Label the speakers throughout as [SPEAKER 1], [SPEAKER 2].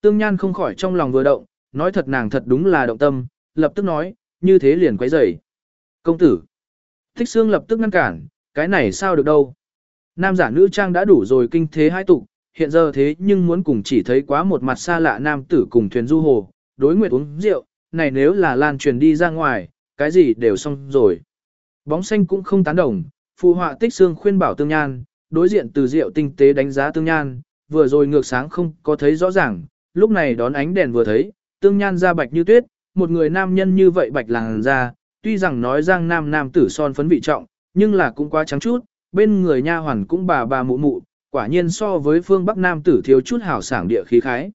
[SPEAKER 1] Tương Nhan không khỏi trong lòng vừa động, nói thật nàng thật đúng là động tâm, lập tức nói, như thế liền quấy rầy. Công tử. Thích Sương lập tức ngăn cản, cái này sao được đâu. Nam giả nữ trang đã đủ rồi kinh thế hai tục, hiện giờ thế nhưng muốn cùng chỉ thấy quá một mặt xa lạ nam tử cùng thuyền du hồ, đối nguyệt uống rượu, này nếu là lan truyền đi ra ngoài, cái gì đều xong rồi. Bóng xanh cũng không tán đồng, phụ họa tích xương khuyên bảo tương nhan, đối diện từ rượu tinh tế đánh giá tương nhan, vừa rồi ngược sáng không có thấy rõ ràng, lúc này đón ánh đèn vừa thấy, tương nhan da bạch như tuyết, một người nam nhân như vậy bạch làng da tuy rằng nói giang nam nam tử son phấn vị trọng, nhưng là cũng quá trắng chút, bên người nha hoàn cũng bà bà mụ mụ, quả nhiên so với phương bắc nam tử thiếu chút hảo sảng địa khí khái.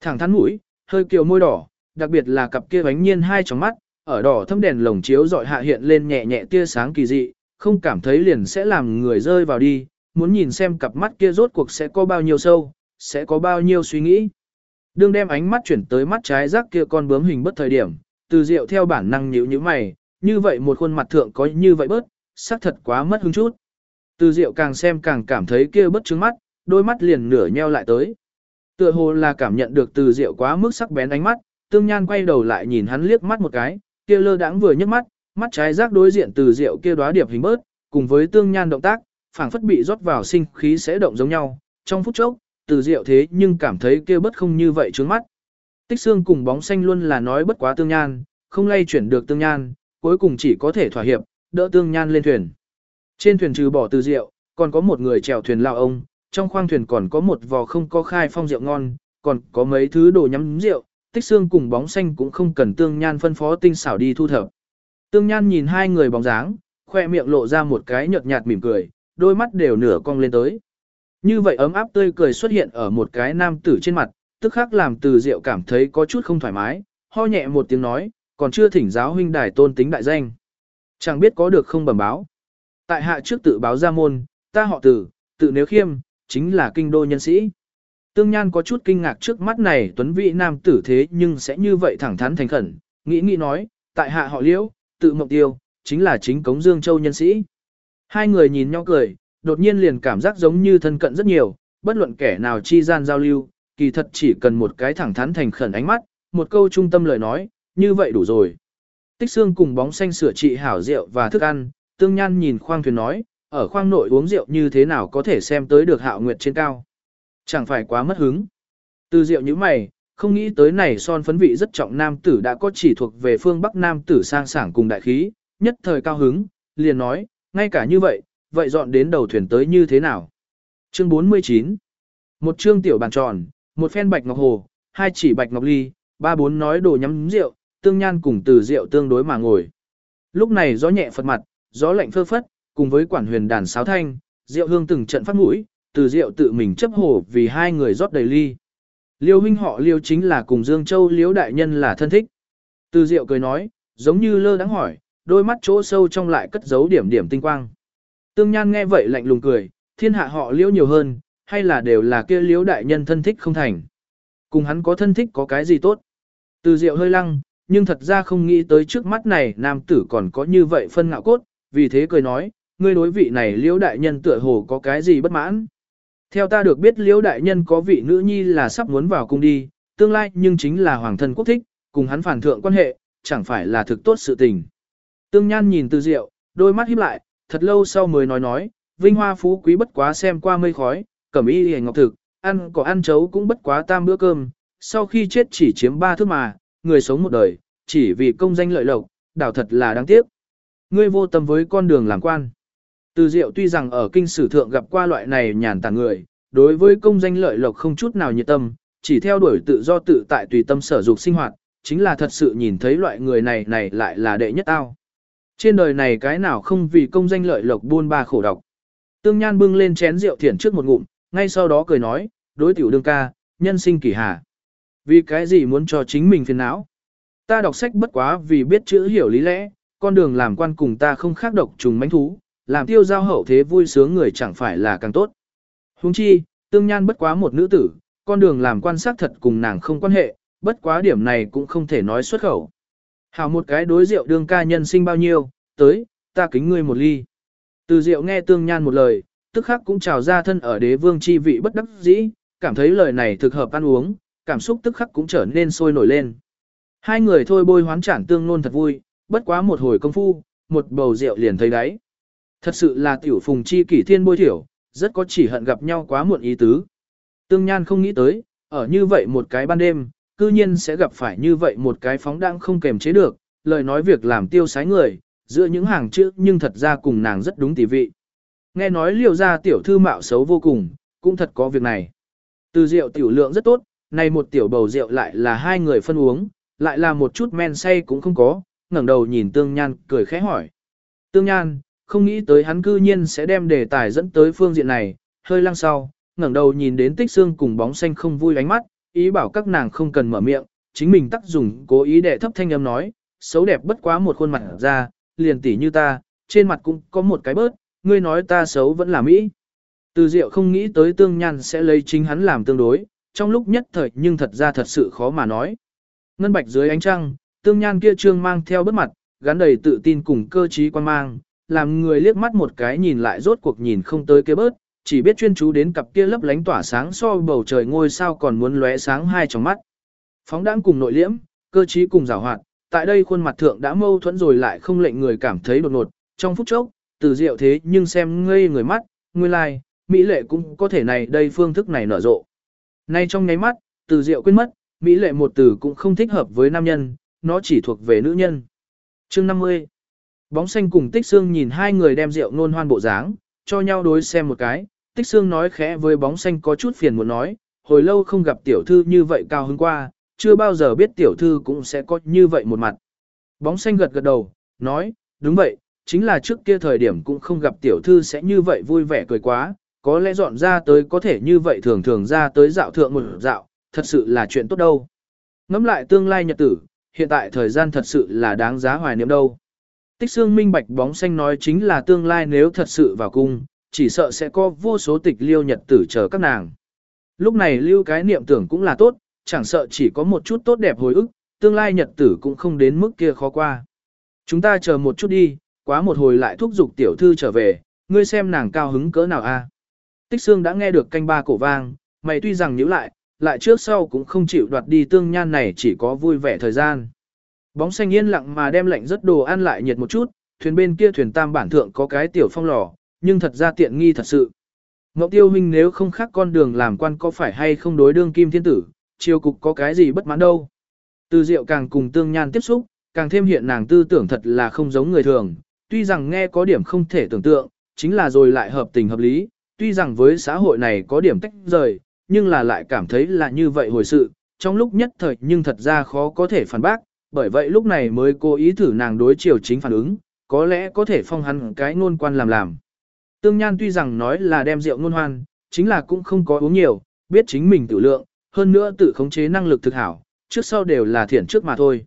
[SPEAKER 1] Thẳng thắn mũi, hơi kiều môi đỏ, đặc biệt là cặp kia bánh nhiên hai tròng mắt, ở đỏ thâm đèn lồng chiếu dọi hạ hiện lên nhẹ nhẹ tia sáng kỳ dị, không cảm thấy liền sẽ làm người rơi vào đi, muốn nhìn xem cặp mắt kia rốt cuộc sẽ có bao nhiêu sâu, sẽ có bao nhiêu suy nghĩ. Đương đem ánh mắt chuyển tới mắt trái rác kia con bướm hình bất thời điểm, từ rượu theo bản năng nhíu như mày, như vậy một khuôn mặt thượng có như vậy bớt, xác thật quá mất hứng chút. Từ rượu càng xem càng cảm thấy kia bất trứng mắt, đôi mắt liền nửa nheo lại tới. Tựa hồ là cảm nhận được từ rượu quá mức sắc bén ánh mắt, tương nhan quay đầu lại nhìn hắn liếc mắt một cái, kia lơ đãng vừa nhấc mắt, mắt trái rác đối diện từ rượu kia đóa điệp hình bớt, cùng với tương nhan động tác, phảng phất bị rót vào sinh khí sẽ động giống nhau. Trong phút chốc, từ rượu thế nhưng cảm thấy kia bất không như vậy trước mắt. Tích xương cùng bóng xanh luôn là nói bất quá tương nhan, không lay chuyển được tương nhan, cuối cùng chỉ có thể thỏa hiệp, đỡ tương nhan lên thuyền. Trên thuyền trừ bỏ từ rượu, còn có một người chèo thuyền lao ông, trong khoang thuyền còn có một vò không có khai phong rượu ngon, còn có mấy thứ đồ nhắm rượu, tích xương cùng bóng xanh cũng không cần tương nhan phân phó tinh xảo đi thu thập. Tương nhan nhìn hai người bóng dáng, khoe miệng lộ ra một cái nhợt nhạt mỉm cười, đôi mắt đều nửa cong lên tới. Như vậy ấm áp tươi cười xuất hiện ở một cái nam tử trên mặt, tức khắc làm từ diệu cảm thấy có chút không thoải mái, ho nhẹ một tiếng nói, còn chưa thỉnh giáo huynh đài tôn tính đại danh. Chẳng biết có được không bẩm báo. Tại hạ trước tự báo ra môn, ta họ tử, tự nếu khiêm, chính là kinh đô nhân sĩ. Tương Nhan có chút kinh ngạc trước mắt này tuấn vị nam tử thế nhưng sẽ như vậy thẳng thắn thành khẩn, nghĩ nghĩ nói, tại hạ họ liễu, tự mộng tiêu, chính là chính cống Dương Châu nhân sĩ. Hai người nhìn nhau cười, đột nhiên liền cảm giác giống như thân cận rất nhiều, bất luận kẻ nào chi gian giao lưu, kỳ thật chỉ cần một cái thẳng thắn thành khẩn ánh mắt, một câu trung tâm lời nói, như vậy đủ rồi. Tích xương cùng bóng xanh sửa trị hảo rượu và thức ăn, tương nhan nhìn khoang thuyền nói, ở khoang nội uống rượu như thế nào có thể xem tới được hạo nguyệt trên cao. Chẳng phải quá mất hứng. Từ rượu như mày, không nghĩ tới này son phấn vị rất trọng nam tử đã có chỉ thuộc về phương Bắc nam tử sang sảng cùng đại khí, nhất thời cao hứng, liền nói, ngay cả như vậy, vậy dọn đến đầu thuyền tới như thế nào? Chương 49 Một chương tiểu bàn tròn, một phen bạch ngọc hồ, hai chỉ bạch ngọc ly, ba bốn nói đồ nhắm rượu, tương nhan cùng từ rượu tương đối mà ngồi. Lúc này gió nhẹ phật mặt, gió lạnh phơ phất, cùng với quản huyền đàn sáo thanh, rượu hương từng trận phát mũi, từ rượu tự mình chấp hồ vì hai người rót đầy ly. Liêu huynh họ liêu chính là cùng Dương Châu liêu đại nhân là thân thích. Từ rượu cười nói, giống như lơ đắng hỏi, đôi mắt chỗ sâu trong lại cất giấu điểm điểm tinh quang. Tương Nhan nghe vậy lạnh lùng cười, thiên hạ họ liễu nhiều hơn, hay là đều là kia liễu đại nhân thân thích không thành. Cùng hắn có thân thích có cái gì tốt. Từ Diệu hơi lăng, nhưng thật ra không nghĩ tới trước mắt này nam tử còn có như vậy phân ngạo cốt, vì thế cười nói, ngươi đối vị này liễu đại nhân tựa hồ có cái gì bất mãn. Theo ta được biết liễu đại nhân có vị nữ nhi là sắp muốn vào cung đi, tương lai nhưng chính là hoàng thân quốc thích, cùng hắn phản thượng quan hệ, chẳng phải là thực tốt sự tình. Tương Nhan nhìn Từ Diệu, đôi mắt híp lại, thật lâu sau mới nói nói, vinh hoa phú quý bất quá xem qua mây khói, cẩm y hề ngọc thực, ăn có ăn chấu cũng bất quá tam bữa cơm, sau khi chết chỉ chiếm ba thứ mà, người sống một đời, chỉ vì công danh lợi lộc, đảo thật là đáng tiếc. Ngươi vô tâm với con đường làm quan. Từ Diệu tuy rằng ở kinh sử thượng gặp qua loại này nhàn tản người, đối với công danh lợi lộc không chút nào nhiệt tâm, chỉ theo đuổi tự do tự tại tùy tâm sở dục sinh hoạt, chính là thật sự nhìn thấy loại người này này lại là đệ nhất ao. Trên đời này cái nào không vì công danh lợi lộc buôn ba khổ độc. Tương Nhan bưng lên chén rượu thiển trước một ngụm, ngay sau đó cười nói, đối tiểu đương ca, nhân sinh kỳ hà. Vì cái gì muốn cho chính mình phiền não? Ta đọc sách bất quá vì biết chữ hiểu lý lẽ, con đường làm quan cùng ta không khác độc trùng mánh thú, làm tiêu giao hậu thế vui sướng người chẳng phải là càng tốt. Huống chi, tương nhan bất quá một nữ tử, con đường làm quan sát thật cùng nàng không quan hệ, bất quá điểm này cũng không thể nói xuất khẩu. Hảo một cái đối rượu đương ca nhân sinh bao nhiêu, tới, ta kính ngươi một ly. Từ rượu nghe tương nhan một lời, tức khắc cũng trào ra thân ở đế vương chi vị bất đắc dĩ, cảm thấy lời này thực hợp ăn uống, cảm xúc tức khắc cũng trở nên sôi nổi lên. Hai người thôi bôi hoán trản tương nôn thật vui, bất quá một hồi công phu, một bầu rượu liền thấy đáy. Thật sự là tiểu phùng chi kỷ thiên bôi thiểu, rất có chỉ hận gặp nhau quá muộn ý tứ. Tương Nhan không nghĩ tới, ở như vậy một cái ban đêm, cư nhiên sẽ gặp phải như vậy một cái phóng đãng không kềm chế được, lời nói việc làm tiêu sái người, giữa những hàng chữ nhưng thật ra cùng nàng rất đúng tỷ vị. Nghe nói liều ra tiểu thư mạo xấu vô cùng, cũng thật có việc này. Từ rượu tiểu lượng rất tốt, này một tiểu bầu rượu lại là hai người phân uống, lại là một chút men say cũng không có, ngẩng đầu nhìn Tương Nhan cười khẽ hỏi. Tương Nhan, không nghĩ tới hắn cư nhiên sẽ đem đề tài dẫn tới phương diện này, hơi lăng sau, ngẩng đầu nhìn đến tích xương cùng bóng xanh không vui ánh mắt, ý bảo các nàng không cần mở miệng, chính mình tắc dùng cố ý để thấp thanh âm nói, xấu đẹp bất quá một khuôn mặt ra, liền tỉ như ta, trên mặt cũng có một cái bớt, ngươi nói ta xấu vẫn là Mỹ. Từ diệu không nghĩ tới tương nhan sẽ lấy chính hắn làm tương đối, trong lúc nhất thời nhưng thật ra thật sự khó mà nói. Ngân bạch dưới ánh trăng, tương nhan kia trương mang theo bất mặt, gắn đầy tự tin cùng cơ trí quan mang, làm người liếc mắt một cái nhìn lại rốt cuộc nhìn không tới kế bớt, chỉ biết chuyên chú đến cặp kia lấp lánh tỏa sáng so bầu trời ngôi sao còn muốn lóe sáng hai trong mắt. Phóng đãng cùng nội liễm, cơ trí cùng giảo hoạt, tại đây khuôn mặt thượng đã mâu thuẫn rồi lại không lệnh người cảm thấy đột ngột, trong phút chốc, từ diệu thế nhưng xem ngây người mắt, nguyên lai, like, mỹ lệ cũng có thể này đây phương thức này nở rộ. Nay trong nháy mắt, từ diệu quên mất, mỹ lệ một từ cũng không thích hợp với nam nhân, nó chỉ thuộc về nữ nhân. Chương 50 Bóng xanh cùng tích xương nhìn hai người đem rượu nôn hoan bộ dáng, cho nhau đối xem một cái, tích xương nói khẽ với bóng xanh có chút phiền muốn nói, hồi lâu không gặp tiểu thư như vậy cao hứng qua, chưa bao giờ biết tiểu thư cũng sẽ có như vậy một mặt. Bóng xanh gật gật đầu, nói, đúng vậy, chính là trước kia thời điểm cũng không gặp tiểu thư sẽ như vậy vui vẻ cười quá, có lẽ dọn ra tới có thể như vậy thường thường ra tới dạo thượng một dạo, thật sự là chuyện tốt đâu. Ngắm lại tương lai nhật tử, hiện tại thời gian thật sự là đáng giá hoài niệm đâu. Tích xương minh bạch bóng xanh nói chính là tương lai nếu thật sự vào cung, chỉ sợ sẽ có vô số tịch liêu nhật tử chờ các nàng. Lúc này lưu cái niệm tưởng cũng là tốt, chẳng sợ chỉ có một chút tốt đẹp hồi ức, tương lai nhật tử cũng không đến mức kia khó qua. Chúng ta chờ một chút đi, quá một hồi lại thúc giục tiểu thư trở về, ngươi xem nàng cao hứng cỡ nào a? Tích xương đã nghe được canh ba cổ vang, mày tuy rằng nhíu lại, lại trước sau cũng không chịu đoạt đi tương nhan này chỉ có vui vẻ thời gian. Bóng xanh yên lặng mà đem lạnh rất đồ ăn lại nhiệt một chút, thuyền bên kia thuyền tam bản thượng có cái tiểu phong lò, nhưng thật ra tiện nghi thật sự. Ngọc Tiêu Huynh nếu không khác con đường làm quan có phải hay không đối đương kim thiên tử, triều cục có cái gì bất mãn đâu. Từ diệu càng cùng tương nhan tiếp xúc, càng thêm hiện nàng tư tưởng thật là không giống người thường, tuy rằng nghe có điểm không thể tưởng tượng, chính là rồi lại hợp tình hợp lý, tuy rằng với xã hội này có điểm tách rời, nhưng là lại cảm thấy là như vậy hồi sự, trong lúc nhất thời nhưng thật ra khó có thể phản bác, bởi vậy lúc này mới cố ý thử nàng đối chiều chính phản ứng, có lẽ có thể phong hắn cái ngôn quan làm làm. Tương Nhan tuy rằng nói là đem rượu ngôn hoan, chính là cũng không có uống nhiều, biết chính mình tự lượng, hơn nữa tự khống chế năng lực thực hảo, trước sau đều là thiện trước mà thôi.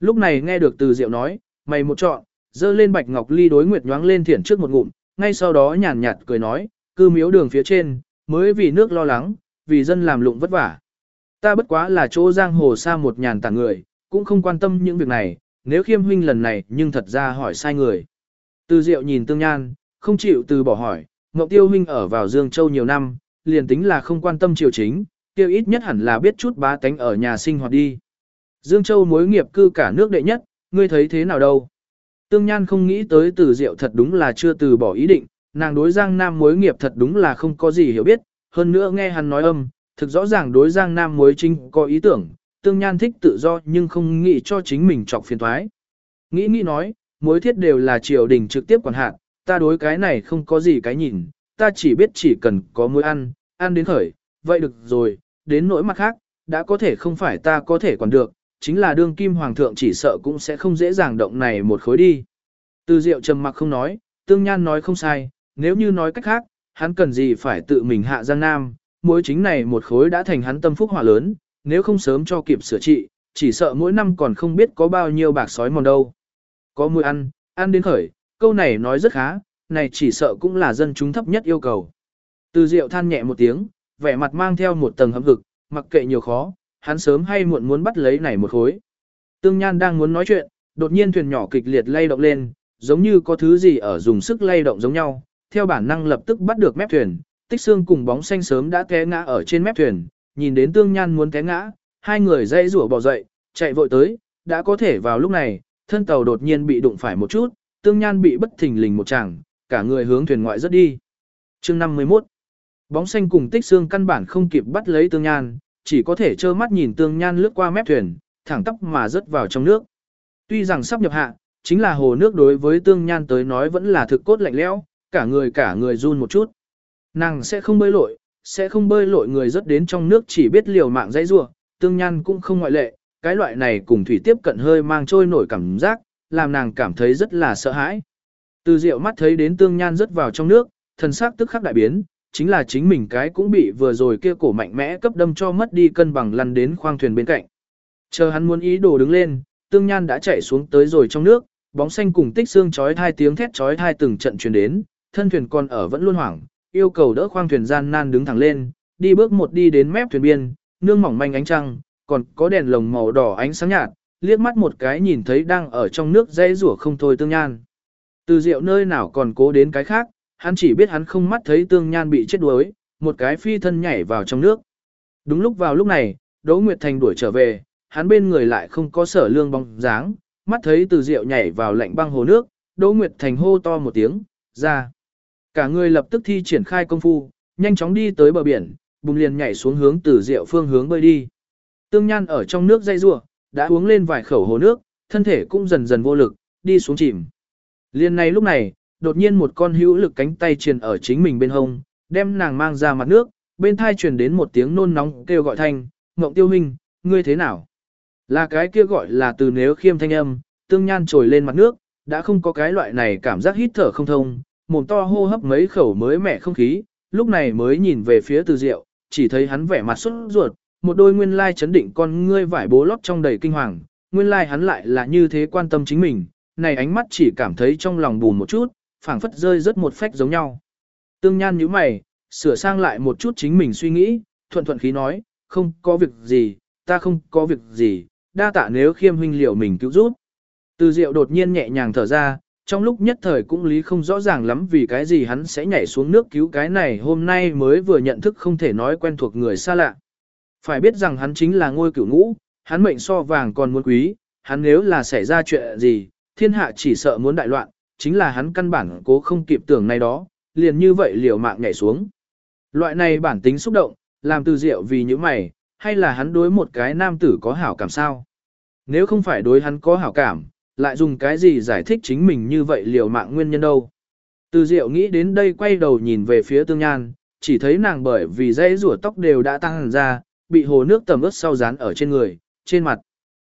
[SPEAKER 1] Lúc này nghe được từ rượu nói, mày một chọn, dơ lên bạch ngọc ly đối nguyệt nhoáng lên thiện trước một ngụm, ngay sau đó nhàn nhạt cười nói, cư miếu đường phía trên, mới vì nước lo lắng, vì dân làm lụng vất vả. Ta bất quá là chỗ giang hồ xa một nhàn tảng người, cũng không quan tâm những việc này, nếu khiêm huynh lần này nhưng thật ra hỏi sai người. Từ diệu nhìn tương nhan, không chịu từ bỏ hỏi, Ngọc Tiêu huynh ở vào Dương Châu nhiều năm, liền tính là không quan tâm triều chính, tiêu ít nhất hẳn là biết chút bá tánh ở nhà sinh hoạt đi. Dương Châu mối nghiệp cư cả nước đệ nhất, ngươi thấy thế nào đâu? Tương Nhan không nghĩ tới từ diệu thật đúng là chưa từ bỏ ý định, nàng đối Giang Nam mối nghiệp thật đúng là không có gì hiểu biết, hơn nữa nghe hắn nói âm, thực rõ ràng đối Giang Nam mối chính có ý tưởng, Tương Nhan thích tự do nhưng không nghĩ cho chính mình trọc phiền thoái. Nghĩ nghĩ nói, mối thiết đều là triều đình trực tiếp quản hạt, ta đối cái này không có gì cái nhìn, ta chỉ biết chỉ cần có muối ăn, ăn đến khởi, vậy được rồi, đến nỗi mặt khác, đã có thể không phải ta có thể còn được, chính là đương kim hoàng thượng chỉ sợ cũng sẽ không dễ dàng động này một khối đi. Từ diệu trầm mặc không nói, tương nhan nói không sai, nếu như nói cách khác, hắn cần gì phải tự mình hạ Giang Nam, mối chính này một khối đã thành hắn tâm phúc hỏa lớn, nếu không sớm cho kịp sửa trị, chỉ sợ mỗi năm còn không biết có bao nhiêu bạc sói mòn đâu. Có mùi ăn, ăn đến khởi, câu này nói rất khá, này chỉ sợ cũng là dân chúng thấp nhất yêu cầu. Từ diệu than nhẹ một tiếng, vẻ mặt mang theo một tầng hâm hực, mặc kệ nhiều khó, hắn sớm hay muộn muốn bắt lấy này một khối. Tương Nhan đang muốn nói chuyện, đột nhiên thuyền nhỏ kịch liệt lay động lên, giống như có thứ gì ở dùng sức lay động giống nhau, theo bản năng lập tức bắt được mép thuyền, tích xương cùng bóng xanh sớm đã té ngã ở trên mép thuyền, nhìn đến tương nhan muốn té ngã, hai người dây rủa bò dậy, chạy vội tới, đã có thể vào lúc này, thân tàu đột nhiên bị đụng phải một chút, tương nhan bị bất thình lình một chàng, cả người hướng thuyền ngoại rất đi. chương 51 Bóng xanh cùng tích xương căn bản không kịp bắt lấy tương nhan, chỉ có thể trơ mắt nhìn tương nhan lướt qua mép thuyền, thẳng tóc mà rớt vào trong nước. Tuy rằng sắp nhập hạ, chính là hồ nước đối với tương nhan tới nói vẫn là thực cốt lạnh lẽo, cả người cả người run một chút. Nàng sẽ không bơi lội, sẽ không bơi lội người rớt đến trong nước chỉ biết liều mạng dãy rua, tương nhan cũng không ngoại lệ, cái loại này cùng thủy tiếp cận hơi mang trôi nổi cảm giác, làm nàng cảm thấy rất là sợ hãi. Từ rượu mắt thấy đến tương nhan rớt vào trong nước, thần sắc tức khắc đại biến, chính là chính mình cái cũng bị vừa rồi kia cổ mạnh mẽ cấp đâm cho mất đi cân bằng lăn đến khoang thuyền bên cạnh. Chờ hắn muốn ý đồ đứng lên, tương nhan đã chạy xuống tới rồi trong nước, bóng xanh cùng tích xương chói hai tiếng thét chói hai từng trận truyền đến, thân thuyền còn ở vẫn luôn hoảng, yêu cầu đỡ khoang thuyền gian nan đứng thẳng lên, đi bước một đi đến mép thuyền biên, nương mỏng manh ánh trăng, còn có đèn lồng màu đỏ ánh sáng nhạt, liếc mắt một cái nhìn thấy đang ở trong nước dây rủa không thôi tương nhan. Từ rượu nơi nào còn cố đến cái khác, hắn chỉ biết hắn không mắt thấy tương nhan bị chết đuối, một cái phi thân nhảy vào trong nước. Đúng lúc vào lúc này, Đỗ Nguyệt Thành đuổi trở về, hắn bên người lại không có sở lương bóng dáng, mắt thấy từ rượu nhảy vào lạnh băng hồ nước, Đỗ Nguyệt Thành hô to một tiếng, ra. Cả người lập tức thi triển khai công phu, nhanh chóng đi tới bờ biển, bùng liền nhảy xuống hướng từ rượu phương hướng bơi đi. Tương Nhan ở trong nước dây rua, đã uống lên vài khẩu hồ nước, thân thể cũng dần dần vô lực, đi xuống chìm. Liên này lúc này, đột nhiên một con hữu lực cánh tay truyền ở chính mình bên hông, đem nàng mang ra mặt nước, bên thai truyền đến một tiếng nôn nóng kêu gọi thanh, Ngộng Tiêu Huynh, ngươi thế nào? Là cái kia gọi là từ nếu khiêm thanh âm, tương nhan trồi lên mặt nước, đã không có cái loại này cảm giác hít thở không thông, mồm to hô hấp mấy khẩu mới mẻ không khí, lúc này mới nhìn về phía từ diệu, chỉ thấy hắn vẻ mặt sốt ruột, một đôi nguyên lai chấn định con ngươi vải bố lót trong đầy kinh hoàng, nguyên lai hắn lại là như thế quan tâm chính mình, này ánh mắt chỉ cảm thấy trong lòng bùn một chút, phảng phất rơi rất một phách giống nhau. Tương Nhan nhíu mày, sửa sang lại một chút chính mình suy nghĩ, thuận thuận khí nói, không có việc gì, ta không có việc gì, đa tạ nếu khiêm huynh liệu mình cứu giúp. Từ Diệu đột nhiên nhẹ nhàng thở ra, trong lúc nhất thời cũng lý không rõ ràng lắm vì cái gì hắn sẽ nhảy xuống nước cứu cái này hôm nay mới vừa nhận thức không thể nói quen thuộc người xa lạ. Phải biết rằng hắn chính là ngôi cửu ngũ, hắn mệnh so vàng còn muốn quý, hắn nếu là xảy ra chuyện gì, thiên hạ chỉ sợ muốn đại loạn, chính là hắn căn bản cố không kịp tưởng này đó, liền như vậy liều mạng nhảy xuống. Loại này bản tính xúc động, làm từ diệu vì những mày, hay là hắn đối một cái nam tử có hảo cảm sao? Nếu không phải đối hắn có hảo cảm, lại dùng cái gì giải thích chính mình như vậy liều mạng nguyên nhân đâu? Từ diệu nghĩ đến đây quay đầu nhìn về phía tương nhan, chỉ thấy nàng bởi vì dây rủa tóc đều đã tăng ra, bị hồ nước tầm ướt sau dán ở trên người, trên mặt.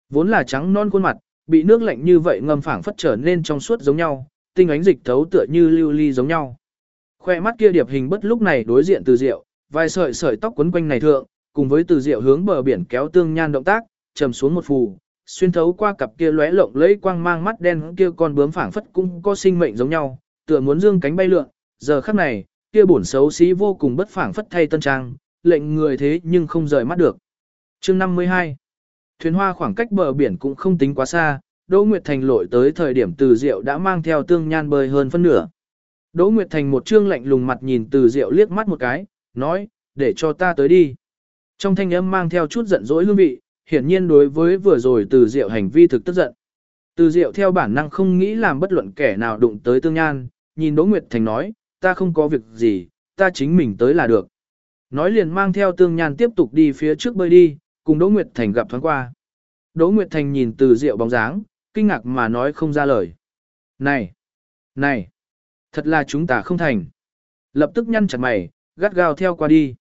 [SPEAKER 1] Vốn là trắng non khuôn mặt, bị nước lạnh như vậy ngâm phảng phất trở nên trong suốt giống nhau, tinh ánh dịch thấu tựa như lưu ly giống nhau. Khoe mắt kia điệp hình bất lúc này đối diện từ diệu, vài sợi sợi tóc quấn quanh này thượng, cùng với từ diệu hướng bờ biển kéo tương nhan động tác, trầm xuống một phù, xuyên thấu qua cặp kia lóe lộng lấy quang mang mắt đen kia con bướm phảng phất cũng có sinh mệnh giống nhau, tựa muốn dương cánh bay lượn, giờ khắc này, kia bổn xấu xí vô cùng bất phảng phất thay tân trang, lệnh người thế nhưng không rời mắt được. Chương 52 Thuyền hoa khoảng cách bờ biển cũng không tính quá xa, Đỗ Nguyệt Thành lội tới thời điểm từ diệu đã mang theo tương nhan bơi hơn phân nửa. Đỗ Nguyệt Thành một trương lạnh lùng mặt nhìn từ diệu liếc mắt một cái, nói, để cho ta tới đi. Trong thanh âm mang theo chút giận dỗi hương vị, hiển nhiên đối với vừa rồi từ diệu hành vi thực tức giận. Từ diệu theo bản năng không nghĩ làm bất luận kẻ nào đụng tới tương nhan, nhìn Đỗ Nguyệt Thành nói, ta không có việc gì, ta chính mình tới là được. Nói liền mang theo tương nhan tiếp tục đi phía trước bơi đi, cùng Đỗ Nguyệt Thành gặp thoáng qua. Đỗ Nguyệt Thành nhìn từ diệu bóng dáng, kinh ngạc mà nói không ra lời. Này! Này! Thật là chúng ta không thành. Lập tức nhăn chặt mày, gắt gao theo qua đi.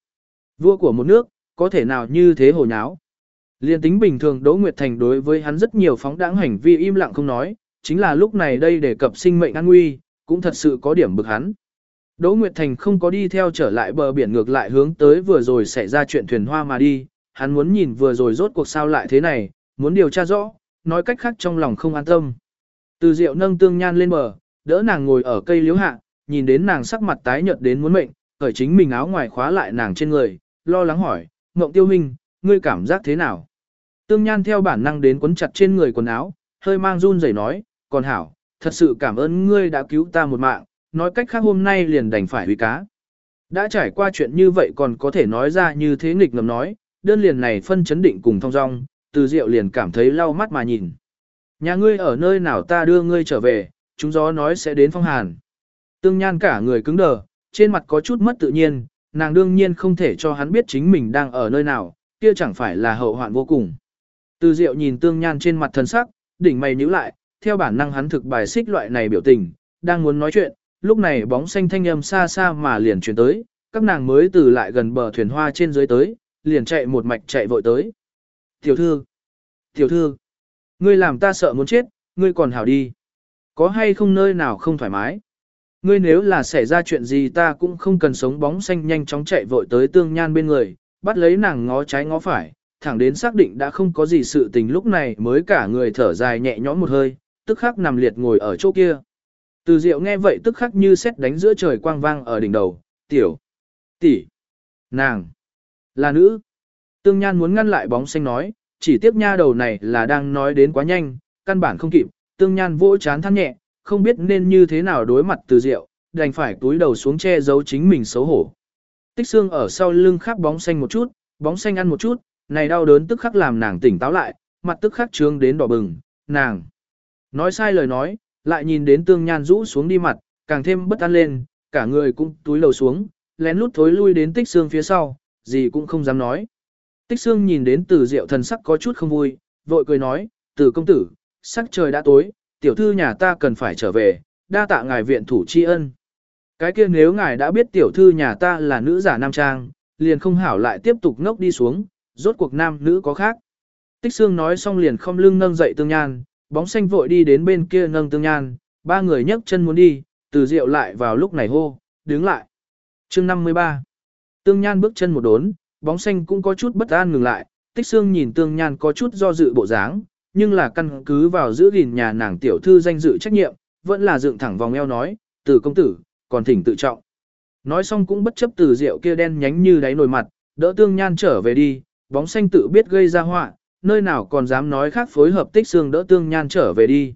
[SPEAKER 1] Vua của một nước, có thể nào như thế hồ nháo. Liên tính bình thường Đỗ Nguyệt Thành đối với hắn rất nhiều phóng đãng hành vi im lặng không nói, chính là lúc này đây đề cập sinh mệnh an nguy, cũng thật sự có điểm bực hắn. Đỗ Nguyệt Thành không có đi theo trở lại bờ biển ngược lại hướng tới vừa rồi xảy ra chuyện thuyền hoa mà đi, hắn muốn nhìn vừa rồi rốt cuộc sao lại thế này, muốn điều tra rõ, nói cách khác trong lòng không an tâm. Từ Diệu nâng tương nhan lên bờ, đỡ nàng ngồi ở cây liễu hạ, nhìn đến nàng sắc mặt tái nhợt đến muốn mệnh, cởi chính mình áo ngoài khóa lại nàng trên người, lo lắng hỏi, Ngộng Tiêu Minh, ngươi cảm giác thế nào? Tương Nhan theo bản năng đến quấn chặt trên người quần áo, hơi mang run rẩy nói, còn hảo, thật sự cảm ơn ngươi đã cứu ta một mạng, nói cách khác hôm nay liền đành phải hủy cá. Đã trải qua chuyện như vậy còn có thể nói ra như thế nghịch ngầm nói, đơn liền này phân chấn định cùng thong dong, từ diệu liền cảm thấy lau mắt mà nhìn. Nhà ngươi ở nơi nào ta đưa ngươi trở về, chúng gió nói sẽ đến phong hàn. Tương nhan cả người cứng đờ, trên mặt có chút mất tự nhiên, nàng đương nhiên không thể cho hắn biết chính mình đang ở nơi nào, kia chẳng phải là hậu hoạn vô cùng. Từ diệu nhìn tương nhan trên mặt thần sắc, đỉnh mày nhíu lại, theo bản năng hắn thực bài xích loại này biểu tình, đang muốn nói chuyện, lúc này bóng xanh thanh âm xa xa mà liền chuyển tới, các nàng mới từ lại gần bờ thuyền hoa trên dưới tới, liền chạy một mạch chạy vội tới. Tiểu thư, tiểu thư, ngươi làm ta sợ muốn chết, ngươi còn hảo đi. Có hay không nơi nào không thoải mái? Ngươi nếu là xảy ra chuyện gì ta cũng không cần sống bóng xanh nhanh chóng chạy vội tới tương nhan bên người, bắt lấy nàng ngó trái ngó phải, thẳng đến xác định đã không có gì sự tình lúc này mới cả người thở dài nhẹ nhõm một hơi, tức khắc nằm liệt ngồi ở chỗ kia. Từ diệu nghe vậy tức khắc như sét đánh giữa trời quang vang ở đỉnh đầu, tiểu, tỷ, nàng, là nữ. Tương Nhan muốn ngăn lại bóng xanh nói, chỉ tiếp nha đầu này là đang nói đến quá nhanh, căn bản không kịp, Tương Nhan vỗ chán than nhẹ, không biết nên như thế nào đối mặt từ diệu, đành phải túi đầu xuống che giấu chính mình xấu hổ. Tích xương ở sau lưng khắc bóng xanh một chút, bóng xanh ăn một chút, này đau đớn tức khắc làm nàng tỉnh táo lại, mặt tức khắc trướng đến đỏ bừng, nàng. Nói sai lời nói, lại nhìn đến tương nhan rũ xuống đi mặt, càng thêm bất an lên, cả người cũng túi lầu xuống, lén lút thối lui đến tích xương phía sau, gì cũng không dám nói. Tích xương nhìn đến từ diệu thần sắc có chút không vui, vội cười nói, từ công tử, sắc trời đã tối, tiểu thư nhà ta cần phải trở về, đa tạ ngài viện thủ tri ân. Cái kia nếu ngài đã biết tiểu thư nhà ta là nữ giả nam trang, liền không hảo lại tiếp tục ngốc đi xuống, rốt cuộc nam nữ có khác. Tích xương nói xong liền không lưng nâng dậy tương nhan, bóng xanh vội đi đến bên kia nâng tương nhan, ba người nhấc chân muốn đi, từ rượu lại vào lúc này hô, đứng lại. chương 53 Tương nhan bước chân một đốn, bóng xanh cũng có chút bất an ngừng lại, tích xương nhìn tương nhan có chút do dự bộ dáng, nhưng là căn cứ vào giữ gìn nhà nàng tiểu thư danh dự trách nhiệm, vẫn là dựng thẳng vòng eo nói, từ công tử, còn thỉnh tự trọng. Nói xong cũng bất chấp từ rượu kia đen nhánh như đáy nồi mặt, đỡ tương nhan trở về đi, bóng xanh tự biết gây ra họa, nơi nào còn dám nói khác phối hợp tích xương đỡ tương nhan trở về đi.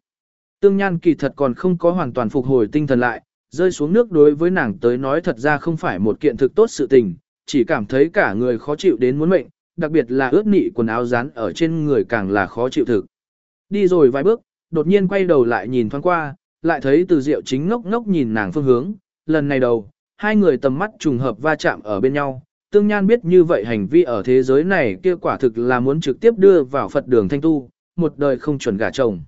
[SPEAKER 1] Tương nhan kỳ thật còn không có hoàn toàn phục hồi tinh thần lại, rơi xuống nước đối với nàng tới nói thật ra không phải một kiện thực tốt sự tình, chỉ cảm thấy cả người khó chịu đến muốn mệnh, đặc biệt là ướt nị quần áo dán ở trên người càng là khó chịu thực. Đi rồi vài bước, đột nhiên quay đầu lại nhìn thoáng qua, lại thấy từ diệu chính ngốc ngốc nhìn nàng phương hướng, lần này đầu, hai người tầm mắt trùng hợp va chạm ở bên nhau, tương nhan biết như vậy hành vi ở thế giới này kia quả thực là muốn trực tiếp đưa vào Phật đường thanh tu, một đời không chuẩn gả chồng.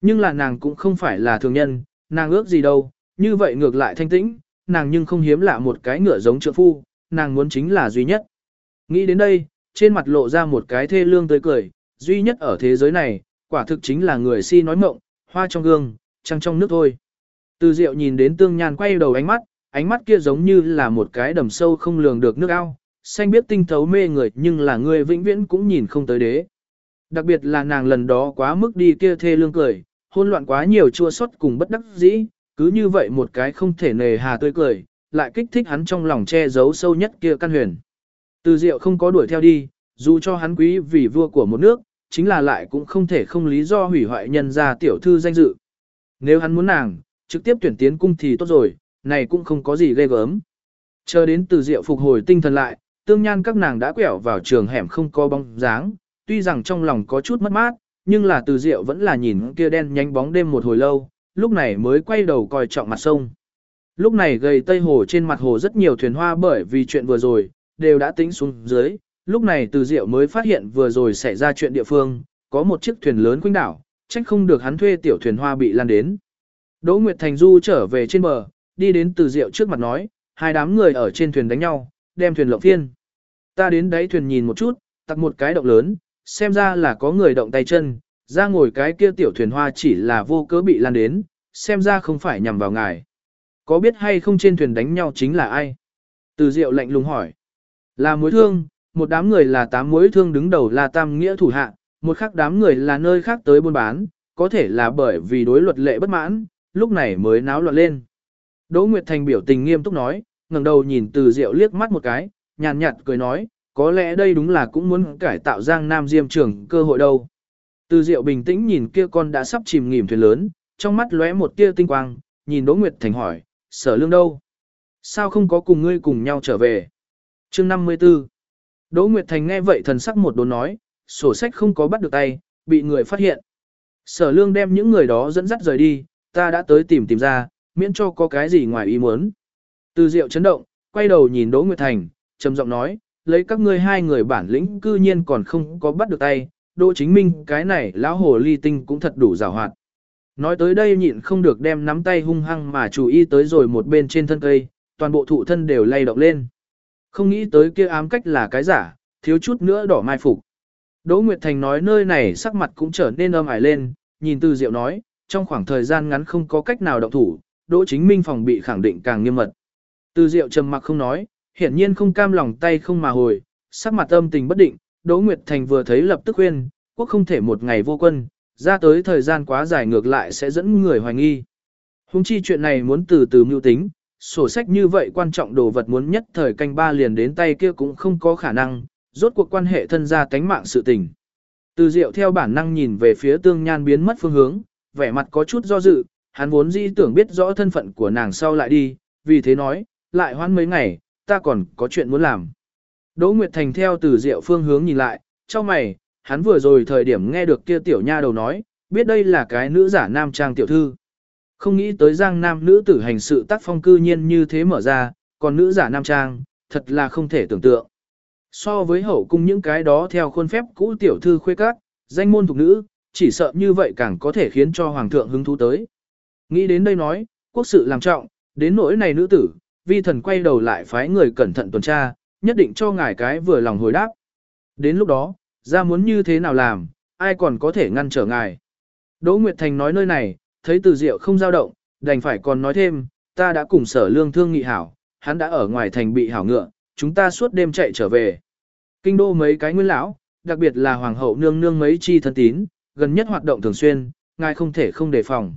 [SPEAKER 1] Nhưng là nàng cũng không phải là thường nhân, nàng ước gì đâu, như vậy ngược lại thanh tĩnh, nàng nhưng không hiếm lạ một cái ngựa giống trượng phu, nàng muốn chính là duy nhất. Nghĩ đến đây, trên mặt lộ ra một cái thê lương tươi cười, duy nhất ở thế giới này, quả thực chính là người si nói mộng, hoa trong gương, trăng trong nước thôi. Từ diệu nhìn đến tương nhan quay đầu ánh mắt, ánh mắt kia giống như là một cái đầm sâu không lường được nước ao, xanh biết tinh thấu mê người nhưng là người vĩnh viễn cũng nhìn không tới đế. Đặc biệt là nàng lần đó quá mức đi kia thê lương cười, hôn loạn quá nhiều chua xót cùng bất đắc dĩ, cứ như vậy một cái không thể nề hà tươi cười, lại kích thích hắn trong lòng che giấu sâu nhất kia căn huyền. Từ diệu không có đuổi theo đi, dù cho hắn quý vì vua của một nước, chính là lại cũng không thể không lý do hủy hoại nhân ra tiểu thư danh dự. Nếu hắn muốn nàng, trực tiếp tuyển tiến cung thì tốt rồi, này cũng không có gì ghê gớm. Chờ đến từ diệu phục hồi tinh thần lại, tương nhan các nàng đã quẹo vào trường hẻm không có bóng dáng, tuy rằng trong lòng có chút mất mát, nhưng là từ diệu vẫn là nhìn kia đen nhánh bóng đêm một hồi lâu, lúc này mới quay đầu coi trọng mặt sông. Lúc này gầy tây hồ trên mặt hồ rất nhiều thuyền hoa bởi vì chuyện vừa rồi, đều đã tính xuống dưới, lúc này từ diệu mới phát hiện vừa rồi xảy ra chuyện địa phương, có một chiếc thuyền lớn quanh đảo, trách không được hắn thuê tiểu thuyền hoa bị lan đến. Đỗ Nguyệt Thành Du trở về trên bờ, đi đến từ rượu trước mặt nói, hai đám người ở trên thuyền đánh nhau, đem thuyền lộng phiên. Ta đến đáy thuyền nhìn một chút, tặc một cái động lớn, xem ra là có người động tay chân, ra ngồi cái kia tiểu thuyền hoa chỉ là vô cớ bị lan đến, xem ra không phải nhằm vào ngài. Có biết hay không trên thuyền đánh nhau chính là ai? Từ Diệu lạnh lùng hỏi. Là mối thương, một đám người là tám mối thương đứng đầu là tam nghĩa thủ hạ, một khác đám người là nơi khác tới buôn bán, có thể là bởi vì đối luật lệ bất mãn, lúc này mới náo loạn lên. Đỗ Nguyệt Thành biểu tình nghiêm túc nói, ngẩng đầu nhìn Từ Diệu liếc mắt một cái, nhàn nhạt cười nói, có lẽ đây đúng là cũng muốn cải tạo Giang Nam Diêm trường cơ hội đâu. Từ Diệu bình tĩnh nhìn kia con đã sắp chìm nghỉm thuyền lớn, trong mắt lóe một tia tinh quang, nhìn Đỗ Nguyệt Thành hỏi, sở lương đâu? Sao không có cùng ngươi cùng nhau trở về? Chương 54 Đỗ Nguyệt Thành nghe vậy thần sắc một đốn nói, sổ sách không có bắt được tay, bị người phát hiện. Sở lương đem những người đó dẫn dắt rời đi, ta đã tới tìm tìm ra, miễn cho có cái gì ngoài ý muốn. Từ diệu chấn động, quay đầu nhìn Đỗ Nguyệt Thành, trầm giọng nói, lấy các ngươi hai người bản lĩnh cư nhiên còn không có bắt được tay, Đỗ Chính Minh cái này lão hồ ly tinh cũng thật đủ rào hoạt. Nói tới đây nhịn không được đem nắm tay hung hăng mà chú ý tới rồi một bên trên thân cây, toàn bộ thụ thân đều lay động lên. Không nghĩ tới kia ám cách là cái giả, thiếu chút nữa đỏ mai phục. Đỗ Nguyệt Thành nói nơi này sắc mặt cũng trở nên âm ải lên, nhìn từ diệu nói, trong khoảng thời gian ngắn không có cách nào động thủ, Đỗ Chính Minh phòng bị khẳng định càng nghiêm mật. Từ diệu trầm mặc không nói, hiển nhiên không cam lòng tay không mà hồi, sắc mặt âm tình bất định, Đỗ Nguyệt Thành vừa thấy lập tức khuyên, quốc không thể một ngày vô quân, ra tới thời gian quá dài ngược lại sẽ dẫn người hoài nghi. Hùng chi chuyện này muốn từ từ mưu tính, sổ sách như vậy quan trọng đồ vật muốn nhất thời canh ba liền đến tay kia cũng không có khả năng, rốt cuộc quan hệ thân gia tánh mạng sự tình. Từ diệu theo bản năng nhìn về phía tương nhan biến mất phương hướng, vẻ mặt có chút do dự, hắn vốn dĩ tưởng biết rõ thân phận của nàng sau lại đi, vì thế nói, lại hoãn mấy ngày, ta còn có chuyện muốn làm. Đỗ Nguyệt Thành theo từ diệu phương hướng nhìn lại, cho mày, hắn vừa rồi thời điểm nghe được kia tiểu nha đầu nói, biết đây là cái nữ giả nam trang tiểu thư. Không nghĩ tới giang nam nữ tử hành sự tác phong cư nhiên như thế mở ra, còn nữ giả nam trang, thật là không thể tưởng tượng. So với hậu cung những cái đó theo khuôn phép cũ tiểu thư khuê các, danh môn thuộc nữ, chỉ sợ như vậy càng có thể khiến cho hoàng thượng hứng thú tới. Nghĩ đến đây nói, quốc sự làm trọng, đến nỗi này nữ tử, vi thần quay đầu lại phái người cẩn thận tuần tra, nhất định cho ngài cái vừa lòng hồi đáp. Đến lúc đó, ra muốn như thế nào làm, ai còn có thể ngăn trở ngài. Đỗ Nguyệt Thành nói nơi này, thấy từ diệu không dao động, đành phải còn nói thêm, ta đã cùng sở lương thương nghị hảo, hắn đã ở ngoài thành bị hảo ngựa, chúng ta suốt đêm chạy trở về. Kinh đô mấy cái nguyên lão, đặc biệt là hoàng hậu nương nương mấy chi thân tín, gần nhất hoạt động thường xuyên, ngài không thể không đề phòng.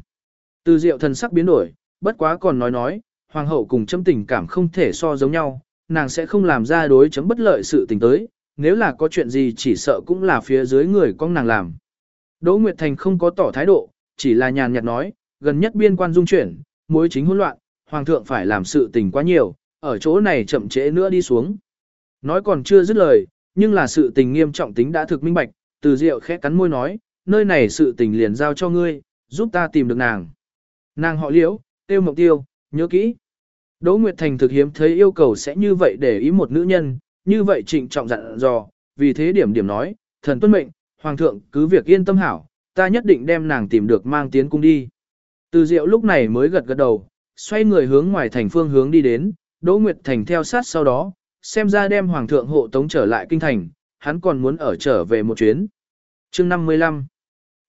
[SPEAKER 1] Từ diệu thần sắc biến đổi, bất quá còn nói nói, hoàng hậu cùng chấm tình cảm không thể so giống nhau, nàng sẽ không làm ra đối chấm bất lợi sự tình tới, nếu là có chuyện gì chỉ sợ cũng là phía dưới người con nàng làm. Đỗ Nguyệt Thành không có tỏ thái độ, chỉ là nhàn nhạt nói, gần nhất biên quan dung chuyển, mối chính hỗn loạn, hoàng thượng phải làm sự tình quá nhiều, ở chỗ này chậm trễ nữa đi xuống. Nói còn chưa dứt lời, nhưng là sự tình nghiêm trọng tính đã thực minh bạch, từ diệu khẽ cắn môi nói, nơi này sự tình liền giao cho ngươi, giúp ta tìm được nàng. Nàng họ liễu, tiêu mộng tiêu, nhớ kỹ. Đỗ Nguyệt Thành thực hiếm thấy yêu cầu sẽ như vậy để ý một nữ nhân, như vậy trịnh trọng dặn dò, vì thế điểm điểm nói, thần tuân mệnh, hoàng thượng cứ việc yên tâm hảo, ta nhất định đem nàng tìm được mang tiến cung đi. Từ diệu lúc này mới gật gật đầu, xoay người hướng ngoài thành phương hướng đi đến, Đỗ Nguyệt Thành theo sát sau đó, xem ra đem hoàng thượng hộ tống trở lại kinh thành, hắn còn muốn ở trở về một chuyến. chương 55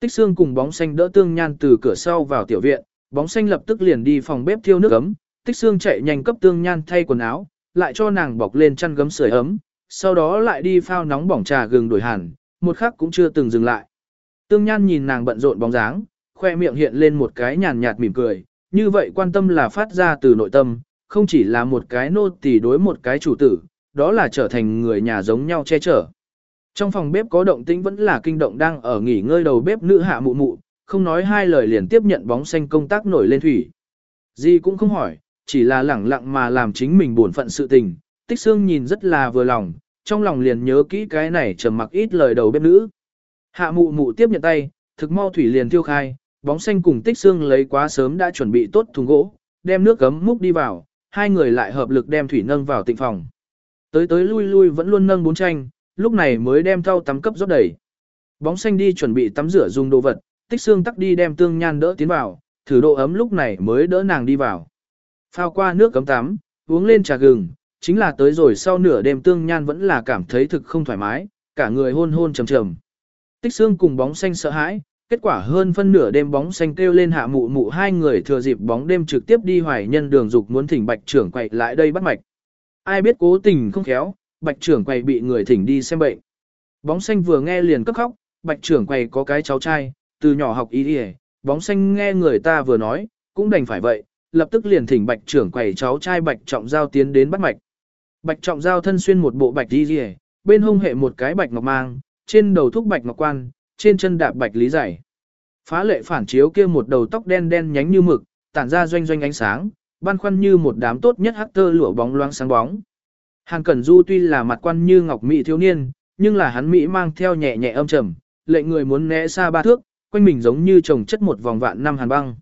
[SPEAKER 1] Tích xương cùng bóng xanh đỡ tương nhan từ cửa sau vào tiểu viện, bóng xanh lập tức liền đi phòng bếp thiêu nước ấm, tích xương chạy nhanh cấp tương nhan thay quần áo, lại cho nàng bọc lên chăn gấm sưởi ấm, sau đó lại đi phao nóng bỏng trà gừng đổi hẳn, một khắc cũng chưa từng dừng lại. Tương Nhan nhìn nàng bận rộn bóng dáng, khoe miệng hiện lên một cái nhàn nhạt mỉm cười, như vậy quan tâm là phát ra từ nội tâm, không chỉ là một cái nô tỳ đối một cái chủ tử, đó là trở thành người nhà giống nhau che chở. Trong phòng bếp có động tĩnh vẫn là kinh động đang ở nghỉ ngơi đầu bếp nữ hạ mụ mụ, không nói hai lời liền tiếp nhận bóng xanh công tác nổi lên thủy. Gì cũng không hỏi, chỉ là lẳng lặng mà làm chính mình buồn phận sự tình, tích xương nhìn rất là vừa lòng, trong lòng liền nhớ kỹ cái này trầm mặc ít lời đầu bếp nữ. Hạ mụ mụ tiếp nhận tay, thực mau thủy liền tiêu khai, bóng xanh cùng tích xương lấy quá sớm đã chuẩn bị tốt thùng gỗ, đem nước gấm múc đi vào, hai người lại hợp lực đem thủy nâng vào tịnh phòng. Tới tới lui lui vẫn luôn nâng bốn tranh, lúc này mới đem thau tắm cấp rót đầy. Bóng xanh đi chuẩn bị tắm rửa dùng đồ vật, tích xương tắc đi đem tương nhan đỡ tiến vào, thử độ ấm lúc này mới đỡ nàng đi vào. Phao qua nước cấm tắm, uống lên trà gừng, chính là tới rồi sau nửa đêm tương nhan vẫn là cảm thấy thực không thoải mái, cả người hôn hôn trầm trầm. Tích xương cùng bóng xanh sợ hãi, kết quả hơn phân nửa đêm bóng xanh kêu lên hạ mụ mụ hai người thừa dịp bóng đêm trực tiếp đi hoài nhân đường dục muốn thỉnh bạch trưởng quậy lại đây bắt mạch. Ai biết cố tình không khéo, bạch trưởng quầy bị người thỉnh đi xem bệnh. Bóng xanh vừa nghe liền cấp khóc, bạch trưởng quầy có cái cháu trai, từ nhỏ học y y bóng xanh nghe người ta vừa nói, cũng đành phải vậy, lập tức liền thỉnh bạch trưởng quầy cháu trai bạch trọng giao tiến đến bắt mạch. Bạch trọng giao thân xuyên một bộ bạch y y bên hông hệ một cái bạch ngọc mang, trên đầu thúc bạch ngọc quan, trên chân đạp bạch lý giải. Phá lệ phản chiếu kia một đầu tóc đen đen nhánh như mực, tản ra doanh doanh ánh sáng, ban khoăn như một đám tốt nhất hắc tơ lụa bóng loáng sáng bóng. Hàn Cẩn Du tuy là mặt quan như ngọc mỹ thiếu niên, nhưng là hắn mỹ mang theo nhẹ nhẹ âm trầm, lệ người muốn né xa ba thước, quanh mình giống như trồng chất một vòng vạn năm hàn băng.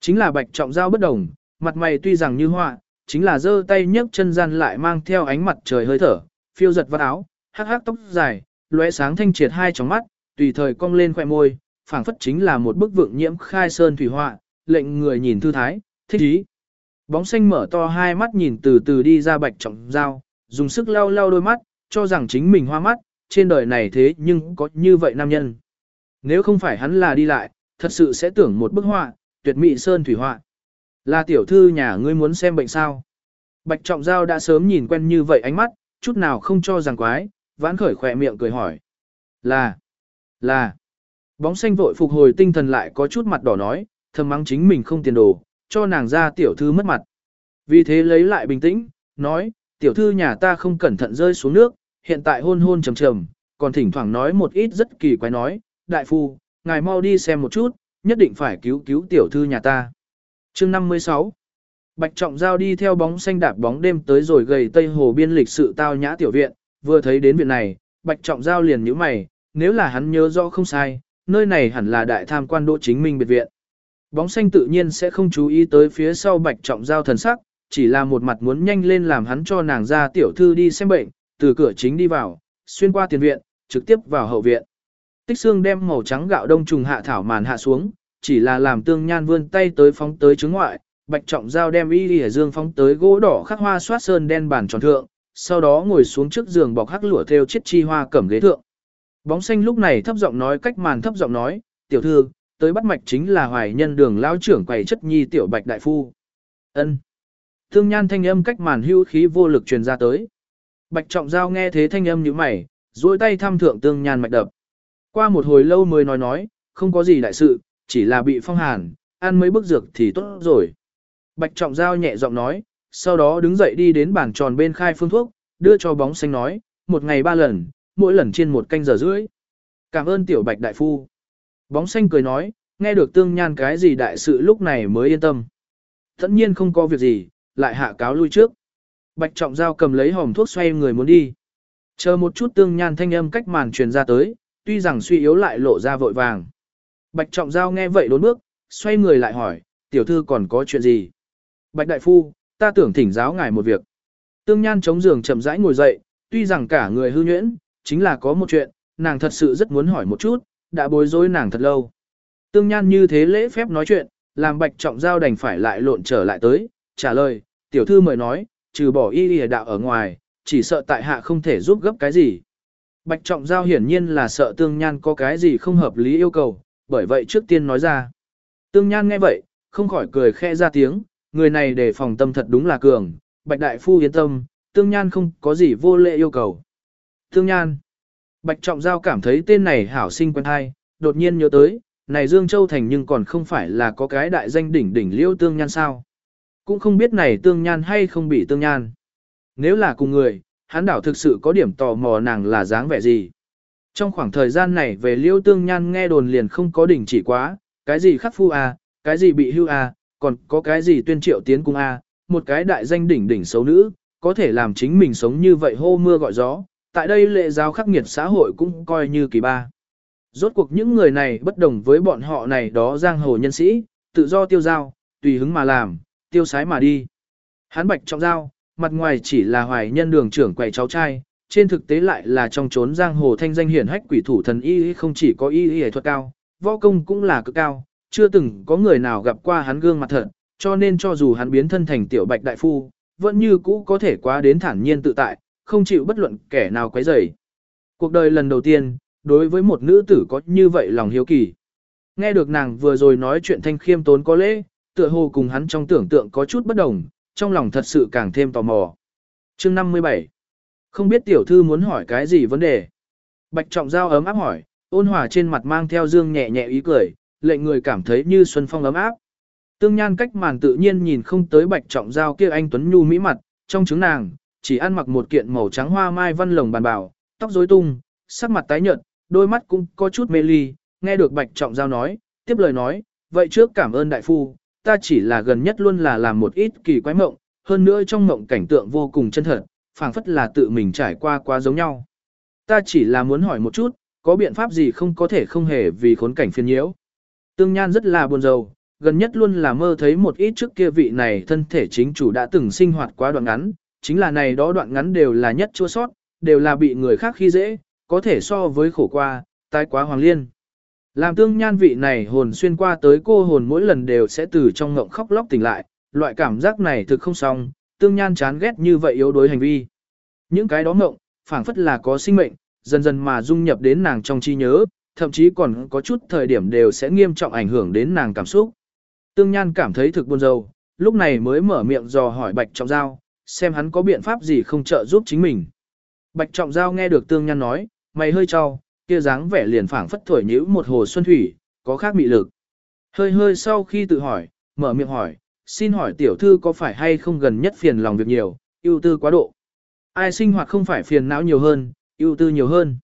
[SPEAKER 1] Chính là bạch trọng giao bất đồng, mặt mày tuy rằng như họa, chính là giơ tay nhấc chân gian lại mang theo ánh mặt trời hơi thở, phiêu giật vắt áo, hắc hắc tóc dài, lóe sáng thanh triệt hai tròng mắt, tùy thời cong lên khóe môi, phảng phất chính là một bức vượng nhiễm khai sơn thủy họa, lệnh người nhìn thư thái, thích ý. Bóng xanh mở to hai mắt nhìn từ từ đi ra bạch trọng giao, dùng sức lau lau đôi mắt, cho rằng chính mình hoa mắt, trên đời này thế nhưng có như vậy nam nhân. Nếu không phải hắn là đi lại, thật sự sẽ tưởng một bức họa, tuyệt mỹ sơn thủy họa. Là tiểu thư nhà ngươi muốn xem bệnh sao? Bạch Trọng Giao đã sớm nhìn quen như vậy ánh mắt, chút nào không cho rằng quái, vãn khởi khỏe miệng cười hỏi. Là, là, bóng xanh vội phục hồi tinh thần lại có chút mặt đỏ nói, thầm mắng chính mình không tiền đồ, cho nàng ra tiểu thư mất mặt. Vì thế lấy lại bình tĩnh, nói, tiểu thư nhà ta không cẩn thận rơi xuống nước, hiện tại hôn hôn trầm trầm, còn thỉnh thoảng nói một ít rất kỳ quái nói, đại phu, ngài mau đi xem một chút, nhất định phải cứu cứu tiểu thư nhà ta. Chương 56 Bạch Trọng Giao đi theo bóng xanh đạp bóng đêm tới rồi gầy Tây Hồ biên lịch sự tao nhã tiểu viện, vừa thấy đến viện này, Bạch Trọng Giao liền nhíu mày, nếu là hắn nhớ rõ không sai, nơi này hẳn là đại tham quan đỗ chính minh biệt viện. Bóng xanh tự nhiên sẽ không chú ý tới phía sau Bạch Trọng Giao thần sắc, chỉ là một mặt muốn nhanh lên làm hắn cho nàng ra tiểu thư đi xem bệnh, từ cửa chính đi vào, xuyên qua tiền viện, trực tiếp vào hậu viện. Tích xương đem màu trắng gạo đông trùng hạ thảo màn hạ xuống, chỉ là làm tương nhan vươn tay tới phóng tới trứng ngoại, bạch trọng giao đem y lìa dương phóng tới gỗ đỏ khắc hoa soát sơn đen bàn tròn thượng, sau đó ngồi xuống trước giường bọc hắc lụa theo chiếc chi hoa cẩm ghế thượng. Bóng xanh lúc này thấp giọng nói cách màn thấp giọng nói, tiểu thư, tới bắt mạch chính là hoài nhân đường lão trưởng quầy chất nhi tiểu bạch đại phu. ân Thương nhan thanh âm cách màn hưu khí vô lực truyền ra tới. Bạch trọng giao nghe thế thanh âm như mày, duỗi tay thăm thượng tương nhan mạch đập. Qua một hồi lâu mới nói nói, không có gì đại sự, chỉ là bị phong hàn, ăn mấy bức dược thì tốt rồi. Bạch trọng giao nhẹ giọng nói, sau đó đứng dậy đi đến bàn tròn bên khai phương thuốc, đưa cho bóng xanh nói, một ngày ba lần, mỗi lần trên một canh giờ rưỡi. Cảm ơn tiểu bạch đại phu. Bóng xanh cười nói, nghe được tương nhan cái gì đại sự lúc này mới yên tâm. Tất nhiên không có việc gì, lại hạ cáo lui trước. Bạch trọng giao cầm lấy hòm thuốc xoay người muốn đi. Chờ một chút tương nhan thanh âm cách màn truyền ra tới, tuy rằng suy yếu lại lộ ra vội vàng. Bạch trọng giao nghe vậy đốn bước, xoay người lại hỏi, tiểu thư còn có chuyện gì? Bạch đại phu, ta tưởng thỉnh giáo ngài một việc. Tương nhan chống giường chậm rãi ngồi dậy, tuy rằng cả người hư nhuyễn, chính là có một chuyện, nàng thật sự rất muốn hỏi một chút, đã bối rối nàng thật lâu. Tương nhan như thế lễ phép nói chuyện, làm bạch trọng giao đành phải lại lộn trở lại tới, trả lời, tiểu thư mời nói, trừ bỏ y lìa đạo ở ngoài, chỉ sợ tại hạ không thể giúp gấp cái gì. Bạch trọng giao hiển nhiên là sợ tương nhan có cái gì không hợp lý yêu cầu, bởi vậy trước tiên nói ra. Tương nhan nghe vậy, không khỏi cười khẽ ra tiếng, người này để phòng tâm thật đúng là cường, bạch đại phu yên tâm, tương nhan không có gì vô lệ yêu cầu. Tương nhan, bạch trọng giao cảm thấy tên này hảo sinh quen hay, đột nhiên nhớ tới, này Dương Châu Thành nhưng còn không phải là có cái đại danh đỉnh đỉnh liêu tương nhan sao. Cũng không biết này tương nhan hay không bị tương nhan. Nếu là cùng người, hắn đảo thực sự có điểm tò mò nàng là dáng vẻ gì. Trong khoảng thời gian này về liêu tương nhan nghe đồn liền không có đỉnh chỉ quá, cái gì khắc phu à, cái gì bị hưu à, còn có cái gì tuyên triệu tiến cung à, một cái đại danh đỉnh đỉnh xấu nữ, có thể làm chính mình sống như vậy hô mưa gọi gió, tại đây lệ giáo khắc nghiệt xã hội cũng coi như kỳ ba. Rốt cuộc những người này bất đồng với bọn họ này đó giang hồ nhân sĩ, tự do tiêu giao, tùy hứng mà làm, tiêu sái mà đi. Hán bạch trọng giao, mặt ngoài chỉ là hoài nhân đường trưởng quầy cháu trai, trên thực tế lại là trong trốn giang hồ thanh danh hiển hách quỷ thủ thần y không chỉ có y y thuật cao, võ công cũng là cực cao, chưa từng có người nào gặp qua hắn gương mặt thật, cho nên cho dù hắn biến thân thành tiểu bạch đại phu, vẫn như cũ có thể quá đến thản nhiên tự tại, không chịu bất luận kẻ nào quấy rầy. Cuộc đời lần đầu tiên, đối với một nữ tử có như vậy lòng hiếu kỳ. Nghe được nàng vừa rồi nói chuyện thanh khiêm tốn có lễ, tựa hồ cùng hắn trong tưởng tượng có chút bất đồng, trong lòng thật sự càng thêm tò mò. Chương 57 Không biết tiểu thư muốn hỏi cái gì vấn đề? Bạch trọng giao ấm áp hỏi, ôn hòa trên mặt mang theo dương nhẹ nhẹ ý cười, lệnh người cảm thấy như xuân phong ấm áp. Tương nhan cách màn tự nhiên nhìn không tới bạch trọng giao kia anh Tuấn Nhu mỹ mặt, trong trứng nàng, chỉ ăn mặc một kiện màu trắng hoa mai văn lồng bàn bảo, tóc rối tung, sắc mặt tái nhợt, đôi mắt cũng có chút mê ly, nghe được bạch trọng giao nói, tiếp lời nói, vậy trước cảm ơn đại phu, ta chỉ là gần nhất luôn là làm một ít kỳ quái mộng, hơn nữa trong mộng cảnh tượng vô cùng chân thật, phảng phất là tự mình trải qua quá giống nhau. Ta chỉ là muốn hỏi một chút, có biện pháp gì không có thể không hề vì khốn cảnh phiền nhiễu. Tương Nhan rất là buồn rầu, gần nhất luôn là mơ thấy một ít trước kia vị này thân thể chính chủ đã từng sinh hoạt quá đoạn ngắn, chính là này đó đoạn ngắn đều là nhất chua sót, đều là bị người khác khi dễ, có thể so với khổ qua, tai quá hoàng liên. Làm tương nhan vị này hồn xuyên qua tới cô hồn mỗi lần đều sẽ từ trong ngộng khóc lóc tỉnh lại, loại cảm giác này thực không xong, tương nhan chán ghét như vậy yếu đối hành vi. Những cái đó ngộng, phảng phất là có sinh mệnh, dần dần mà dung nhập đến nàng trong trí nhớ, thậm chí còn có chút thời điểm đều sẽ nghiêm trọng ảnh hưởng đến nàng cảm xúc. Tương Nhan cảm thấy thực buồn rầu, lúc này mới mở miệng dò hỏi Bạch Trọng Giao, xem hắn có biện pháp gì không trợ giúp chính mình. Bạch Trọng Giao nghe được Tương Nhan nói, mày hơi cho, kia dáng vẻ liền phảng phất thổi nhữ một hồ xuân thủy, có khác mị lực. Hơi hơi sau khi tự hỏi, mở miệng hỏi, xin hỏi tiểu thư có phải hay không gần nhất phiền lòng việc nhiều, ưu tư quá độ. Ai sinh hoạt không phải phiền não nhiều hơn, ưu tư nhiều hơn.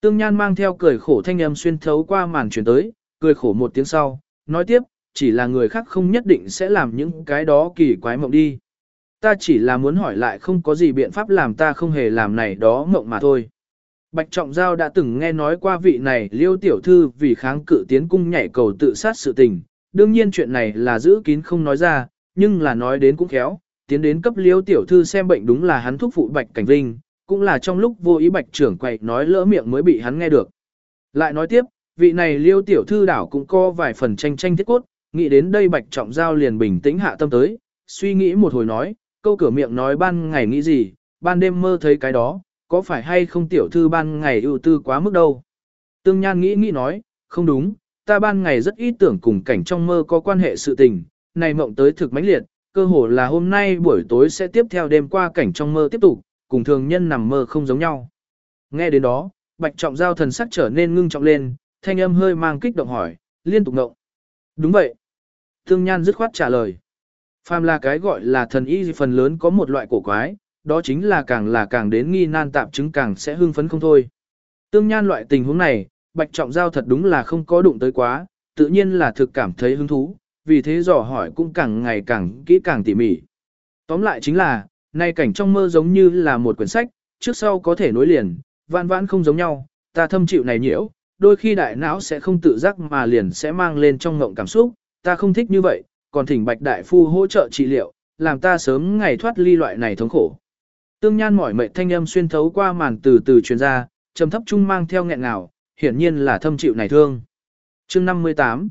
[SPEAKER 1] Tương Nhan mang theo cười khổ thanh âm xuyên thấu qua màn chuyển tới, cười khổ một tiếng sau, nói tiếp, chỉ là người khác không nhất định sẽ làm những cái đó kỳ quái mộng đi. Ta chỉ là muốn hỏi lại không có gì biện pháp làm ta không hề làm này đó mộng mà thôi. Bạch Trọng Giao đã từng nghe nói qua vị này liêu tiểu thư vì kháng cự tiến cung nhảy cầu tự sát sự tình. Đương nhiên chuyện này là giữ kín không nói ra, nhưng là nói đến cũng khéo, tiến đến cấp liêu tiểu thư xem bệnh đúng là hắn thúc phụ Bạch Cảnh Vinh, cũng là trong lúc vô ý Bạch trưởng quậy nói lỡ miệng mới bị hắn nghe được. Lại nói tiếp, vị này liêu tiểu thư đảo cũng có vài phần tranh tranh thiết cốt, nghĩ đến đây Bạch Trọng Giao liền bình tĩnh hạ tâm tới, suy nghĩ một hồi nói, câu cửa miệng nói ban ngày nghĩ gì, ban đêm mơ thấy cái đó, có phải hay không tiểu thư ban ngày ưu tư quá mức đâu. Tương Nhan nghĩ nghĩ nói, không đúng, ta ban ngày rất ít tưởng cùng cảnh trong mơ có quan hệ sự tình, này mộng tới thực mãnh liệt, cơ hồ là hôm nay buổi tối sẽ tiếp theo đêm qua cảnh trong mơ tiếp tục, cùng thường nhân nằm mơ không giống nhau. Nghe đến đó, Bạch Trọng Giao thần sắc trở nên ngưng trọng lên, thanh âm hơi mang kích động hỏi, liên tục ngộng. Đúng vậy. Tương Nhan dứt khoát trả lời. Phàm là cái gọi là thần y phần lớn có một loại cổ quái, đó chính là càng là càng đến nghi nan tạm chứng càng sẽ hưng phấn không thôi. Tương Nhan loại tình huống này, Bạch Trọng Giao thật đúng là không có đụng tới quá, tự nhiên là thực cảm thấy hứng thú, vì thế dò hỏi cũng càng ngày càng kỹ càng tỉ mỉ. Tóm lại chính là, nay cảnh trong mơ giống như là một quyển sách, trước sau có thể nối liền, vạn vãn không giống nhau, ta thâm chịu này nhiễu, đôi khi đại não sẽ không tự giác mà liền sẽ mang lên trong ngộng cảm xúc, ta không thích như vậy, còn thỉnh Bạch Đại Phu hỗ trợ trị liệu, làm ta sớm ngày thoát ly loại này thống khổ. Tương Nhan mỏi mệt thanh âm xuyên thấu qua màn từ từ truyền ra, trầm thấp trung mang theo nghẹn ngào, hiển nhiên là thâm chịu này thương. Chương 58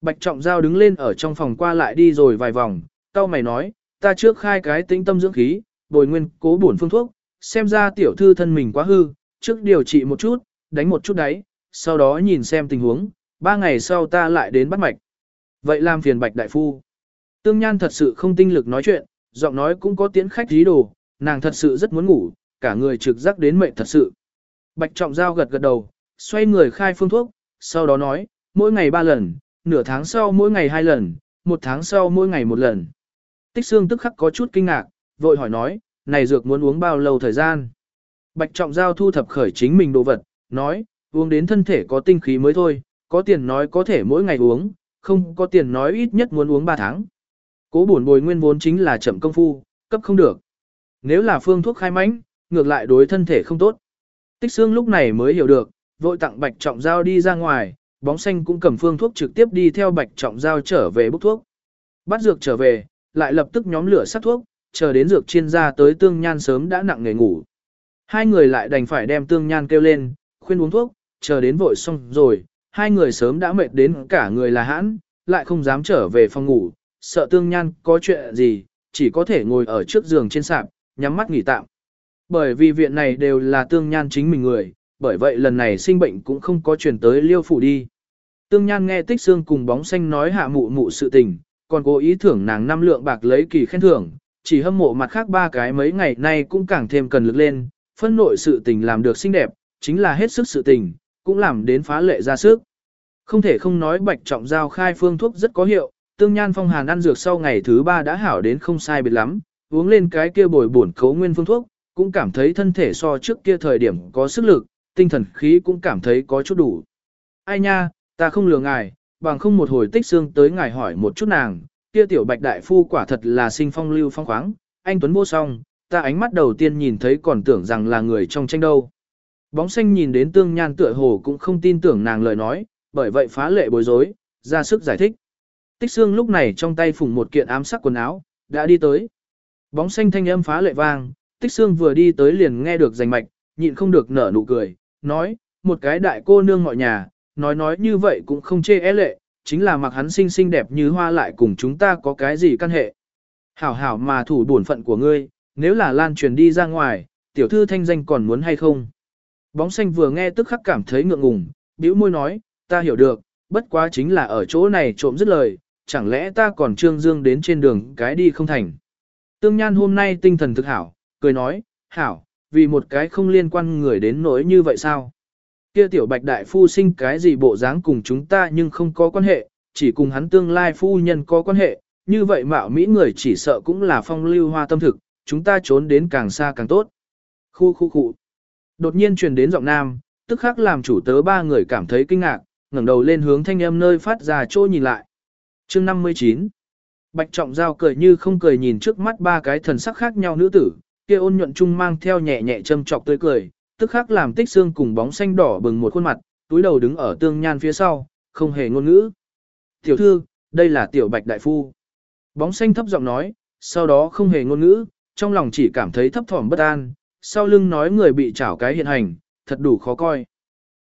[SPEAKER 1] Bạch Trọng Giao đứng lên ở trong phòng qua lại đi rồi vài vòng, tao mày nói, ta trước khai cái tĩnh tâm dưỡng khí, bồi nguyên cố bổn phương thuốc, xem ra tiểu thư thân mình quá hư, trước điều trị một chút, đánh một chút đấy, sau đó nhìn xem tình huống, ba ngày sau ta lại đến bắt mạch. Vậy làm phiền bạch đại phu. Tương Nhan thật sự không tinh lực nói chuyện, giọng nói cũng có tiễn khách dí đồ, nàng thật sự rất muốn ngủ, cả người trực giác đến mệnh thật sự. Bạch Trọng Giao gật gật đầu, xoay người khai phương thuốc, sau đó nói, mỗi ngày ba lần, nửa tháng sau mỗi ngày hai lần, một tháng sau mỗi ngày một lần. Tích xương tức khắc có chút kinh ngạc, vội hỏi nói, này dược muốn uống bao lâu thời gian. Bạch Trọng Giao thu thập khởi chính mình đồ vật, nói, uống đến thân thể có tinh khí mới thôi, có tiền nói có thể mỗi ngày uống, không có tiền nói ít nhất muốn uống 3 tháng. Cố buồn bồi nguyên vốn chính là chậm công phu, cấp không được. Nếu là phương thuốc khai mãnh, ngược lại đối thân thể không tốt. Tích xương lúc này mới hiểu được, vội tặng bạch trọng giao đi ra ngoài, bóng xanh cũng cầm phương thuốc trực tiếp đi theo bạch trọng giao trở về bốc thuốc. Bắt dược trở về, lại lập tức nhóm lửa sát thuốc, chờ đến dược chiên ra tới tương nhan sớm đã nặng nghề ngủ. Hai người lại đành phải đem tương nhan kêu lên, khuyên uống thuốc, chờ đến vội xong rồi, hai người sớm đã mệt đến cả người là hãn, lại không dám trở về phòng ngủ, sợ tương nhan có chuyện gì, chỉ có thể ngồi ở trước giường trên sạp, nhắm mắt nghỉ tạm. Bởi vì viện này đều là tương nhan chính mình người, bởi vậy lần này sinh bệnh cũng không có chuyển tới liêu phủ đi. Tương nhan nghe tích xương cùng bóng xanh nói hạ mụ mụ sự tình, còn cố ý thưởng nàng năm lượng bạc lấy kỳ khen thưởng, chỉ hâm mộ mặt khác ba cái mấy ngày nay cũng càng thêm cần lực lên, phân nội sự tình làm được xinh đẹp, chính là hết sức sự tình, cũng làm đến phá lệ ra sức. Không thể không nói bạch trọng giao khai phương thuốc rất có hiệu, tương nhan phong hàn ăn dược sau ngày thứ ba đã hảo đến không sai biệt lắm, uống lên cái kia bồi bổn cấu nguyên phương thuốc, cũng cảm thấy thân thể so trước kia thời điểm có sức lực, tinh thần khí cũng cảm thấy có chút đủ. Ai nha, ta không lừa ngài, bằng không một hồi tích xương tới ngài hỏi một chút nàng, kia tiểu bạch đại phu quả thật là sinh phong lưu phong khoáng, anh Tuấn vô song, ta ánh mắt đầu tiên nhìn thấy còn tưởng rằng là người trong tranh đâu. Bóng xanh nhìn đến tương nhan tựa hồ cũng không tin tưởng nàng lời nói, bởi vậy phá lệ bối rối, ra sức giải thích. Tích xương lúc này trong tay phùng một kiện ám sắc quần áo, đã đi tới. Bóng xanh thanh âm phá lệ vang, tích xương vừa đi tới liền nghe được rành mạch, nhịn không được nở nụ cười, nói, một cái đại cô nương mọi nhà, nói nói như vậy cũng không chê é lệ, chính là mặc hắn xinh xinh đẹp như hoa lại cùng chúng ta có cái gì căn hệ. Hảo hảo mà thủ bổn phận của ngươi, nếu là lan truyền đi ra ngoài, tiểu thư thanh danh còn muốn hay không? Bóng xanh vừa nghe tức khắc cảm thấy ngượng ngùng, bĩu môi nói, ta hiểu được, bất quá chính là ở chỗ này trộm dứt lời, chẳng lẽ ta còn trương dương đến trên đường cái đi không thành. Tương Nhan hôm nay tinh thần thực hảo, cười nói, hảo, vì một cái không liên quan người đến nỗi như vậy sao? Kia tiểu bạch đại phu sinh cái gì bộ dáng cùng chúng ta nhưng không có quan hệ, chỉ cùng hắn tương lai phu nhân có quan hệ, như vậy mạo Mỹ người chỉ sợ cũng là phong lưu hoa tâm thực, chúng ta trốn đến càng xa càng tốt. Khu khu khu. Đột nhiên truyền đến giọng nam, tức khắc làm chủ tớ ba người cảm thấy kinh ngạc, ngẩng đầu lên hướng thanh âm nơi phát ra trôi nhìn lại. Chương 59 Bạch Trọng Giao cười như không cười nhìn trước mắt ba cái thần sắc khác nhau nữ tử, kia ôn nhuận trung mang theo nhẹ nhẹ châm trọc tươi cười, tức khắc làm tích xương cùng bóng xanh đỏ bừng một khuôn mặt, túi đầu đứng ở tương nhan phía sau, không hề ngôn ngữ. Tiểu thư, đây là tiểu bạch đại phu. Bóng xanh thấp giọng nói, sau đó không hề ngôn ngữ, trong lòng chỉ cảm thấy thấp thỏm bất an, sau lưng nói người bị chảo cái hiện hành, thật đủ khó coi.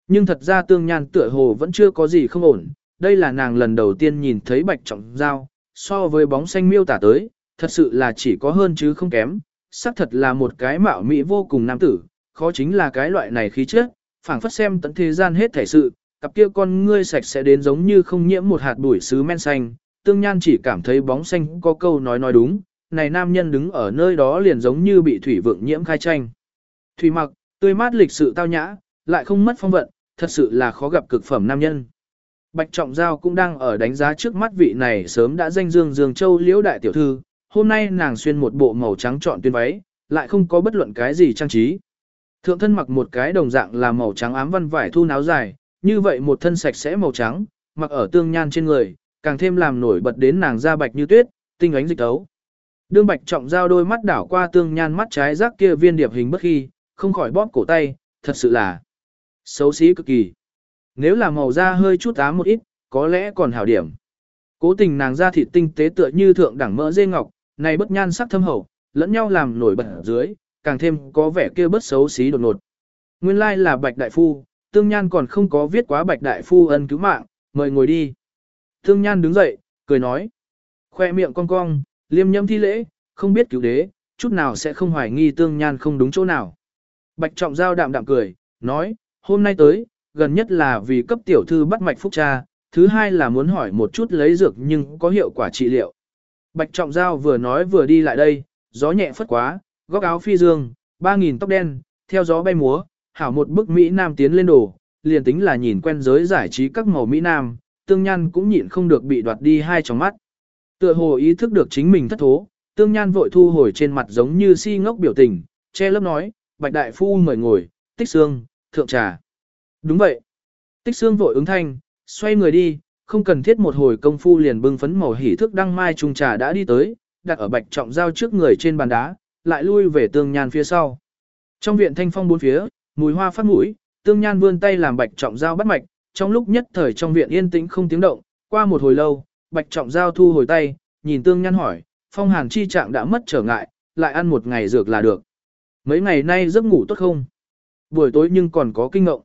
[SPEAKER 1] Nhưng thật ra tương nhan tựa hồ vẫn chưa có gì không ổn, đây là nàng lần đầu tiên nhìn thấy bạch trọng giao, so với bóng xanh miêu tả tới, thật sự là chỉ có hơn chứ không kém, xác thật là một cái mạo mỹ vô cùng nam tử, khó chính là cái loại này khí chất, phảng phất xem tận thế gian hết thể sự, cặp kia con ngươi sạch sẽ đến giống như không nhiễm một hạt bụi sứ men xanh, tương nhan chỉ cảm thấy bóng xanh có câu nói nói đúng, này nam nhân đứng ở nơi đó liền giống như bị thủy vượng nhiễm khai tranh. Thủy mặc, tươi mát lịch sự tao nhã, lại không mất phong vận, thật sự là khó gặp cực phẩm nam nhân. Bạch Trọng Giao cũng đang ở đánh giá trước mắt vị này sớm đã danh dương Dương Châu Liễu Đại Tiểu Thư, hôm nay nàng xuyên một bộ màu trắng trọn tuyên váy, lại không có bất luận cái gì trang trí. Thượng thân mặc một cái đồng dạng là màu trắng ám văn vải thu náo dài, như vậy một thân sạch sẽ màu trắng, mặc ở tương nhan trên người, càng thêm làm nổi bật đến nàng da bạch như tuyết, tinh ánh dịch tấu. Đương Bạch Trọng Giao đôi mắt đảo qua tương nhan mắt trái rác kia viên điệp hình bất khi, không khỏi bóp cổ tay, thật sự là xấu xí cực kỳ. Nếu là màu da hơi chút ám một ít, có lẽ còn hảo điểm. Cố tình nàng da thịt tinh tế tựa như thượng đẳng mỡ dê ngọc, này bất nhan sắc thâm hậu, lẫn nhau làm nổi bật ở dưới, càng thêm có vẻ kia bất xấu xí đột nột. Nguyên lai like là Bạch Đại Phu, Tương Nhan còn không có viết quá Bạch Đại Phu ân cứu mạng, mời ngồi đi. Tương Nhan đứng dậy, cười nói. Khoe miệng cong cong, liêm nhâm thi lễ, không biết cứu đế, chút nào sẽ không hoài nghi Tương Nhan không đúng chỗ nào. Bạch Trọng Giao đạm đạm cười, nói, hôm nay tới, gần nhất là vì cấp tiểu thư bắt mạch phúc cha, thứ hai là muốn hỏi một chút lấy dược nhưng có hiệu quả trị liệu. Bạch Trọng Giao vừa nói vừa đi lại đây, gió nhẹ phất quá, góc áo phi dương, ba nghìn tóc đen, theo gió bay múa, hảo một bức Mỹ Nam tiến lên đổ, liền tính là nhìn quen giới giải trí các màu Mỹ Nam, tương nhan cũng nhịn không được bị đoạt đi hai tròng mắt. Tựa hồ ý thức được chính mình thất thố, tương nhan vội thu hồi trên mặt giống như si ngốc biểu tình, che lớp nói, bạch đại phu mời ngồi, tích xương, thượng trà. Đúng vậy. Tích xương vội ứng thanh, xoay người đi, không cần thiết một hồi công phu liền bưng phấn màu hỉ thức đăng mai trùng trà đã đi tới, đặt ở bạch trọng giao trước người trên bàn đá, lại lui về tương nhan phía sau. Trong viện thanh phong bốn phía, mùi hoa phát mũi, tương nhan vươn tay làm bạch trọng giao bắt mạch, trong lúc nhất thời trong viện yên tĩnh không tiếng động, qua một hồi lâu, bạch trọng giao thu hồi tay, nhìn tương nhan hỏi, phong hàn chi trạng đã mất trở ngại, lại ăn một ngày dược là được. Mấy ngày nay giấc ngủ tốt không? Buổi tối nhưng còn có kinh ngộng.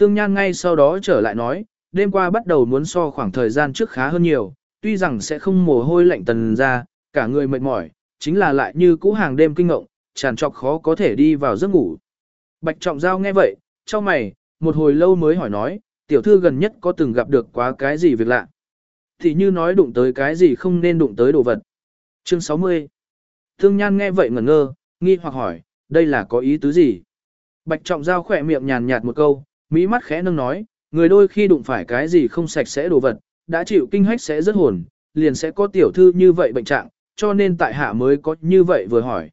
[SPEAKER 1] Tương nhan ngay sau đó trở lại nói, đêm qua bắt đầu muốn so khoảng thời gian trước khá hơn nhiều, tuy rằng sẽ không mồ hôi lạnh tần ra, cả người mệt mỏi, chính là lại như cũ hàng đêm kinh ngộng, tràn trọc khó có thể đi vào giấc ngủ. Bạch Trọng Giao nghe vậy, cho mày, một hồi lâu mới hỏi nói, tiểu thư gần nhất có từng gặp được quá cái gì việc lạ. Thì như nói đụng tới cái gì không nên đụng tới đồ vật. Chương 60 Thương Nhan nghe vậy ngẩn ngơ, nghi hoặc hỏi, đây là có ý tứ gì? Bạch Trọng Giao khỏe miệng nhàn nhạt một câu, mỹ mắt khẽ nâng nói, người đôi khi đụng phải cái gì không sạch sẽ đồ vật, đã chịu kinh hách sẽ rất hồn, liền sẽ có tiểu thư như vậy bệnh trạng, cho nên tại hạ mới có như vậy vừa hỏi.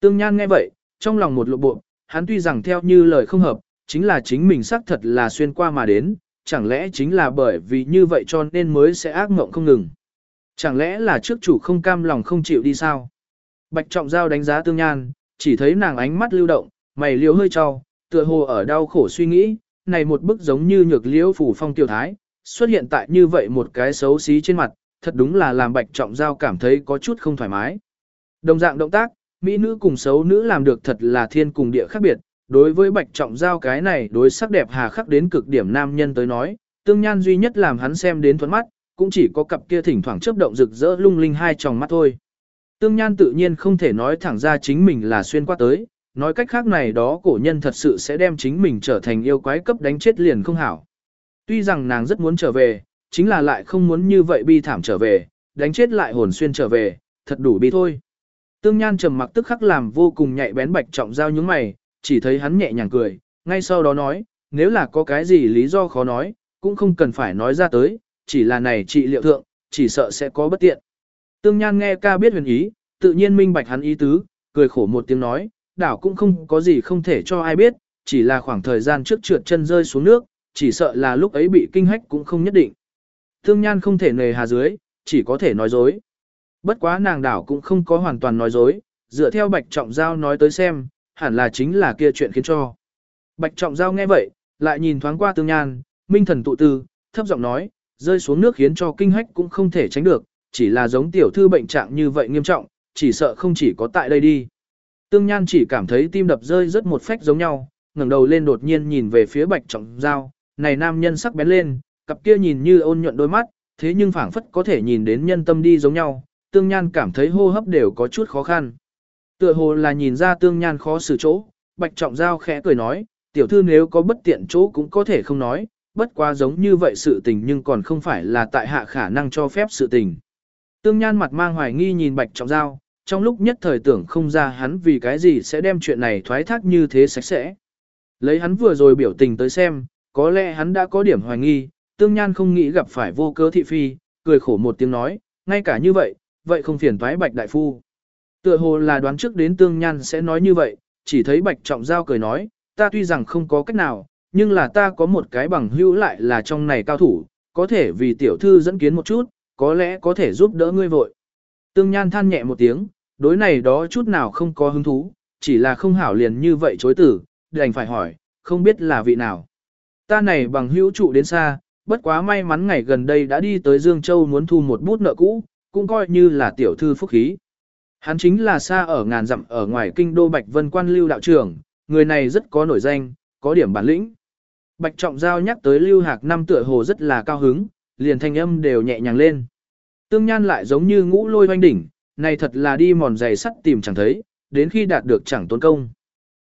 [SPEAKER 1] Tương Nhan nghe vậy, trong lòng một lộ bộ, hắn tuy rằng theo như lời không hợp, chính là chính mình xác thật là xuyên qua mà đến, chẳng lẽ chính là bởi vì như vậy cho nên mới sẽ ác mộng không ngừng. Chẳng lẽ là trước chủ không cam lòng không chịu đi sao? Bạch Trọng Giao đánh giá Tương Nhan, chỉ thấy nàng ánh mắt lưu động, mày liếu hơi trao, tựa hồ ở đau khổ suy nghĩ, này một bức giống như nhược liễu phủ phong tiểu thái, xuất hiện tại như vậy một cái xấu xí trên mặt, thật đúng là làm bạch trọng giao cảm thấy có chút không thoải mái. Đồng dạng động tác, mỹ nữ cùng xấu nữ làm được thật là thiên cùng địa khác biệt, đối với bạch trọng giao cái này đối sắc đẹp hà khắc đến cực điểm nam nhân tới nói, tương nhan duy nhất làm hắn xem đến thuẫn mắt, cũng chỉ có cặp kia thỉnh thoảng chớp động rực rỡ lung linh hai tròng mắt thôi. Tương nhan tự nhiên không thể nói thẳng ra chính mình là xuyên qua tới, nói cách khác này đó cổ nhân thật sự sẽ đem chính mình trở thành yêu quái cấp đánh chết liền không hảo. Tuy rằng nàng rất muốn trở về, chính là lại không muốn như vậy bi thảm trở về, đánh chết lại hồn xuyên trở về, thật đủ bi thôi. Tương Nhan trầm mặc tức khắc làm vô cùng nhạy bén bạch trọng giao những mày, chỉ thấy hắn nhẹ nhàng cười, ngay sau đó nói, nếu là có cái gì lý do khó nói, cũng không cần phải nói ra tới, chỉ là này trị liệu thượng, chỉ sợ sẽ có bất tiện. Tương Nhan nghe ca biết huyền ý, tự nhiên minh bạch hắn ý tứ, cười khổ một tiếng nói, đảo cũng không có gì không thể cho ai biết, chỉ là khoảng thời gian trước trượt chân rơi xuống nước, chỉ sợ là lúc ấy bị kinh hách cũng không nhất định. Thương Nhan không thể nề hà dưới, chỉ có thể nói dối. Bất quá nàng đảo cũng không có hoàn toàn nói dối, dựa theo Bạch Trọng Giao nói tới xem, hẳn là chính là kia chuyện khiến cho. Bạch Trọng Giao nghe vậy, lại nhìn thoáng qua Tương Nhan, minh thần tụ tư, thấp giọng nói, rơi xuống nước khiến cho kinh hách cũng không thể tránh được, chỉ là giống tiểu thư bệnh trạng như vậy nghiêm trọng, chỉ sợ không chỉ có tại đây đi. Tương Nhan chỉ cảm thấy tim đập rơi rất một phách giống nhau, ngẩng đầu lên đột nhiên nhìn về phía Bạch Trọng Giao, này nam nhân sắc bén lên, cặp kia nhìn như ôn nhuận đôi mắt, thế nhưng phảng phất có thể nhìn đến nhân tâm đi giống nhau, Tương Nhan cảm thấy hô hấp đều có chút khó khăn. Tựa hồ là nhìn ra Tương Nhan khó xử chỗ, Bạch Trọng Giao khẽ cười nói, tiểu thư nếu có bất tiện chỗ cũng có thể không nói, bất quá giống như vậy sự tình nhưng còn không phải là tại hạ khả năng cho phép sự tình. Tương Nhan mặt mang hoài nghi nhìn Bạch Trọng Giao, trong lúc nhất thời tưởng không ra hắn vì cái gì sẽ đem chuyện này thoái thác như thế sạch sẽ. Lấy hắn vừa rồi biểu tình tới xem, có lẽ hắn đã có điểm hoài nghi, Tương Nhan không nghĩ gặp phải vô cớ thị phi, cười khổ một tiếng nói, ngay cả như vậy, vậy không phiền thoái Bạch Đại Phu. Tựa hồ là đoán trước đến Tương Nhan sẽ nói như vậy, chỉ thấy Bạch Trọng Giao cười nói, ta tuy rằng không có cách nào, nhưng là ta có một cái bằng hữu lại là trong này cao thủ, có thể vì tiểu thư dẫn kiến một chút, có lẽ có thể giúp đỡ ngươi vội. Tương Nhan than nhẹ một tiếng, đối này đó chút nào không có hứng thú, chỉ là không hảo liền như vậy chối tử, đành phải hỏi, không biết là vị nào. Ta này bằng hữu trụ đến xa, bất quá may mắn ngày gần đây đã đi tới Dương Châu muốn thu một bút nợ cũ, cũng coi như là tiểu thư phúc khí. Hắn chính là xa ở ngàn dặm ở ngoài kinh đô Bạch Vân Quan Lưu đạo trưởng, người này rất có nổi danh, có điểm bản lĩnh. Bạch Trọng Giao nhắc tới Lưu Hạc năm tựa hồ rất là cao hứng, liền thanh âm đều nhẹ nhàng lên. Tương Nhan lại giống như ngũ lôi hoanh đỉnh, này thật là đi mòn giày sắt tìm chẳng thấy, đến khi đạt được chẳng tốn công.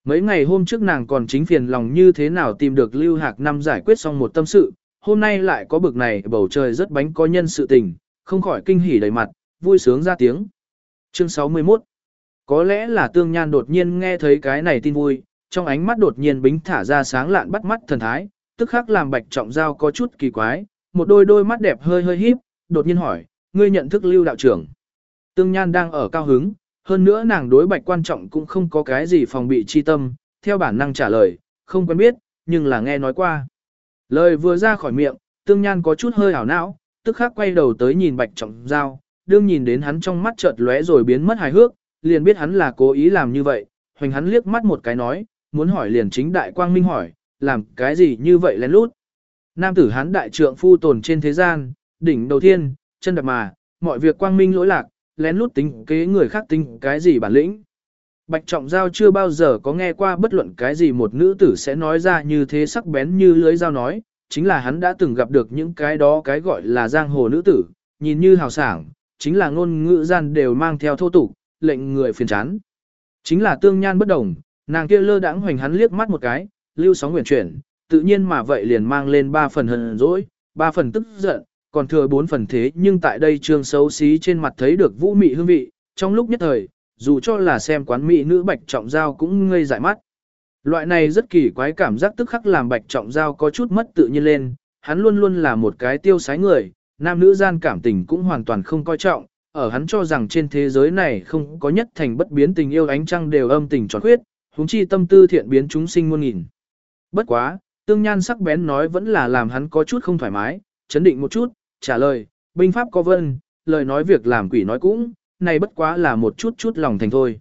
[SPEAKER 1] Mấy ngày hôm trước nàng còn chính phiền lòng như thế nào tìm được Lưu Hạc năm giải quyết xong một tâm sự, hôm nay lại có bực này bầu trời rất bánh có nhân sự tình, không khỏi kinh hỉ đầy mặt, vui sướng ra tiếng. Chương 61 Có lẽ là tương nhan đột nhiên nghe thấy cái này tin vui, trong ánh mắt đột nhiên bính thả ra sáng lạn bắt mắt thần thái, tức khắc làm bạch trọng giao có chút kỳ quái, một đôi đôi mắt đẹp hơi hơi híp, đột nhiên hỏi, ngươi nhận thức lưu đạo trưởng. Tương nhan đang ở cao hứng, hơn nữa nàng đối bạch quan trọng cũng không có cái gì phòng bị chi tâm, theo bản năng trả lời, không quen biết, nhưng là nghe nói qua. Lời vừa ra khỏi miệng, tương nhan có chút hơi ảo não, tức khắc quay đầu tới nhìn bạch trọng giao, đương nhìn đến hắn trong mắt chợt lóe rồi biến mất hài hước, liền biết hắn là cố ý làm như vậy, hoành hắn liếc mắt một cái nói, muốn hỏi liền chính đại quang minh hỏi, làm cái gì như vậy lén lút. Nam tử hắn đại trượng phu tồn trên thế gian, đỉnh đầu tiên, chân đạp mà, mọi việc quang minh lỗi lạc, lén lút tính kế người khác tính cái gì bản lĩnh. Bạch Trọng Giao chưa bao giờ có nghe qua bất luận cái gì một nữ tử sẽ nói ra như thế sắc bén như lưới dao nói, chính là hắn đã từng gặp được những cái đó cái gọi là giang hồ nữ tử, nhìn như hào sảng, chính là ngôn ngữ gian đều mang theo thô tục, lệnh người phiền chán. Chính là tương nhan bất đồng, nàng kia lơ đãng hoành hắn liếc mắt một cái, lưu sóng nguyện chuyển, tự nhiên mà vậy liền mang lên ba phần hờn dỗi, ba phần tức giận, còn thừa bốn phần thế nhưng tại đây trương xấu xí trên mặt thấy được vũ mị hương vị, trong lúc nhất thời, dù cho là xem quán mỹ nữ bạch trọng giao cũng ngây dại mắt. Loại này rất kỳ quái cảm giác tức khắc làm bạch trọng giao có chút mất tự nhiên lên, hắn luôn luôn là một cái tiêu sái người, nam nữ gian cảm tình cũng hoàn toàn không coi trọng, ở hắn cho rằng trên thế giới này không có nhất thành bất biến tình yêu ánh trăng đều âm tình tròn khuyết, huống chi tâm tư thiện biến chúng sinh muôn nghìn. Bất quá, tương nhan sắc bén nói vẫn là làm hắn có chút không thoải mái, chấn định một chút, trả lời, binh pháp có vân, lời nói việc làm quỷ nói cũng, này bất quá là một chút chút lòng thành thôi.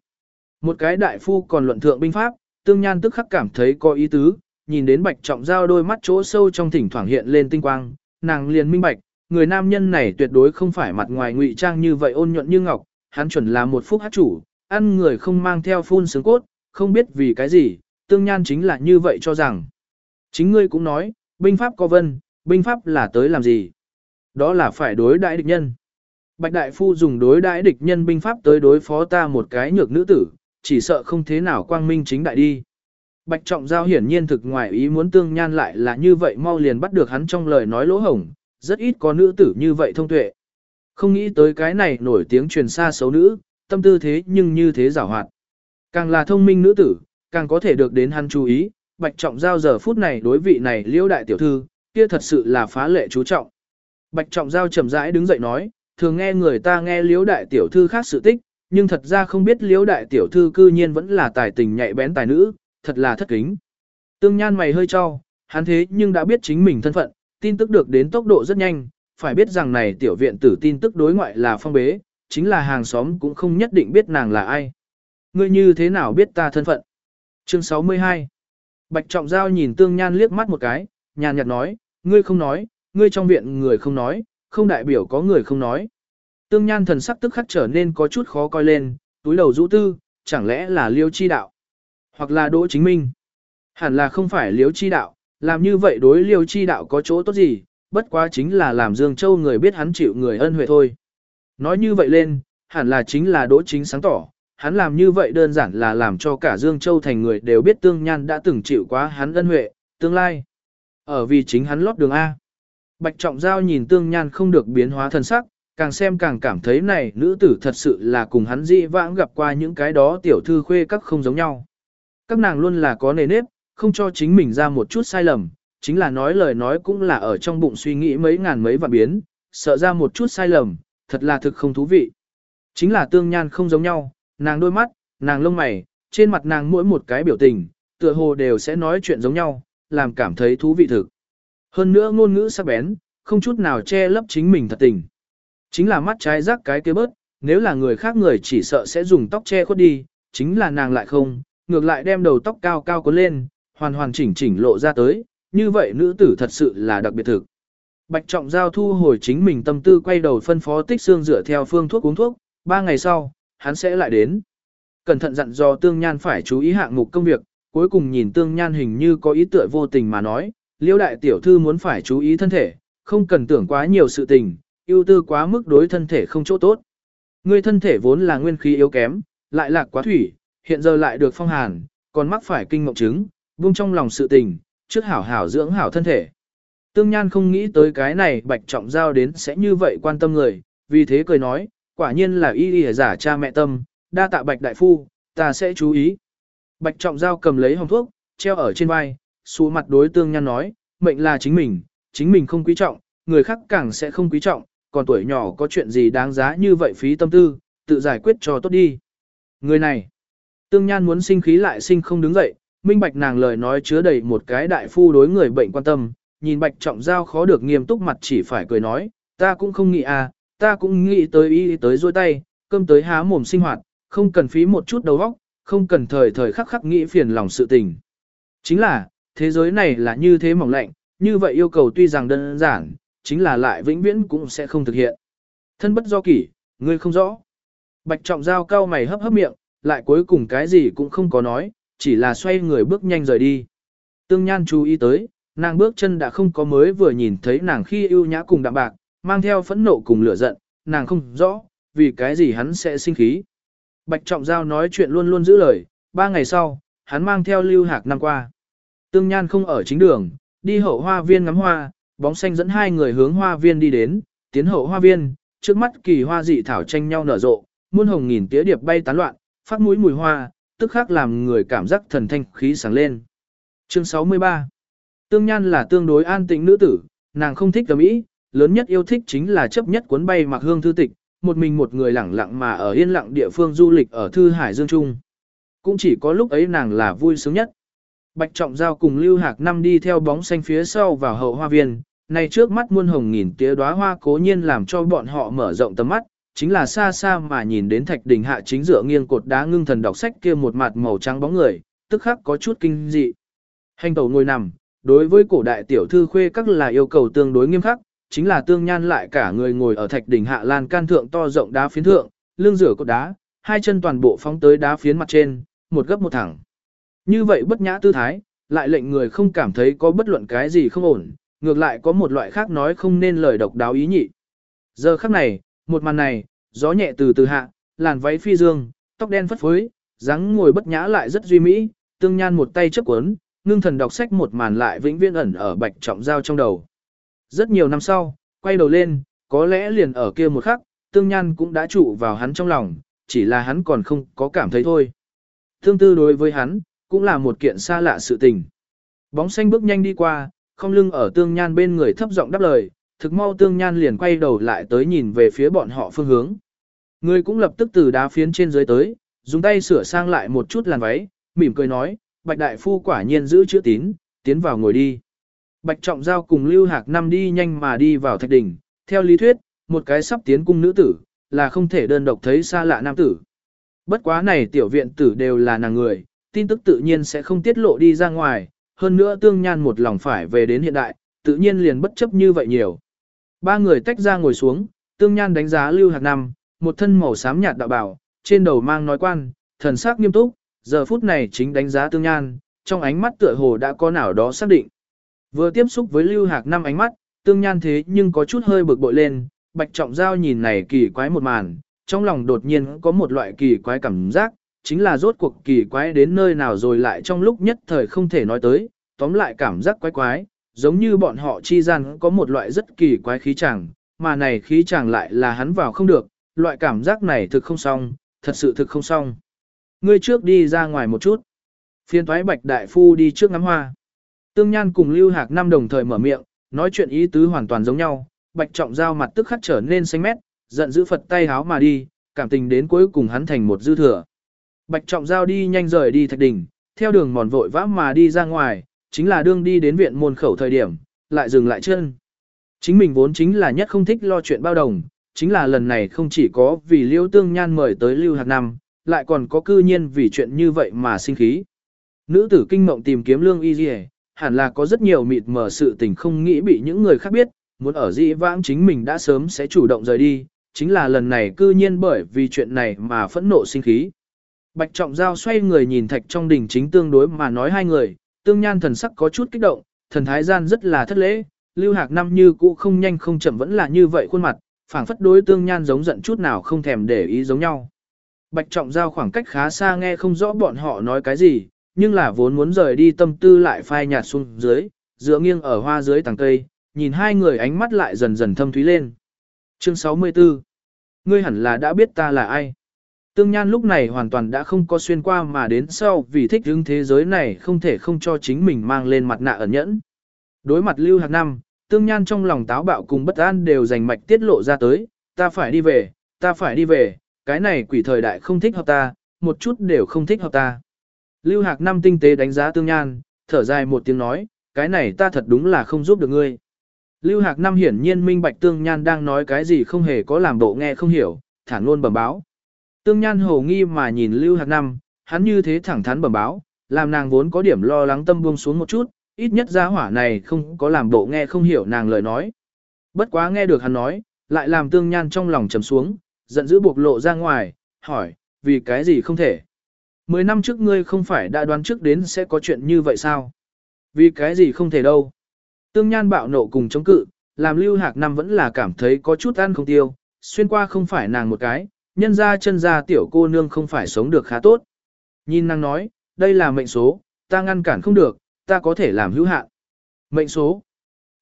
[SPEAKER 1] Một cái đại phu còn luận thượng binh pháp, tương nhan tức khắc cảm thấy có ý tứ, nhìn đến bạch trọng giao đôi mắt chỗ sâu trong thỉnh thoảng hiện lên tinh quang, nàng liền minh bạch, người nam nhân này tuyệt đối không phải mặt ngoài ngụy trang như vậy ôn nhuận như ngọc, hắn chuẩn là một phúc hát chủ, ăn người không mang theo phun sướng cốt, không biết vì cái gì, tương nhan chính là như vậy cho rằng. Chính ngươi cũng nói, binh pháp có vân, binh pháp là tới làm gì? Đó là phải đối đãi địch nhân. Bạch Đại Phu dùng đối đãi địch nhân binh pháp tới đối phó ta một cái nhược nữ tử, chỉ sợ không thế nào quang minh chính đại đi. Bạch Trọng Giao hiển nhiên thực ngoài ý muốn tương nhan lại là như vậy mau liền bắt được hắn trong lời nói lỗ hổng, rất ít có nữ tử như vậy thông tuệ. Không nghĩ tới cái này nổi tiếng truyền xa xấu nữ, tâm tư thế nhưng như thế giảo hoạt. Càng là thông minh nữ tử, càng có thể được đến hắn chú ý, Bạch Trọng Giao giờ phút này đối vị này liễu đại tiểu thư, kia thật sự là phá lệ chú trọng. Bạch Trọng Giao chậm rãi đứng dậy nói, thường nghe người ta nghe liễu đại tiểu thư khác sự tích, nhưng thật ra không biết liễu đại tiểu thư cư nhiên vẫn là tài tình nhạy bén tài nữ, thật là thất kính. Tương nhan mày hơi cho, hắn thế nhưng đã biết chính mình thân phận, tin tức được đến tốc độ rất nhanh, phải biết rằng này tiểu viện tử tin tức đối ngoại là phong bế, chính là hàng xóm cũng không nhất định biết nàng là ai. Ngươi như thế nào biết ta thân phận? Chương 62 Bạch Trọng Giao nhìn Tương Nhan liếc mắt một cái, nhàn nhạt nói, ngươi không nói, ngươi trong viện người không nói, không đại biểu có người không nói. Tương Nhan thần sắc tức khắc trở nên có chút khó coi lên, túi đầu rũ tư, chẳng lẽ là liêu chi đạo, hoặc là đỗ chính minh. Hẳn là không phải liêu chi đạo, làm như vậy đối liêu chi đạo có chỗ tốt gì, bất quá chính là làm Dương Châu người biết hắn chịu người ân huệ thôi. Nói như vậy lên, hẳn là chính là đỗ chính sáng tỏ, hắn làm như vậy đơn giản là làm cho cả Dương Châu thành người đều biết Tương Nhan đã từng chịu quá hắn ân huệ, tương lai. Ở vì chính hắn lót đường A. Bạch Trọng Giao nhìn Tương Nhan không được biến hóa thân sắc, càng xem càng cảm thấy này nữ tử thật sự là cùng hắn dị vãng gặp qua những cái đó tiểu thư khuê các không giống nhau. Các nàng luôn là có nề nếp, không cho chính mình ra một chút sai lầm, chính là nói lời nói cũng là ở trong bụng suy nghĩ mấy ngàn mấy vạn biến, sợ ra một chút sai lầm, thật là thực không thú vị. Chính là tương nhan không giống nhau, nàng đôi mắt, nàng lông mày, trên mặt nàng mỗi một cái biểu tình, tựa hồ đều sẽ nói chuyện giống nhau, làm cảm thấy thú vị thực. Hơn nữa ngôn ngữ sắc bén, không chút nào che lấp chính mình thật tình. Chính là mắt trái rắc cái kia bớt, nếu là người khác người chỉ sợ sẽ dùng tóc che khuất đi, chính là nàng lại không, ngược lại đem đầu tóc cao cao cuốn lên, hoàn hoàn chỉnh chỉnh lộ ra tới, như vậy nữ tử thật sự là đặc biệt thực. Bạch Trọng Giao thu hồi chính mình tâm tư quay đầu phân phó tích xương dựa theo phương thuốc uống thuốc, ba ngày sau, hắn sẽ lại đến. Cẩn thận dặn dò Tương Nhan phải chú ý hạng mục công việc, cuối cùng nhìn Tương Nhan hình như có ý tựa vô tình mà nói, liêu đại tiểu thư muốn phải chú ý thân thể, không cần tưởng quá nhiều sự tình, ưu tư quá mức đối thân thể không chỗ tốt. Ngươi thân thể vốn là nguyên khí yếu kém, lại lạc quá thủy, hiện giờ lại được phong hàn, còn mắc phải kinh mộng chứng, buông trong lòng sự tình, trước hảo hảo dưỡng hảo thân thể. Tương Nhan không nghĩ tới cái này bạch trọng giao đến sẽ như vậy quan tâm người, vì thế cười nói, quả nhiên là y y giả cha mẹ tâm, đa tạ bạch đại phu, ta sẽ chú ý. Bạch trọng giao cầm lấy hồng thuốc, treo ở trên vai, xù mặt đối tương nhan nói, mệnh là chính mình, chính mình không quý trọng, người khác càng sẽ không quý trọng, còn tuổi nhỏ có chuyện gì đáng giá như vậy phí tâm tư, tự giải quyết cho tốt đi. Người này, tương nhan muốn sinh khí lại sinh không đứng dậy, minh bạch nàng lời nói chứa đầy một cái đại phu đối người bệnh quan tâm, nhìn bạch trọng giao khó được nghiêm túc mặt chỉ phải cười nói, ta cũng không nghĩ à, ta cũng nghĩ tới y tới dôi tay, cơm tới há mồm sinh hoạt, không cần phí một chút đầu óc, không cần thời thời khắc khắc nghĩ phiền lòng sự tình. Chính là, thế giới này là như thế mỏng lạnh, như vậy yêu cầu tuy rằng đơn giản, chính là lại vĩnh viễn cũng sẽ không thực hiện. Thân bất do kỷ, ngươi không rõ. Bạch trọng giao cao mày hấp hấp miệng, lại cuối cùng cái gì cũng không có nói, chỉ là xoay người bước nhanh rời đi. Tương Nhan chú ý tới, nàng bước chân đã không có mới vừa nhìn thấy nàng khi yêu nhã cùng đạm bạc, mang theo phẫn nộ cùng lửa giận, nàng không rõ, vì cái gì hắn sẽ sinh khí. Bạch Trọng Giao nói chuyện luôn luôn giữ lời, ba ngày sau, hắn mang theo lưu hạc năm qua. Tương Nhan không ở chính đường, đi hậu hoa viên ngắm hoa, bóng xanh dẫn hai người hướng hoa viên đi đến, tiến hậu hoa viên, trước mắt kỳ hoa dị thảo tranh nhau nở rộ, muôn hồng nghìn tía điệp bay tán loạn, phát mũi mùi hoa, tức khắc làm người cảm giác thần thanh khí sáng lên. Chương 63 Tương Nhan là tương đối an tĩnh nữ tử, nàng không thích cầm ý, lớn nhất yêu thích chính là chấp nhất cuốn bay mặc hương thư tịch, một mình một người lẳng lặng mà ở yên lặng địa phương du lịch ở Thư Hải Dương Trung. Cũng chỉ có lúc ấy nàng là vui sướng nhất. Bạch Trọng Giao cùng Lưu Hạc Năm đi theo bóng xanh phía sau vào hậu hoa viên, này trước mắt muôn hồng nghìn tía đóa hoa cố nhiên làm cho bọn họ mở rộng tầm mắt, chính là xa xa mà nhìn đến thạch đỉnh hạ chính dựa nghiêng cột đá ngưng thần đọc sách kia một mặt màu trắng bóng người, tức khắc có chút kinh dị. Hành tẩu ngồi nằm, đối với cổ đại tiểu thư khuê các là yêu cầu tương đối nghiêm khắc, chính là tương nhan lại cả người ngồi ở thạch đỉnh hạ lan can thượng to rộng đá phiến thượng, lưng rửa cột đá, hai chân toàn bộ phóng tới đá phiến mặt trên, một gấp một thẳng. Như vậy bất nhã tư thái, lại lệnh người không cảm thấy có bất luận cái gì không ổn, ngược lại có một loại khác nói không nên lời độc đáo ý nhị. Giờ khắc này, một màn này, gió nhẹ từ từ hạ, làn váy phi dương, tóc đen phất phới, dáng ngồi bất nhã lại rất duy mỹ, tương nhan một tay chấp cuốn, ngưng thần đọc sách một màn lại vĩnh viễn ẩn ở bạch trọng giao trong đầu. Rất nhiều năm sau, quay đầu lên, có lẽ liền ở kia một khắc, tương nhan cũng đã trụ vào hắn trong lòng, chỉ là hắn còn không có cảm thấy thôi. Tương tư đối với hắn, cũng là một kiện xa lạ sự tình. Bóng xanh bước nhanh đi qua, không lưng ở tương nhan bên người thấp giọng đáp lời, thực mau tương nhan liền quay đầu lại tới nhìn về phía bọn họ phương hướng. Người cũng lập tức từ đá phiến trên dưới tới, dùng tay sửa sang lại một chút làn váy, mỉm cười nói, Bạch Đại Phu quả nhiên giữ chữ tín, tiến vào ngồi đi. Bạch Trọng Giao cùng Lưu Hạc Năm đi nhanh mà đi vào thạch đỉnh, theo lý thuyết, một cái sắp tiến cung nữ tử, là không thể đơn độc thấy xa lạ nam tử. Bất quá này tiểu viện tử đều là nàng người, tin tức tự nhiên sẽ không tiết lộ đi ra ngoài, hơn nữa tương nhan một lòng phải về đến hiện đại, tự nhiên liền bất chấp như vậy nhiều. Ba người tách ra ngồi xuống, tương nhan đánh giá Lưu Hạc Năm, một thân màu xám nhạt đạo bảo, trên đầu mang nói quan, thần sắc nghiêm túc, giờ phút này chính đánh giá tương nhan, trong ánh mắt tựa hồ đã có nào đó xác định. Vừa tiếp xúc với Lưu Hạc Năm ánh mắt, tương nhan thế nhưng có chút hơi bực bội lên, Bạch Trọng Giao nhìn này kỳ quái một màn, trong lòng đột nhiên có một loại kỳ quái cảm giác, chính là rốt cuộc kỳ quái đến nơi nào rồi lại trong lúc nhất thời không thể nói tới, tóm lại cảm giác quái quái, giống như bọn họ chi gian có một loại rất kỳ quái khí chàng, mà này khí chàng lại là hắn vào không được, loại cảm giác này thực không xong, thật sự thực không xong. Ngươi trước đi ra ngoài một chút. Phiên thoái bạch đại phu đi trước ngắm hoa. Tương Nhan cùng Lưu Hạc Năm đồng thời mở miệng, nói chuyện ý tứ hoàn toàn giống nhau, bạch trọng giao mặt tức khắc trở nên xanh mét, giận dữ Phật tay háo mà đi, cảm tình đến cuối cùng hắn thành một dư thừa. Bạch trọng giao đi nhanh rời đi thạch đỉnh, theo đường mòn vội vã mà đi ra ngoài, chính là đương đi đến viện môn khẩu thời điểm, lại dừng lại chân. Chính mình vốn chính là nhất không thích lo chuyện bao đồng, chính là lần này không chỉ có vì Liêu Tương Nhan mời tới Lưu Hạc Năm, lại còn có cư nhiên vì chuyện như vậy mà sinh khí. Nữ tử kinh mộng tìm kiếm lương y dì hẳn là có rất nhiều mịt mờ sự tình không nghĩ bị những người khác biết, muốn ở dĩ vãng chính mình đã sớm sẽ chủ động rời đi, chính là lần này cư nhiên bởi vì chuyện này mà phẫn nộ sinh khí. Bạch Trọng Giao xoay người nhìn thạch trong đỉnh chính tương đối mà nói hai người, tương nhan thần sắc có chút kích động, thần thái gian rất là thất lễ, lưu hạc năm như cũ không nhanh không chậm vẫn là như vậy khuôn mặt, phảng phất đối tương nhan giống giận chút nào không thèm để ý giống nhau. Bạch Trọng Giao khoảng cách khá xa nghe không rõ bọn họ nói cái gì, nhưng là vốn muốn rời đi tâm tư lại phai nhạt xuống dưới, dựa nghiêng ở hoa dưới tàng cây, nhìn hai người ánh mắt lại dần dần thâm thúy lên. Chương 64 Ngươi hẳn là đã biết ta là ai. Tương Nhan lúc này hoàn toàn đã không có xuyên qua mà đến sau vì thích hướng thế giới này không thể không cho chính mình mang lên mặt nạ ẩn nhẫn. Đối mặt Lưu Hạc Năm, Tương Nhan trong lòng táo bạo cùng bất an đều dành mạch tiết lộ ra tới, ta phải đi về, ta phải đi về, cái này quỷ thời đại không thích hợp ta, một chút đều không thích hợp ta. Lưu Hạc Năm tinh tế đánh giá Tương Nhan, thở dài một tiếng nói, cái này ta thật đúng là không giúp được ngươi. Lưu Hạc Năm hiển nhiên minh bạch Tương Nhan đang nói cái gì không hề có làm bộ nghe không hiểu, thản luôn bẩm báo. Tương Nhan hồ nghi mà nhìn Lưu Hạc Năm, hắn như thế thẳng thắn bẩm báo, làm nàng vốn có điểm lo lắng tâm buông xuống một chút, ít nhất gia hỏa này không có làm bộ nghe không hiểu nàng lời nói. Bất quá nghe được hắn nói, lại làm Tương Nhan trong lòng trầm xuống, giận dữ buộc lộ ra ngoài, hỏi, vì cái gì không thể? Mười năm trước ngươi không phải đã đoán trước đến sẽ có chuyện như vậy sao? Vì cái gì không thể đâu? Tương Nhan bạo nộ cùng chống cự, làm Lưu Hạc Năm vẫn là cảm thấy có chút ăn không tiêu, xuyên qua không phải nàng một cái, nhân ra chân ra tiểu cô nương không phải sống được khá tốt. Nhìn nàng nói, đây là mệnh số, ta ngăn cản không được, ta có thể làm hữu hạn. Mệnh số.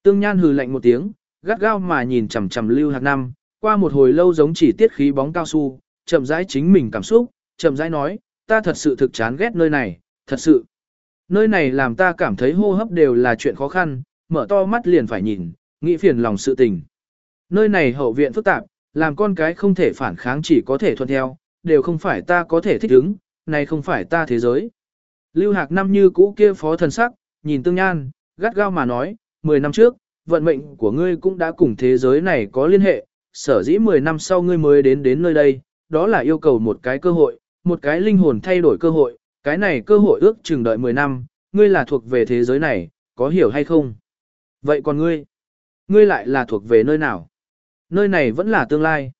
[SPEAKER 1] Tương Nhan hừ lạnh một tiếng, gắt gao mà nhìn chằm chằm Lưu Hạc Năm, qua một hồi lâu giống chỉ tiết khí bóng cao su, chậm rãi chính mình cảm xúc, chậm rãi nói, ta thật sự thực chán ghét nơi này, thật sự. Nơi này làm ta cảm thấy hô hấp đều là chuyện khó khăn, mở to mắt liền phải nhìn, nghĩ phiền lòng sự tình. Nơi này hậu viện phức tạp, làm con cái không thể phản kháng chỉ có thể thuận theo, đều không phải ta có thể thích ứng, này không phải ta thế giới. Lưu Hạc năm như cũ kia phó thần sắc, nhìn tương nhan, gắt gao mà nói, 10 năm trước, vận mệnh của ngươi cũng đã cùng thế giới này có liên hệ, sở dĩ 10 năm sau ngươi mới đến đến nơi đây, đó là yêu cầu một cái cơ hội, một cái linh hồn thay đổi cơ hội, cái này cơ hội ước chừng đợi 10 năm, ngươi là thuộc về thế giới này, có hiểu hay không? Vậy còn ngươi? Ngươi lại là thuộc về nơi nào? Nơi này vẫn là tương lai.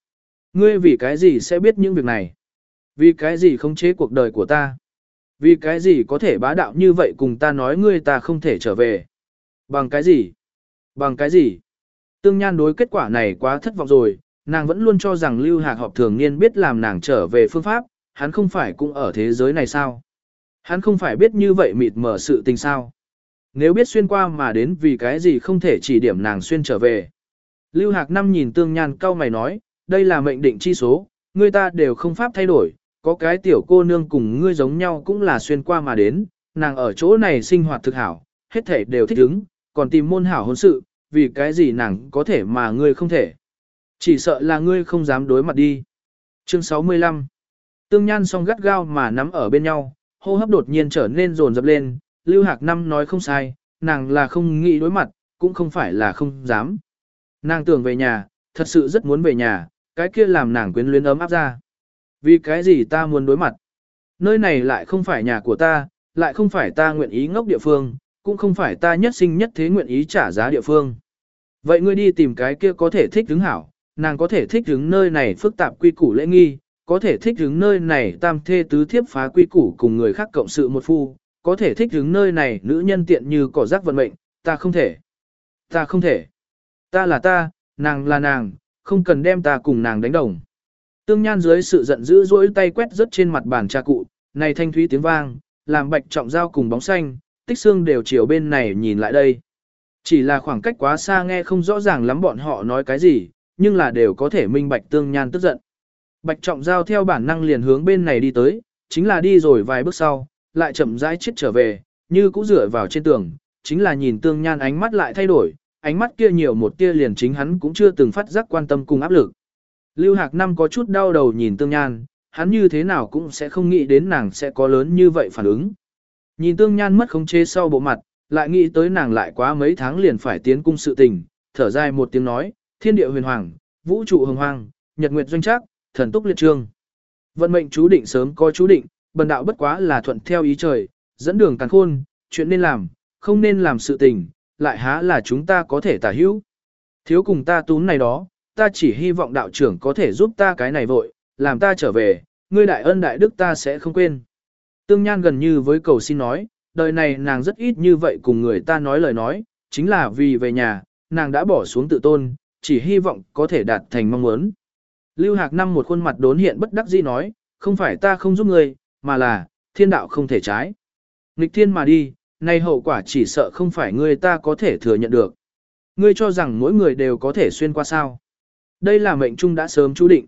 [SPEAKER 1] Ngươi vì cái gì sẽ biết những việc này? Vì cái gì không chế cuộc đời của ta? Vì cái gì có thể bá đạo như vậy cùng ta nói ngươi ta không thể trở về? Bằng cái gì? Bằng cái gì? Tương Nhan đối kết quả này quá thất vọng rồi, nàng vẫn luôn cho rằng Lưu Hạc họp thường niên biết làm nàng trở về phương pháp, hắn không phải cũng ở thế giới này sao? Hắn không phải biết như vậy mịt mở sự tình sao? Nếu biết xuyên qua mà đến vì cái gì không thể chỉ điểm nàng xuyên trở về. Lưu Hạc Năm nhìn Tương Nhan cau mày nói, đây là mệnh định chi số, người ta đều không pháp thay đổi, có cái tiểu cô nương cùng ngươi giống nhau cũng là xuyên qua mà đến, nàng ở chỗ này sinh hoạt thực hảo, hết thể đều thích ứng, còn tìm môn hảo hôn sự, vì cái gì nàng có thể mà ngươi không thể. Chỉ sợ là ngươi không dám đối mặt đi. Chương 65 Tương Nhan song gắt gao mà nắm ở bên nhau, hô hấp đột nhiên trở nên rồn rập lên, Lưu Hạc Năm nói không sai, nàng là không nghĩ đối mặt, cũng không phải là không dám. Nàng tưởng về nhà, thật sự rất muốn về nhà, cái kia làm nàng quyến luyến ấm áp ra. Vì cái gì ta muốn đối mặt? Nơi này lại không phải nhà của ta, lại không phải ta nguyện ý ngốc địa phương, cũng không phải ta nhất sinh nhất thế nguyện ý trả giá địa phương. Vậy ngươi đi tìm cái kia có thể thích hứng hảo, nàng có thể thích hứng nơi này phức tạp quy củ lễ nghi, có thể thích hứng nơi này tam thê tứ thiếp phá quy củ cùng người khác cộng sự một phu, có thể thích hứng nơi này nữ nhân tiện như cỏ rác vận mệnh, ta không thể. Ta không thể. Ta là ta, nàng là nàng, không cần đem ta cùng nàng đánh đồng. Tương Nhan dưới sự giận dữ dỗi tay quét rất trên mặt bàn trà cụ, này thanh thúy tiếng vang, làm bạch trọng giao cùng bóng xanh, tích xương đều chiều bên này nhìn lại đây. Chỉ là khoảng cách quá xa nghe không rõ ràng lắm bọn họ nói cái gì, nhưng là đều có thể minh bạch Tương Nhan tức giận. Bạch trọng giao theo bản năng liền hướng bên này đi tới, chính là đi rồi vài bước sau, lại chậm rãi chết trở về, như cũ dựa vào trên tường, chính là nhìn Tương Nhan ánh mắt lại thay đổi, ánh mắt kia nhiều một tia liền chính hắn cũng chưa từng phát giác quan tâm cùng áp lực. Lưu Hạc Năm có chút đau đầu nhìn Tương Nhan, hắn như thế nào cũng sẽ không nghĩ đến nàng sẽ có lớn như vậy phản ứng. Nhìn Tương Nhan mất khống chế sau bộ mặt, lại nghĩ tới nàng lại quá mấy tháng liền phải tiến cung sự tình, thở dài một tiếng nói, thiên địa huyền hoàng, vũ trụ hồng hoàng, nhật nguyệt doanh trác, thần túc liệt trương. Vận mệnh chú định sớm có chú định, bần đạo bất quá là thuận theo ý trời, dẫn đường càng khôn, chuyện nên làm, không nên làm sự tình, lại há là chúng ta có thể tả hữu. Thiếu cùng ta tún này đó, ta chỉ hy vọng đạo trưởng có thể giúp ta cái này vội, làm ta trở về, ngươi đại ân đại đức ta sẽ không quên. Tương Nhan gần như với cầu xin nói, đời này nàng rất ít như vậy cùng người ta nói lời nói, chính là vì về nhà, nàng đã bỏ xuống tự tôn, chỉ hy vọng có thể đạt thành mong muốn. Lưu Hạc Năm một khuôn mặt đốn hiện bất đắc dĩ nói, không phải ta không giúp ngươi, mà là, thiên đạo không thể trái. Nghịch thiên mà đi, nay hậu quả chỉ sợ không phải ngươi ta có thể thừa nhận được. Ngươi cho rằng mỗi người đều có thể xuyên qua sao. Đây là mệnh trung đã sớm chú định.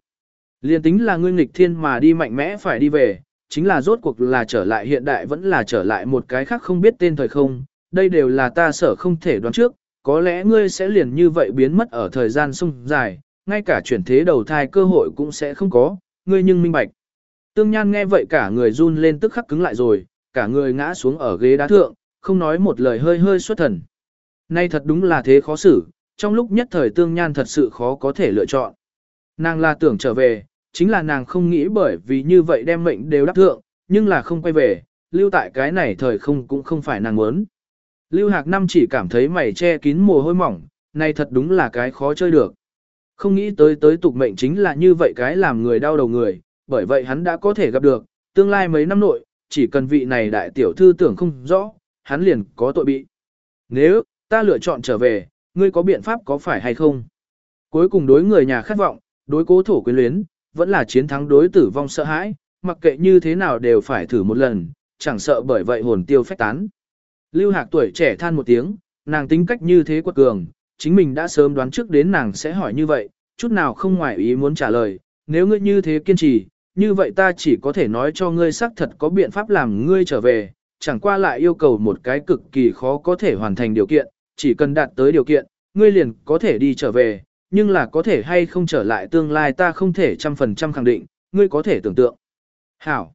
[SPEAKER 1] Liên tính là ngươi nghịch thiên mà đi mạnh mẽ phải đi về, chính là rốt cuộc là trở lại hiện đại vẫn là trở lại một cái khác không biết tên thời không, đây đều là ta sợ không thể đoán trước, có lẽ ngươi sẽ liền như vậy biến mất ở thời gian sung dài, ngay cả chuyển thế đầu thai cơ hội cũng sẽ không có, ngươi nhưng minh bạch. Tương Nhan nghe vậy cả người run lên tức khắc cứng lại rồi, cả người ngã xuống ở ghế đá thượng, không nói một lời hơi hơi xuất thần. Nay thật đúng là thế khó xử, trong lúc nhất thời Tương Nhan thật sự khó có thể lựa chọn. Nàng là tưởng trở về, chính là nàng không nghĩ bởi vì như vậy đem mệnh đều đáp thượng, nhưng là không quay về, lưu tại cái này thời không cũng không phải nàng muốn. Lưu Hạc Năm chỉ cảm thấy mày che kín mồ hôi mỏng, này thật đúng là cái khó chơi được. Không nghĩ tới tới tục mệnh chính là như vậy cái làm người đau đầu người, bởi vậy hắn đã có thể gặp được, tương lai mấy năm nội, chỉ cần vị này đại tiểu thư tưởng không rõ, hắn liền có tội bị. Nếu, ta lựa chọn trở về, ngươi có biện pháp có phải hay không? Cuối cùng đối người nhà khát vọng, đối cố thổ quyến luyến, vẫn là chiến thắng đối tử vong sợ hãi, mặc kệ như thế nào đều phải thử một lần, chẳng sợ bởi vậy hồn tiêu phách tán. Lưu Hạc tuổi trẻ than một tiếng, nàng tính cách như thế quật cường, chính mình đã sớm đoán trước đến nàng sẽ hỏi như vậy, chút nào không ngoài ý muốn trả lời, nếu ngươi như thế kiên trì, như vậy ta chỉ có thể nói cho ngươi xác thật có biện pháp làm ngươi trở về, chẳng qua lại yêu cầu một cái cực kỳ khó có thể hoàn thành điều kiện, chỉ cần đạt tới điều kiện, ngươi liền có thể đi trở về, nhưng là có thể hay không trở lại tương lai ta không thể trăm phần trăm khẳng định, ngươi có thể tưởng tượng. Hảo.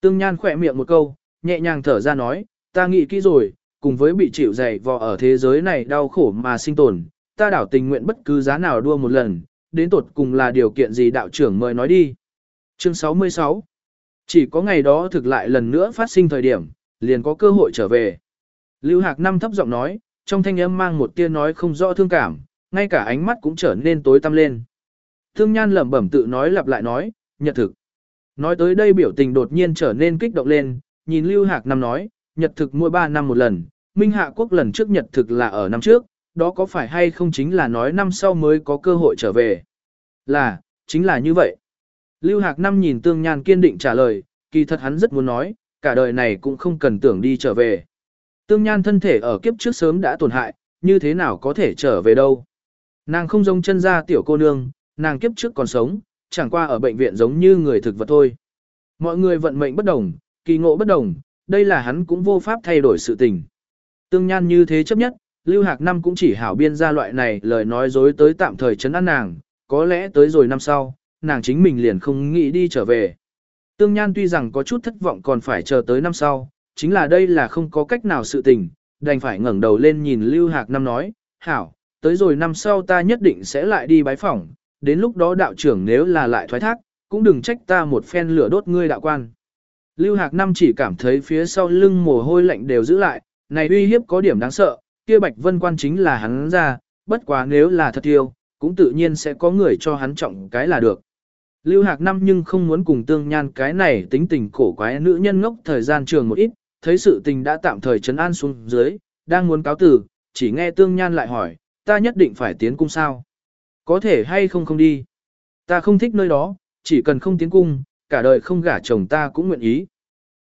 [SPEAKER 1] Tương Nhan khỏe miệng một câu, nhẹ nhàng thở ra nói, ta nghĩ kỹ rồi, cùng với bị chịu dày vò ở thế giới này đau khổ mà sinh tồn, ta đảo tình nguyện bất cứ giá nào đua một lần, đến tột cùng là điều kiện gì đạo trưởng mời nói đi. Chương 66 Chỉ có ngày đó thực lại lần nữa phát sinh thời điểm, liền có cơ hội trở về. Lưu Hạc Năm thấp giọng nói, trong thanh âm mang một tia nói không rõ thương cảm, ngay cả ánh mắt cũng trở nên tối tăm lên. Thương Nhan lẩm bẩm tự nói lặp lại nói, nhật thực. Nói tới đây biểu tình đột nhiên trở nên kích động lên, nhìn Lưu Hạc Năm nói, nhật thực mỗi 3 năm một lần, Minh Hạ Quốc lần trước nhật thực là ở năm trước, đó có phải hay không chính là nói năm sau mới có cơ hội trở về. Là, chính là như vậy. Lưu Hạc Năm nhìn Tương Nhan kiên định trả lời, kỳ thật hắn rất muốn nói, cả đời này cũng không cần tưởng đi trở về. Tương Nhan thân thể ở kiếp trước sớm đã tổn hại, như thế nào có thể trở về đâu. Nàng không giống chân ra tiểu cô nương, nàng kiếp trước còn sống, chẳng qua ở bệnh viện giống như người thực vật thôi. Mọi người vận mệnh bất đồng, kỳ ngộ bất đồng, đây là hắn cũng vô pháp thay đổi sự tình. Tương Nhan như thế chấp nhất, Lưu Hạc Năm cũng chỉ hảo biên ra loại này lời nói dối tới tạm thời chấn an nàng, có lẽ tới rồi năm sau, nàng chính mình liền không nghĩ đi trở về. Tương Nhan tuy rằng có chút thất vọng còn phải chờ tới năm sau, chính là đây là không có cách nào sự tình, đành phải ngẩng đầu lên nhìn Lưu Hạc Năm nói, hảo, tới rồi năm sau ta nhất định sẽ lại đi bái phỏng, đến lúc đó đạo trưởng nếu là lại thoái thác, cũng đừng trách ta một phen lửa đốt ngươi đạo quan. Lưu Hạc Năm chỉ cảm thấy phía sau lưng mồ hôi lạnh đều giữ lại, này uy hiếp có điểm đáng sợ, kia Bạch Vân Quan chính là hắn ra, bất quá nếu là thật yêu, cũng tự nhiên sẽ có người cho hắn trọng cái là được. Lưu Hạc Năm nhưng không muốn cùng tương nhan cái này tính tình cổ quái nữ nhân ngốc thời gian trường một ít, thấy sự tình đã tạm thời trấn an xuống dưới, đang muốn cáo tử, chỉ nghe tương nhan lại hỏi, ta nhất định phải tiến cung sao? Có thể hay không không đi? Ta không thích nơi đó, chỉ cần không tiến cung, cả đời không gả chồng ta cũng nguyện ý.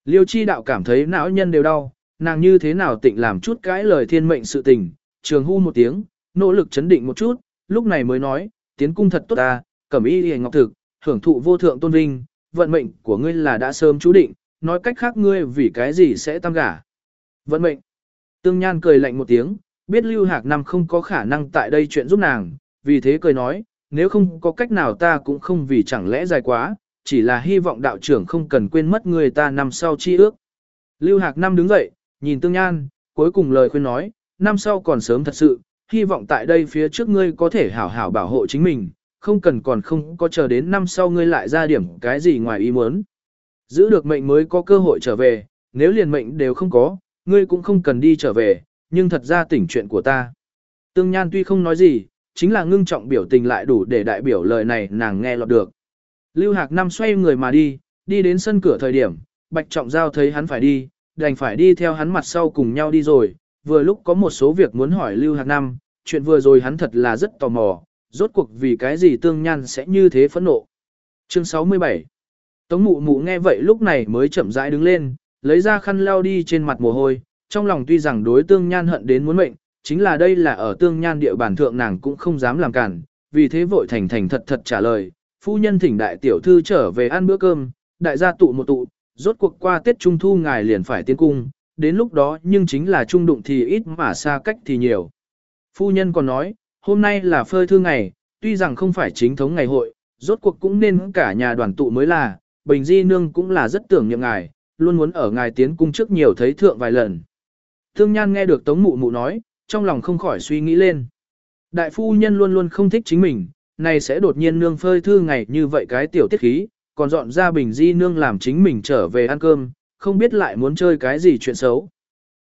[SPEAKER 1] Liêu chi đạo cảm thấy não nhân đều đau, nàng như thế nào tịnh làm chút cái lời thiên mệnh sự tình, trường hu một tiếng, nỗ lực chấn định một chút, lúc này mới nói, tiến cung thật tốt ta, cẩm y hề ngọc thực, hưởng thụ vô thượng tôn vinh, vận mệnh của ngươi là đã sớm chú định, nói cách khác ngươi vì cái gì sẽ tam gả. Vận mệnh. Tương Nhan cười lạnh một tiếng, biết Lưu Hạc Năm không có khả năng tại đây chuyện giúp nàng, vì thế cười nói, nếu không có cách nào ta cũng không vì chẳng lẽ dài quá, chỉ là hy vọng đạo trưởng không cần quên mất người ta năm sau chi ước. Lưu Hạc Năm đứng dậy, nhìn Tương Nhan, cuối cùng lời khuyên nói, năm sau còn sớm thật sự, hy vọng tại đây phía trước ngươi có thể hảo hảo bảo hộ chính mình, không cần còn không có chờ đến năm sau ngươi lại ra điểm cái gì ngoài ý muốn. Giữ được mệnh mới có cơ hội trở về, nếu liền mệnh đều không có, ngươi cũng không cần đi trở về, nhưng thật ra tỉnh chuyện của ta. Tương Nhan tuy không nói gì, chính là ngưng trọng biểu tình lại đủ để đại biểu lời này nàng nghe lọt được. Lưu Hạc Năm xoay người mà đi, đi đến sân cửa thời điểm, Bạch Trọng Giao thấy hắn phải đi, đành phải đi theo hắn mặt sau cùng nhau đi rồi, vừa lúc có một số việc muốn hỏi Lưu Hạc Năm, chuyện vừa rồi hắn thật là rất tò mò, rốt cuộc vì cái gì tương nhan sẽ như thế phẫn nộ. Chương 67 Tống mụ mụ nghe vậy lúc này mới chậm rãi đứng lên, lấy ra khăn lau đi trên mặt mồ hôi, trong lòng tuy rằng đối tương nhan hận đến muốn mệnh, chính là đây là ở tương nhan địa bàn thượng nàng cũng không dám làm cản, vì thế vội thành thành thật thật trả lời, phu nhân thỉnh đại tiểu thư trở về ăn bữa cơm, đại gia tụ một tụ, rốt cuộc qua Tết Trung Thu ngài liền phải tiến cung, đến lúc đó nhưng chính là trung đụng thì ít mà xa cách thì nhiều. Phu nhân còn nói, hôm nay là phơi thư ngày, tuy rằng không phải chính thống ngày hội, rốt cuộc cũng nên cả nhà đoàn tụ mới là, Bình Di Nương cũng là rất tưởng niệm ngài, luôn muốn ở ngài tiến cung trước nhiều thấy thượng vài lần. Thương Nhan nghe được Tống Mụ Mụ nói, trong lòng không khỏi suy nghĩ lên. Đại phu nhân luôn luôn không thích chính mình, này sẽ đột nhiên nương phơi thư ngày như vậy cái tiểu tiết khí, còn dọn ra Bình Di Nương làm chính mình trở về ăn cơm, không biết lại muốn chơi cái gì chuyện xấu.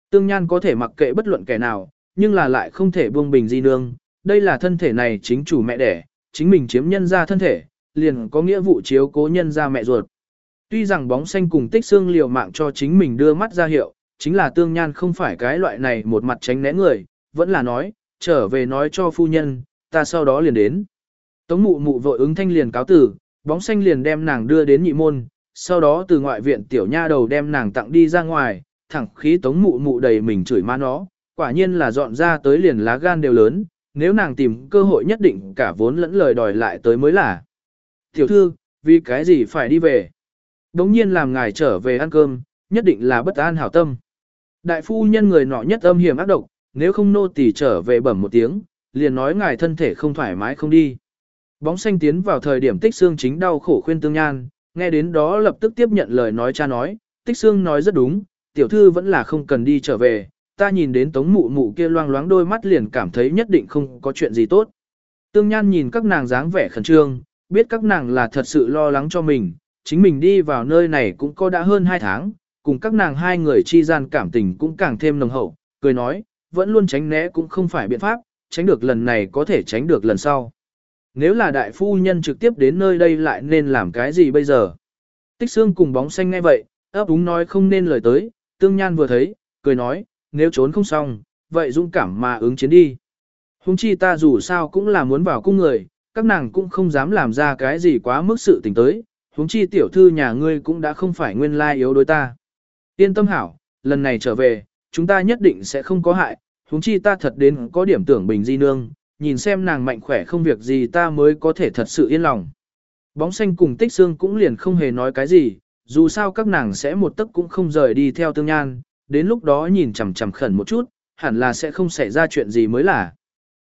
[SPEAKER 1] Tương Nhan có thể mặc kệ bất luận kẻ nào, nhưng là lại không thể buông Bình Di Nương, đây là thân thể này chính chủ mẹ đẻ, chính mình chiếm nhân ra thân thể, liền có nghĩa vụ chiếu cố nhân ra mẹ ruột. Tuy rằng bóng xanh cùng tích xương liều mạng cho chính mình đưa mắt ra hiệu, chính là tương nhan không phải cái loại này một mặt tránh né người, vẫn là nói, trở về nói cho phu nhân, ta sau đó liền đến. Tống mụ mụ vội ứng thanh liền cáo tử, bóng xanh liền đem nàng đưa đến nhị môn, sau đó từ ngoại viện tiểu nha đầu đem nàng tặng đi ra ngoài, thẳng khí tống mụ mụ đầy mình chửi ma nó, quả nhiên là dọn ra tới liền lá gan đều lớn, nếu nàng tìm cơ hội nhất định cả vốn lẫn lời đòi lại tới mới là. Tiểu thư, vì cái gì phải đi về? Đống nhiên làm ngài trở về ăn cơm, nhất định là bất an hảo tâm. Đại phu nhân người nọ nhất âm hiểm ác độc, nếu không nô tỳ trở về bẩm một tiếng, liền nói ngài thân thể không thoải mái không đi. Bóng xanh tiến vào thời điểm tích xương chính đau khổ khuyên tương nhan, nghe đến đó lập tức tiếp nhận lời nói cha nói, tích xương nói rất đúng, tiểu thư vẫn là không cần đi trở về, ta nhìn đến tống mụ mụ kia loang loáng đôi mắt liền cảm thấy nhất định không có chuyện gì tốt. Tương Nhan nhìn các nàng dáng vẻ khẩn trương, biết các nàng là thật sự lo lắng cho mình, chính mình đi vào nơi này cũng có đã hơn 2 tháng, cùng các nàng hai người chi gian cảm tình cũng càng thêm nồng hậu, cười nói, vẫn luôn tránh né cũng không phải biện pháp, tránh được lần này có thể tránh được lần sau. Nếu là đại phu nhân trực tiếp đến nơi đây lại nên làm cái gì bây giờ? Tích xương cùng bóng xanh ngay vậy, ấp úng nói không nên lời tới, tương nhan vừa thấy, cười nói, nếu trốn không xong, vậy dũng cảm mà ứng chiến đi. Hùng chi ta dù sao cũng là muốn vào cung người, các nàng cũng không dám làm ra cái gì quá mức sự tình tới, huống chi tiểu thư nhà ngươi cũng đã không phải nguyên lai yếu đối ta. Yên tâm hảo, lần này trở về, chúng ta nhất định sẽ không có hại, huống chi ta thật đến có điểm tưởng bình di nương, nhìn xem nàng mạnh khỏe không việc gì ta mới có thể thật sự yên lòng. Bóng xanh cùng tích xương cũng liền không hề nói cái gì, dù sao các nàng sẽ một tấc cũng không rời đi theo tương nhan, đến lúc đó nhìn chằm chằm khẩn một chút, hẳn là sẽ không xảy ra chuyện gì mới là.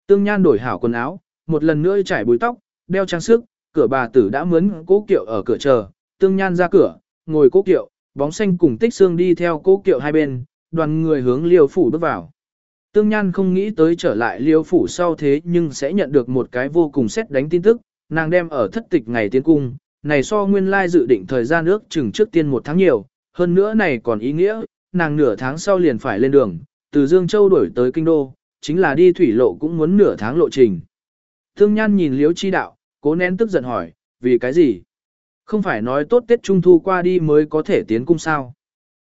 [SPEAKER 1] Tương nhan đổi hảo quần áo, một lần nữa trải búi tóc, đeo trang sức, cửa bà tử đã mướn cố kiệu ở cửa chờ, tương nhan ra cửa, ngồi cố kiệu, bóng xanh cùng tích xương đi theo cố kiệu hai bên, đoàn người hướng liêu phủ bước vào. Tương Nhan không nghĩ tới trở lại liêu phủ sau thế nhưng sẽ nhận được một cái vô cùng xét đánh tin tức, nàng đem ở thất tịch ngày tiến cung, này so nguyên lai dự định thời gian ước chừng trước tiên một tháng nhiều, hơn nữa này còn ý nghĩa, nàng nửa tháng sau liền phải lên đường, từ Dương Châu đổi tới Kinh Đô, chính là đi thủy lộ cũng muốn nửa tháng lộ trình. Tương Nhan nhìn Liễu Chi Đạo, cố nén tức giận hỏi, vì cái gì? Không phải nói tốt Tết Trung Thu qua đi mới có thể tiến cung sao?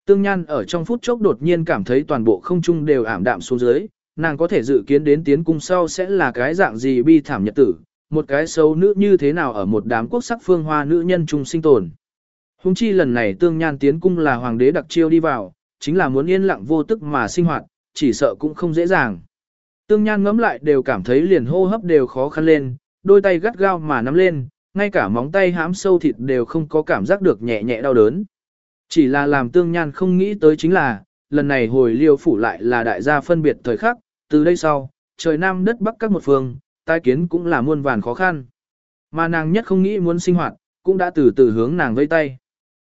[SPEAKER 1] Tương Nhan ở trong phút chốc đột nhiên cảm thấy toàn bộ không trung đều ảm đạm xuống dưới, nàng có thể dự kiến đến tiến cung sau sẽ là cái dạng gì bi thảm nhật tử, một cái xấu nữ như thế nào ở một đám quốc sắc phương hoa nữ nhân trung sinh tồn. Hùng chi lần này Tương Nhan tiến cung là hoàng đế đặc chiêu đi vào, chính là muốn yên lặng vô tức mà sinh hoạt, chỉ sợ cũng không dễ dàng. Tương Nhan ngẫm lại đều cảm thấy liền hô hấp đều khó khăn lên, đôi tay gắt gao mà nắm lên, ngay cả móng tay hãm sâu thịt đều không có cảm giác được nhẹ nhẹ đau đớn. Chỉ là làm tương nhan không nghĩ tới chính là, lần này hồi liêu phủ lại là đại gia phân biệt thời khắc, từ đây sau, trời nam đất bắc các một phương, tai kiến cũng là muôn vàn khó khăn. Mà nàng nhất không nghĩ muốn sinh hoạt, cũng đã từ từ hướng nàng vây tay.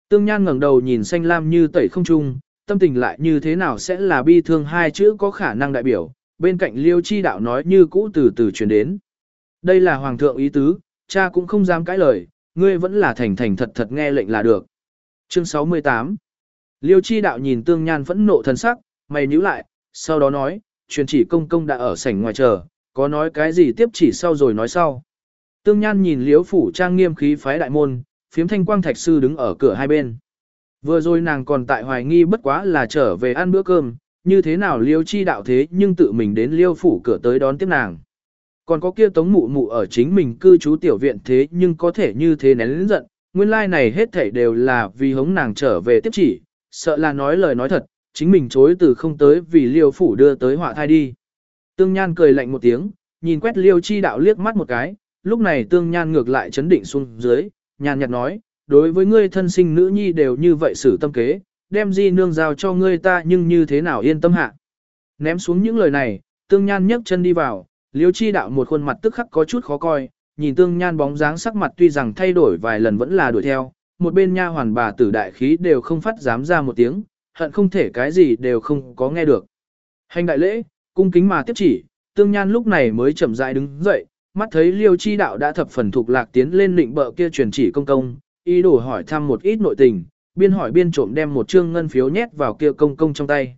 [SPEAKER 1] Tương Nhan ngẩng đầu nhìn xanh lam như tẩy không trung, tâm tình lại như thế nào sẽ là bi thương hai chữ có khả năng đại biểu, bên cạnh Liêu Chi đạo nói như cũ từ từ truyền đến. Đây là hoàng thượng ý tứ, cha cũng không dám cãi lời, ngươi vẫn là thành thành thật thật nghe lệnh là được. Chương 68 Liêu chi đạo nhìn tương nhan phẫn nộ thần sắc, mày nhíu lại, sau đó nói, truyền chỉ công công đã ở sảnh ngoài chờ, có nói cái gì tiếp chỉ sau rồi nói sau. Tương nhan nhìn liếu phủ trang nghiêm khí phái đại môn, phiếm thanh quang thạch sư đứng ở cửa hai bên. Vừa rồi nàng còn tại hoài nghi bất quá là trở về ăn bữa cơm, như thế nào liêu chi đạo thế nhưng tự mình đến liêu phủ cửa tới đón tiếp nàng. Còn có kia tống mụ mụ ở chính mình cư trú tiểu viện thế nhưng có thể như thế nén lĩnh giận, nguyên lai like này hết thảy đều là vì hống nàng trở về tiếp chỉ, sợ là nói lời nói thật, chính mình chối từ không tới vì liêu phủ đưa tới họa thai đi. Tương Nhan cười lạnh một tiếng, nhìn quét liêu chi đạo liếc mắt một cái, lúc này Tương Nhan ngược lại chấn định xuống dưới, nhàn nhạt nói, đối với ngươi thân sinh nữ nhi đều như vậy xử tâm kế, đem di nương giao cho ngươi ta nhưng như thế nào yên tâm hạ. Ném xuống những lời này, Tương Nhan nhấc chân đi vào, liêu chi đạo một khuôn mặt tức khắc có chút khó coi, nhìn tương nhan bóng dáng sắc mặt tuy rằng thay đổi vài lần vẫn là đuổi theo, một bên nha hoàn bà tử đại khí đều không phát dám ra một tiếng, hận không thể cái gì đều không có nghe được. Hành đại lễ, cung kính mà tiếp chỉ, tương nhan lúc này mới chậm rãi đứng dậy, mắt thấy liêu chi đạo đã thập phần thuộc lạc tiến lên lịnh bợ kia truyền chỉ công công, ý đồ hỏi thăm một ít nội tình, biên hỏi biên trộm đem một trương ngân phiếu nhét vào kia công công trong tay.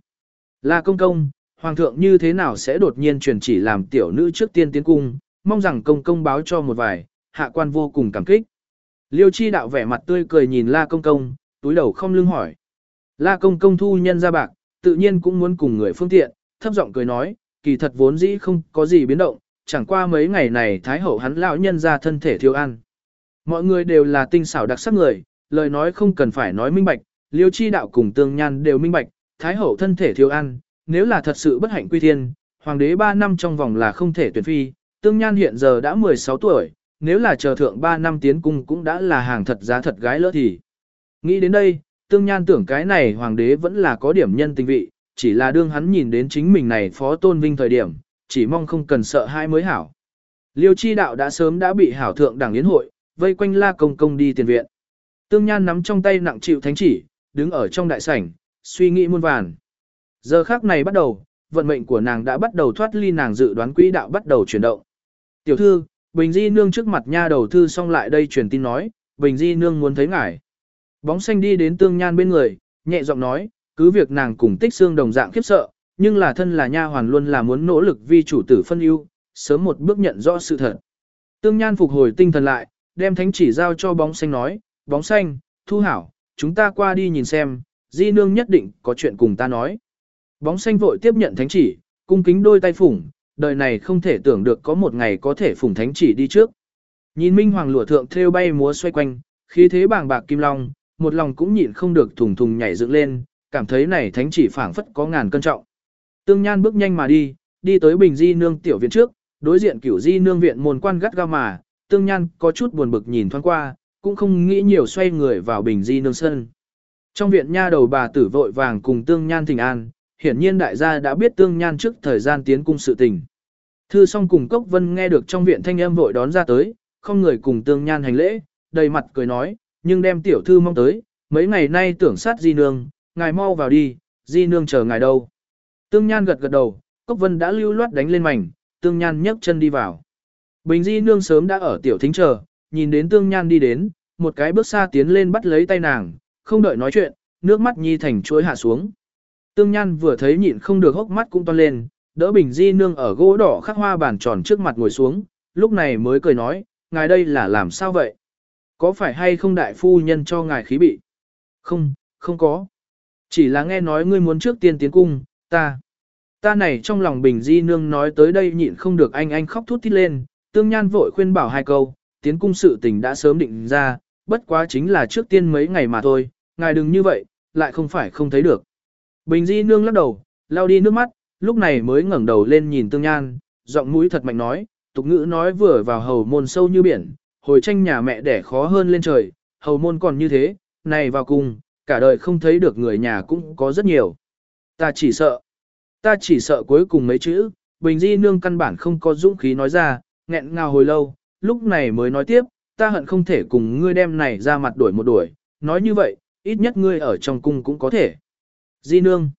[SPEAKER 1] Là công công, hoàng thượng như thế nào sẽ đột nhiên truyền chỉ làm tiểu nữ trước tiên tiến cung, mong rằng công công báo cho một vài, hạ quan vô cùng cảm kích. Liêu chi đạo vẻ mặt tươi cười nhìn la công công, túi đầu không lưng hỏi. La công công thu nhân ra bạc, tự nhiên cũng muốn cùng người phương tiện, thấp giọng cười nói, kỳ thật vốn dĩ không có gì biến động, chẳng qua mấy ngày này thái hậu hắn lão nhân ra thân thể thiếu ăn. Mọi người đều là tinh xảo đặc sắc người, lời nói không cần phải nói minh bạch, liêu chi đạo cùng tương nhan đều minh bạch, thái hậu thân thể thiếu ăn, nếu là thật sự bất hạnh quy thiên, hoàng đế 3 năm trong vòng là không thể tuyển phi, Tương Nhan hiện giờ đã 16 tuổi, nếu là chờ thượng 3 năm tiến cung cũng đã là hàng thật giá thật gái lỡ thì. Nghĩ đến đây, Tương Nhan tưởng cái này hoàng đế vẫn là có điểm nhân tình vị, chỉ là đương hắn nhìn đến chính mình này phó tôn vinh thời điểm, chỉ mong không cần sợ hai mới hảo. Liêu chi đạo đã sớm đã bị hảo thượng đảng yến hội, vây quanh la công công đi tiền viện. Tương Nhan nắm trong tay nặng chịu thánh chỉ, đứng ở trong đại sảnh, suy nghĩ muôn vàn. Giờ khắc này bắt đầu, vận mệnh của nàng đã bắt đầu thoát ly nàng dự đoán quỹ đạo bắt đầu chuyển động. Tiểu thư, Bình Di Nương trước mặt nha đầu thư xong lại đây truyền tin nói, Bình Di Nương muốn thấy ngài. Bóng xanh đi đến tương nhan bên người, nhẹ giọng nói, cứ việc nàng cùng tích xương đồng dạng khiếp sợ, nhưng là thân là nha hoàn luôn là muốn nỗ lực vì chủ tử phân ưu, sớm một bước nhận rõ sự thật. Tương nhan phục hồi tinh thần lại, đem thánh chỉ giao cho bóng xanh nói, bóng xanh, thu hảo, chúng ta qua đi nhìn xem, di nương nhất định có chuyện cùng ta nói. Bóng xanh vội tiếp nhận thánh chỉ, cung kính đôi tay phủng, đời này không thể tưởng được có một ngày có thể phủng thánh chỉ đi trước. Nhìn minh hoàng lụa thượng thêu bay múa xoay quanh, khí thế bàng bạc kim long, một lòng cũng nhịn không được thùng thùng nhảy dựng lên, cảm thấy này thánh chỉ phảng phất có ngàn cân trọng. Tương Nhan bước nhanh mà đi, đi tới Bình Di nương tiểu viện trước, đối diện Cửu Di nương viện môn quan gắt gao mà, Tương Nhan có chút buồn bực nhìn thoáng qua, cũng không nghĩ nhiều xoay người vào Bình Di nương sân. Trong viện nha đầu bà tử vội vàng cùng Tương Nhan thỉnh an, hiển nhiên đại gia đã biết Tương Nhan trước thời gian tiến cung sự tình. Thư song cùng Cốc Vân nghe được trong viện thanh âm vội đón ra tới, không người cùng Tương Nhan hành lễ, đầy mặt cười nói, nhưng đem tiểu thư mong tới, mấy ngày nay tưởng sát Di nương, ngài mau vào đi, Di nương chờ ngài đâu. Tương Nhan gật gật đầu, Cốc Vân đã lưu loát đánh lên mảnh, Tương Nhan nhấc chân đi vào. Bình Di nương sớm đã ở tiểu thính chờ, nhìn đến Tương Nhan đi đến, một cái bước xa tiến lên bắt lấy tay nàng, không đợi nói chuyện, nước mắt nhi thành chuối hạ xuống. Tương Nhan vừa thấy nhịn không được hốc mắt cũng to lên, đỡ Bình Di nương ở gỗ đỏ khắc hoa bàn tròn trước mặt ngồi xuống, lúc này mới cười nói, ngài đây là làm sao vậy? Có phải hay không đại phu nhân cho ngài khí bị? Không, không có. Chỉ là nghe nói ngươi muốn trước tiên tiến cung, ta. Ta này trong lòng Bình Di nương nói tới đây nhịn không được anh anh khóc thút thít lên, tương nhan vội khuyên bảo hai câu, tiến cung sự tình đã sớm định ra, bất quá chính là trước tiên mấy ngày mà thôi, ngài đừng như vậy, lại không phải không thấy được. Bình Di nương lắc đầu, lau đi nước mắt, lúc này mới ngẩng đầu lên nhìn tương nhan, giọng mũi thật mạnh nói, tục ngữ nói vừa vào hầu môn sâu như biển, hồi tranh nhà mẹ đẻ khó hơn lên trời, hầu môn còn như thế, này vào cùng, cả đời không thấy được người nhà cũng có rất nhiều. Ta chỉ sợ, ta chỉ sợ cuối cùng mấy chữ, Bình Di Nương căn bản không có dũng khí nói ra, nghẹn ngào hồi lâu, lúc này mới nói tiếp, ta hận không thể cùng ngươi đem này ra mặt đuổi một đuổi, nói như vậy, ít nhất ngươi ở trong cung cũng có thể. Di Nương,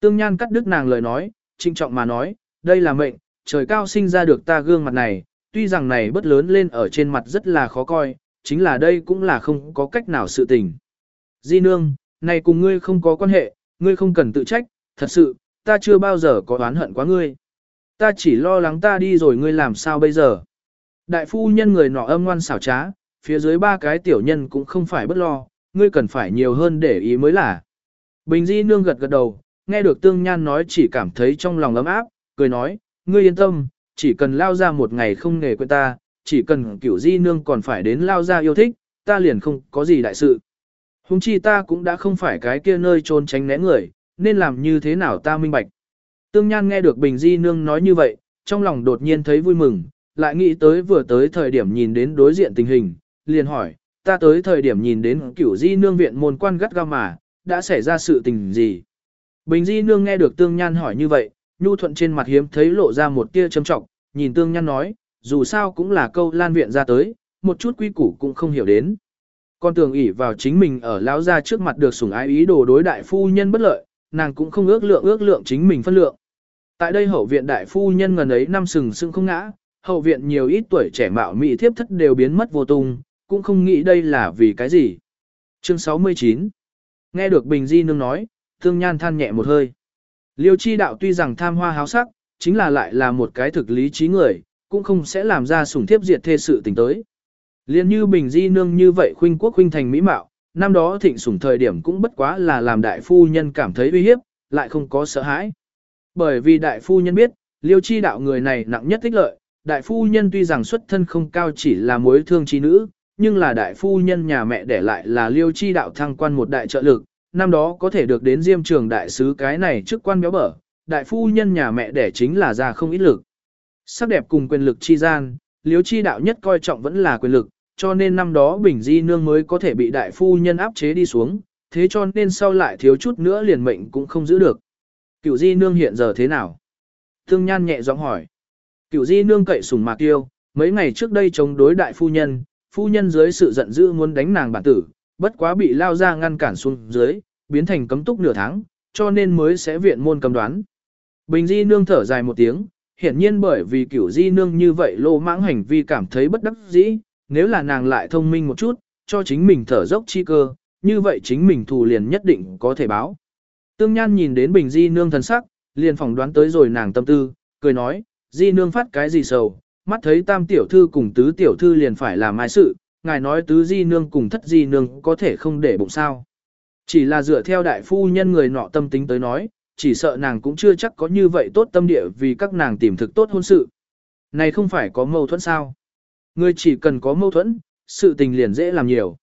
[SPEAKER 1] tương nhan cắt đứt nàng lời nói, trinh trọng mà nói, đây là mệnh, trời cao sinh ra được ta gương mặt này, tuy rằng này bất lớn lên ở trên mặt rất là khó coi, chính là đây cũng là không có cách nào sự tình. Di nương, này cùng ngươi không có quan hệ, ngươi không cần tự trách, thật sự, ta chưa bao giờ có oán hận quá ngươi. Ta chỉ lo lắng ta đi rồi ngươi làm sao bây giờ. Đại phu nhân người nọ âm ngoan xảo trá, phía dưới ba cái tiểu nhân cũng không phải bất lo, ngươi cần phải nhiều hơn để ý mới là. Bình Di nương gật gật đầu, nghe được Tương Nhan nói chỉ cảm thấy trong lòng ấm áp, cười nói, ngươi yên tâm, chỉ cần lao ra một ngày không nghề quên ta, chỉ cần kiểu Di nương còn phải đến lao ra yêu thích, ta liền không có gì đại sự. Hùng chi ta cũng đã không phải cái kia nơi trôn tránh né người, nên làm như thế nào ta minh bạch. Tương Nhan nghe được Bình Di Nương nói như vậy, trong lòng đột nhiên thấy vui mừng, lại nghĩ tới vừa tới thời điểm nhìn đến đối diện tình hình, liền hỏi, ta tới thời điểm nhìn đến cửu Di Nương viện môn quan gắt gao mà, đã xảy ra sự tình gì. Bình Di Nương nghe được Tương Nhan hỏi như vậy, nhu thuận trên mặt hiếm thấy lộ ra một tia châm trọng, nhìn Tương Nhan nói, dù sao cũng là câu lan viện ra tới, một chút quy củ cũng không hiểu đến. Con tưởng ỷ vào chính mình ở lão gia trước mặt được sủng ái ý đồ đối đại phu nhân bất lợi, nàng cũng không ước lượng ước lượng chính mình phân lượng. Tại đây hậu viện đại phu nhân ngần ấy năm sừng sững không ngã, hậu viện nhiều ít tuổi trẻ mạo mỹ thiếp thất đều biến mất vô tung, cũng không nghĩ đây là vì cái gì. Chương 69 Nghe được Bình Di Nương nói, Thương Nhan than nhẹ một hơi. Liêu chi đạo tuy rằng tham hoa háo sắc, chính là lại là một cái thực lý trí người, cũng không sẽ làm ra sủng thiếp diệt thê sự tình tới. Liên như Bình Di Nương như vậy khuynh quốc khuynh thành mỹ mạo, năm đó thịnh sủng thời điểm cũng bất quá là làm đại phu nhân cảm thấy uy hiếp, lại không có sợ hãi. Bởi vì đại phu nhân biết, liêu chi đạo người này nặng nhất thích lợi, đại phu nhân tuy rằng xuất thân không cao chỉ là mối thương chi nữ, nhưng là đại phu nhân nhà mẹ để lại là liêu chi đạo thăng quan một đại trợ lực, năm đó có thể được đến diêm trường đại sứ cái này trước quan béo bở, đại phu nhân nhà mẹ đẻ chính là ra không ít lực. Sắc đẹp cùng quyền lực chi gian, liêu chi đạo nhất coi trọng vẫn là quyền lực, cho nên năm đó Bình Di Nương mới có thể bị đại phu nhân áp chế đi xuống, thế cho nên sau lại thiếu chút nữa liền mệnh cũng không giữ được. Cựu Di Nương hiện giờ thế nào? Thương Nhan nhẹ giọng hỏi. Cựu Di Nương cậy sùng mạc tiêu, mấy ngày trước đây chống đối đại phu nhân, phu nhân dưới sự giận dữ muốn đánh nàng bản tử, bất quá bị lao ra ngăn cản xuống dưới, biến thành cấm túc nửa tháng, cho nên mới sẽ viện môn cầm đoán. Bình Di Nương thở dài một tiếng, hiển nhiên bởi vì cửu di nương như vậy lô mãng hành vi cảm thấy bất đắc dĩ, nếu là nàng lại thông minh một chút, cho chính mình thở dốc chi cơ, như vậy chính mình thù liền nhất định có thể báo. Tương Nhan nhìn đến Bình Di nương thần sắc, liền phỏng đoán tới rồi nàng tâm tư, cười nói, Di nương phát cái gì sầu, mắt thấy tam tiểu thư cùng tứ tiểu thư liền phải làm mai sự, ngài nói tứ Di nương cùng thất Di nương có thể không để bụng sao. Chỉ là dựa theo đại phu nhân người nọ tâm tính tới nói, chỉ sợ nàng cũng chưa chắc có như vậy tốt tâm địa vì các nàng tìm thực tốt hôn sự. Này không phải có mâu thuẫn sao? Ngươi chỉ cần có mâu thuẫn, sự tình liền dễ làm nhiều.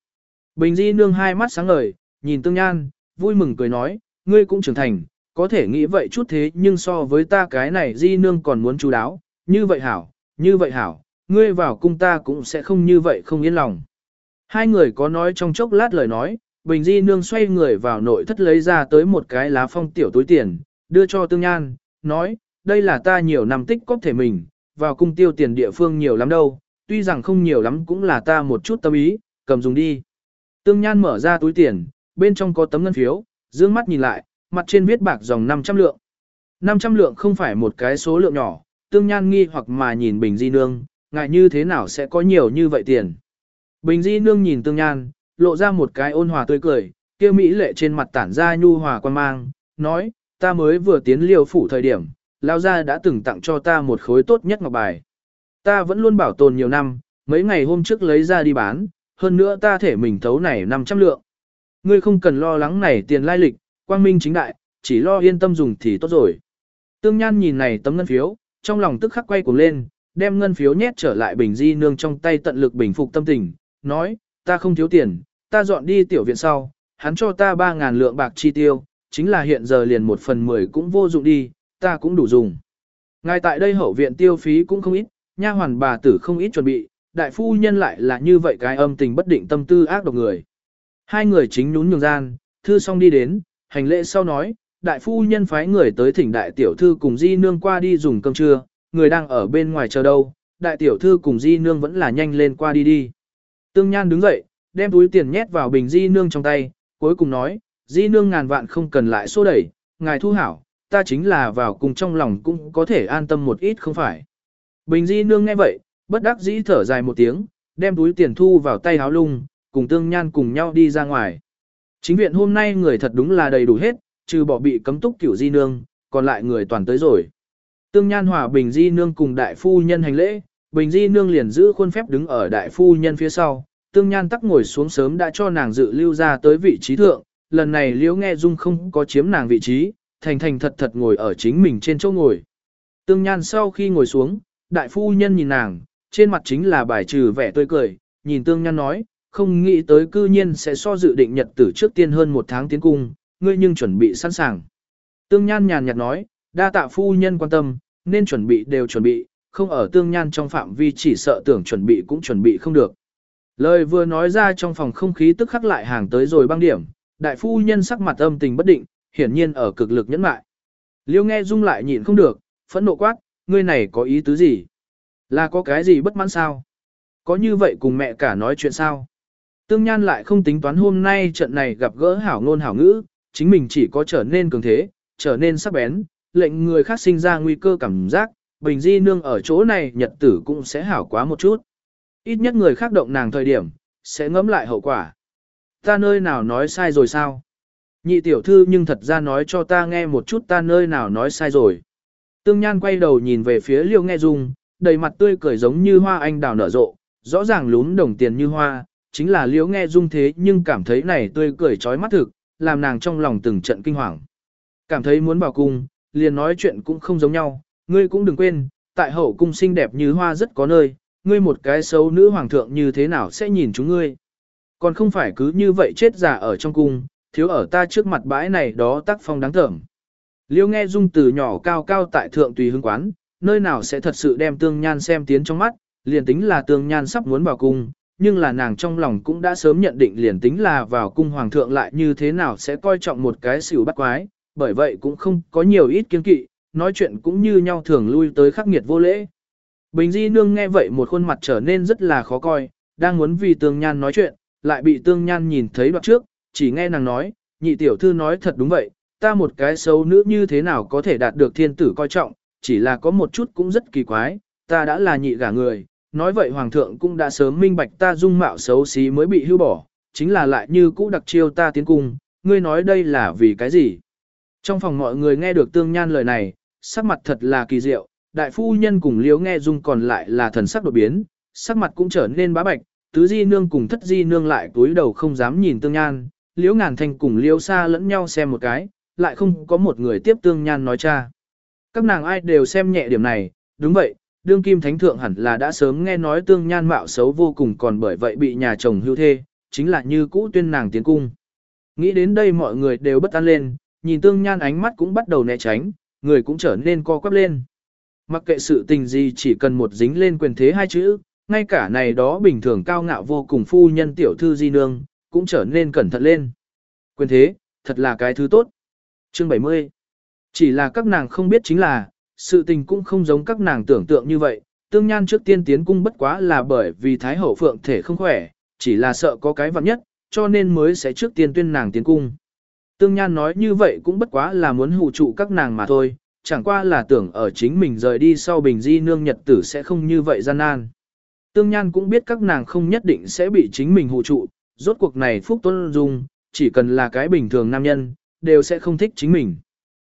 [SPEAKER 1] Bình Di nương hai mắt sáng ngời, nhìn Tương Nhan, vui mừng cười nói, ngươi cũng trưởng thành, có thể nghĩ vậy chút thế nhưng so với ta cái này Di nương còn muốn chú đáo, như vậy hảo, như vậy hảo, ngươi vào cung ta cũng sẽ không như vậy không yên lòng. Hai người có nói trong chốc lát lời nói, Bình Di nương xoay người vào nội thất lấy ra tới một cái lá phong tiểu túi tiền, đưa cho Tương Nhan, nói, đây là ta nhiều năm tích cóp thể mình, vào cung tiêu tiền địa phương nhiều lắm đâu, tuy rằng không nhiều lắm cũng là ta một chút tâm ý, cầm dùng đi. Tương Nhan mở ra túi tiền, bên trong có tấm ngân phiếu, dương mắt nhìn lại, mặt trên viết bạc dòng 500 lượng. 500 lượng không phải một cái số lượng nhỏ, Tương Nhan nghi hoặc mà nhìn Bình Di Nương, ngại như thế nào sẽ có nhiều như vậy tiền. Bình Di Nương nhìn Tương Nhan, lộ ra một cái ôn hòa tươi cười, kia Mỹ lệ trên mặt tản ra nhu hòa quan mang, nói, ta mới vừa tiến liều phủ thời điểm, lao gia đã từng tặng cho ta một khối tốt nhất ngọc bài. Ta vẫn luôn bảo tồn nhiều năm, mấy ngày hôm trước lấy ra đi bán, hơn nữa ta thể mình thấu này 500 lượng. Ngươi không cần lo lắng này tiền lai lịch, quang minh chính đại, chỉ lo yên tâm dùng thì tốt rồi. Tương Nhan nhìn này tấm ngân phiếu, trong lòng tức khắc quay cuồng lên, đem ngân phiếu nhét trở lại bình di nương trong tay tận lực bình phục tâm tình, nói, ta không thiếu tiền, ta dọn đi tiểu viện sau, hắn cho ta 3.000 lượng bạc chi tiêu, chính là hiện giờ liền một phần mười cũng vô dụng đi, ta cũng đủ dùng. Ngay tại đây hậu viện tiêu phí cũng không ít, nha hoàn bà tử không ít chuẩn bị, đại phu nhân lại là như vậy cái âm tình bất định tâm tư ác độc người. Hai người chính nhún nhường gian, thư xong đi đến, hành lễ sau nói, đại phu nhân phái người tới thỉnh đại tiểu thư cùng di nương qua đi dùng cơm trưa, người đang ở bên ngoài chờ đâu, đại tiểu thư cùng di nương vẫn là nhanh lên qua đi đi. Tương Nhan đứng dậy, đem túi tiền nhét vào bình di nương trong tay, cuối cùng nói, di nương ngàn vạn không cần lại xô đẩy, ngài thu hảo, ta chính là vào cùng trong lòng cũng có thể an tâm một ít không phải. Bình di nương nghe vậy, bất đắc dĩ thở dài một tiếng, đem túi tiền thu vào tay háo lung, cùng tương nhan cùng nhau đi ra ngoài. Chính viện hôm nay người thật đúng là đầy đủ hết, trừ bỏ bị cấm túc kiểu di nương, còn lại người toàn tới rồi. Tương nhan hòa bình di nương cùng đại phu nhân hành lễ, bình di nương liền giữ khuôn phép đứng ở đại phu nhân phía sau, tương nhan tắc ngồi xuống sớm đã cho nàng dự lưu ra tới vị trí thượng, lần này liễu nghe dung không có chiếm nàng vị trí, thành thành thật thật ngồi ở chính mình trên chỗ ngồi. Tương nhan sau khi ngồi xuống, đại phu nhân nhìn nàng, trên mặt chính là bài trừ vẻ tươi cười, nhìn tương nhan nói, không nghĩ tới cư nhiên sẽ so dự định nhật tử trước tiên hơn một tháng tiến cung, ngươi nhưng chuẩn bị sẵn sàng. Tương nhan nhàn nhạt nói, đa tạ phu nhân quan tâm, nên chuẩn bị đều chuẩn bị, không ở tương nhan trong phạm vi chỉ sợ tưởng chuẩn bị cũng chuẩn bị không được. Lời vừa nói ra trong phòng không khí tức khắc lại hàng tới rồi băng điểm, đại phu nhân sắc mặt âm tình bất định, hiển nhiên ở cực lực nhẫn mại. Liêu nghe dung lại nhịn không được, phẫn nộ quát, ngươi này có ý tứ gì? Là có cái gì bất mãn sao? Có như vậy cùng mẹ cả nói chuyện sao? Tương Nhan lại không tính toán hôm nay trận này gặp gỡ hảo ngôn hảo ngữ, chính mình chỉ có trở nên cường thế, trở nên sắc bén, lệnh người khác sinh ra nguy cơ cảm giác, bình di nương ở chỗ này nhật tử cũng sẽ hảo quá một chút. Ít nhất người khác động nàng thời điểm, sẽ ngẫm lại hậu quả. Ta nơi nào nói sai rồi sao? Nhị tiểu thư nhưng thật ra nói cho ta nghe một chút ta nơi nào nói sai rồi. Tương Nhan quay đầu nhìn về phía Liêu Nghe Dung, đầy mặt tươi cười giống như hoa anh đào nở rộ, rõ ràng lún đồng tiền như hoa, chính là Liêu Nghe Dung thế nhưng cảm thấy này tươi cười chói mắt thực, làm nàng trong lòng từng trận kinh hoàng. Cảm thấy muốn vào cung, liền nói chuyện cũng không giống nhau, ngươi cũng đừng quên, tại hậu cung xinh đẹp như hoa rất có nơi, ngươi một cái xấu nữ hoàng thượng như thế nào sẽ nhìn chúng ngươi. Còn không phải cứ như vậy chết giả ở trong cung, thiếu ở ta trước mặt bãi này đó tác phong đáng thởm. Liêu nghe dung từ nhỏ cao cao tại thượng tùy hương quán, nơi nào sẽ thật sự đem tương nhan xem tiến trong mắt, liền tính là tương nhan sắp muốn vào cung, nhưng là nàng trong lòng cũng đã sớm nhận định liền tính là vào cung hoàng thượng lại như thế nào sẽ coi trọng một cái xỉu bắt quái, bởi vậy cũng không có nhiều ít kiên kỵ, nói chuyện cũng như nhau thường lui tới khắc nghiệt vô lễ. Bình Di Nương nghe vậy một khuôn mặt trở nên rất là khó coi, đang muốn vì tương nhan nói chuyện, lại bị tương nhan nhìn thấy đoạn trước, chỉ nghe nàng nói, nhị tiểu thư nói thật đúng vậy, ta một cái xấu nữ như thế nào có thể đạt được thiên tử coi trọng, chỉ là có một chút cũng rất kỳ quái, ta đã là nhị gả người, nói vậy hoàng thượng cũng đã sớm minh bạch ta dung mạo xấu xí mới bị hưu bỏ, chính là lại như cũ đặc chiêu ta tiến cung, ngươi nói đây là vì cái gì? Trong phòng mọi người nghe được tương nhan lời này, sắc mặt thật là kỳ diệu, đại phu nhân cùng liếu nghe dung còn lại là thần sắc đột biến, sắc mặt cũng trở nên bá bạch, tứ di nương cùng thất di nương lại túi đầu không dám nhìn tương nhan, liễu ngàn thanh cùng liễu xa lẫn nhau xem một cái, lại không có một người tiếp tương nhan nói cha. Các nàng ai đều xem nhẹ điểm này, đúng vậy, đương kim thánh thượng hẳn là đã sớm nghe nói tương nhan mạo xấu vô cùng còn bởi vậy bị nhà chồng hưu thê, chính là như cũ tuyên nàng tiến cung. Nghĩ đến đây mọi người đều bất an lên, nhìn tương nhan ánh mắt cũng bắt đầu né tránh, người cũng trở nên co quắp lên. Mặc kệ sự tình gì chỉ cần một dính lên quyền thế hai chữ, ngay cả này đó bình thường cao ngạo vô cùng phu nhân tiểu thư di nương, cũng trở nên cẩn thận lên. Quyền thế, thật là cái thứ tốt. Chương 70 Chỉ là các nàng không biết chính là, sự tình cũng không giống các nàng tưởng tượng như vậy, tương nhan trước tiên tiến cung bất quá là bởi vì Thái Hậu Phượng thể không khỏe, chỉ là sợ có cái vặn nhất, cho nên mới sẽ trước tiên tuyên nàng tiến cung. Tương Nhan nói như vậy cũng bất quá là muốn hù trụ các nàng mà thôi, chẳng qua là tưởng ở chính mình rời đi sau bình di nương nhật tử sẽ không như vậy gian nan. Tương Nhan cũng biết các nàng không nhất định sẽ bị chính mình hù trụ, rốt cuộc này phúc tuân dung, chỉ cần là cái bình thường nam nhân, đều sẽ không thích chính mình.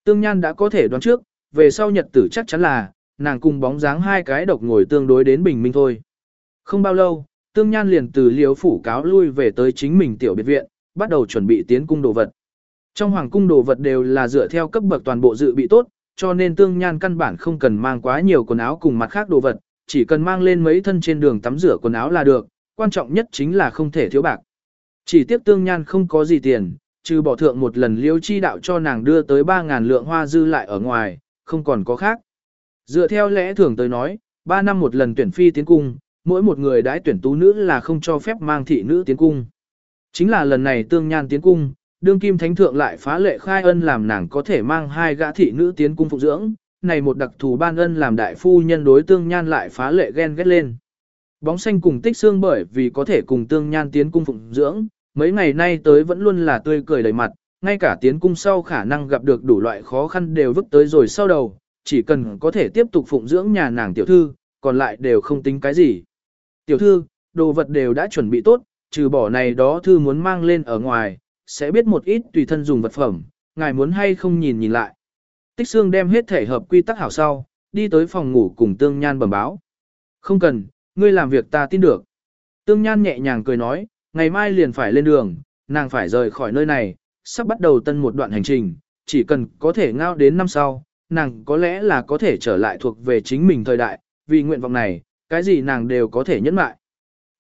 [SPEAKER 1] Tương Nhan đã có thể đoán trước, về sau nhật tử chắc chắn là, nàng cùng bóng dáng hai cái độc ngồi tương đối đến bình minh thôi. Không bao lâu, Tương Nhan liền từ liếu phủ cáo lui về tới chính mình tiểu biệt viện, bắt đầu chuẩn bị tiến cung đồ vật. Trong hoàng cung đồ vật đều là dựa theo cấp bậc toàn bộ dự bị tốt, cho nên Tương Nhan căn bản không cần mang quá nhiều quần áo cùng mặt khác đồ vật, chỉ cần mang lên mấy thân trên đường tắm rửa quần áo là được, quan trọng nhất chính là không thể thiếu bạc. Chỉ tiếc Tương Nhan không có gì tiền, trừ bỏ thượng một lần liêu chi đạo cho nàng đưa tới 3.000 lượng hoa dư lại ở ngoài, không còn có khác. Dựa theo lẽ thường tới nói, 3 năm một lần tuyển phi tiến cung, mỗi một người đãi tuyển tú nữ là không cho phép mang thị nữ tiến cung. Chính là lần này tương nhan tiến cung, đương kim thánh thượng lại phá lệ khai ân làm nàng có thể mang hai gã thị nữ tiến cung phục dưỡng, này một đặc thù ban ân làm đại phu nhân đối tương nhan lại phá lệ ghen ghét lên. Bóng xanh cùng tích xương bởi vì có thể cùng tương nhan tiến cung phụng dưỡng, mấy ngày nay tới vẫn luôn là tươi cười đầy mặt, ngay cả tiến cung sau khả năng gặp được đủ loại khó khăn đều vứt tới rồi sau đầu, chỉ cần có thể tiếp tục phụng dưỡng nhà nàng tiểu thư, còn lại đều không tính cái gì. Tiểu thư, đồ vật đều đã chuẩn bị tốt, trừ bỏ này đó thư muốn mang lên ở ngoài, sẽ biết một ít tùy thân dùng vật phẩm, ngài muốn hay không nhìn nhìn lại. Tích xương đem hết thể hợp quy tắc hảo sau, đi tới phòng ngủ cùng tương nhan bẩm báo. Không cần, ngươi làm việc ta tin được. Tương nhan nhẹ nhàng cười nói, ngày mai liền phải lên đường, nàng phải rời khỏi nơi này, sắp bắt đầu tân một đoạn hành trình, chỉ cần có thể ngao đến năm sau, nàng có lẽ là có thể trở lại thuộc về chính mình thời đại, vì nguyện vọng này, cái gì nàng đều có thể nhẫn mại.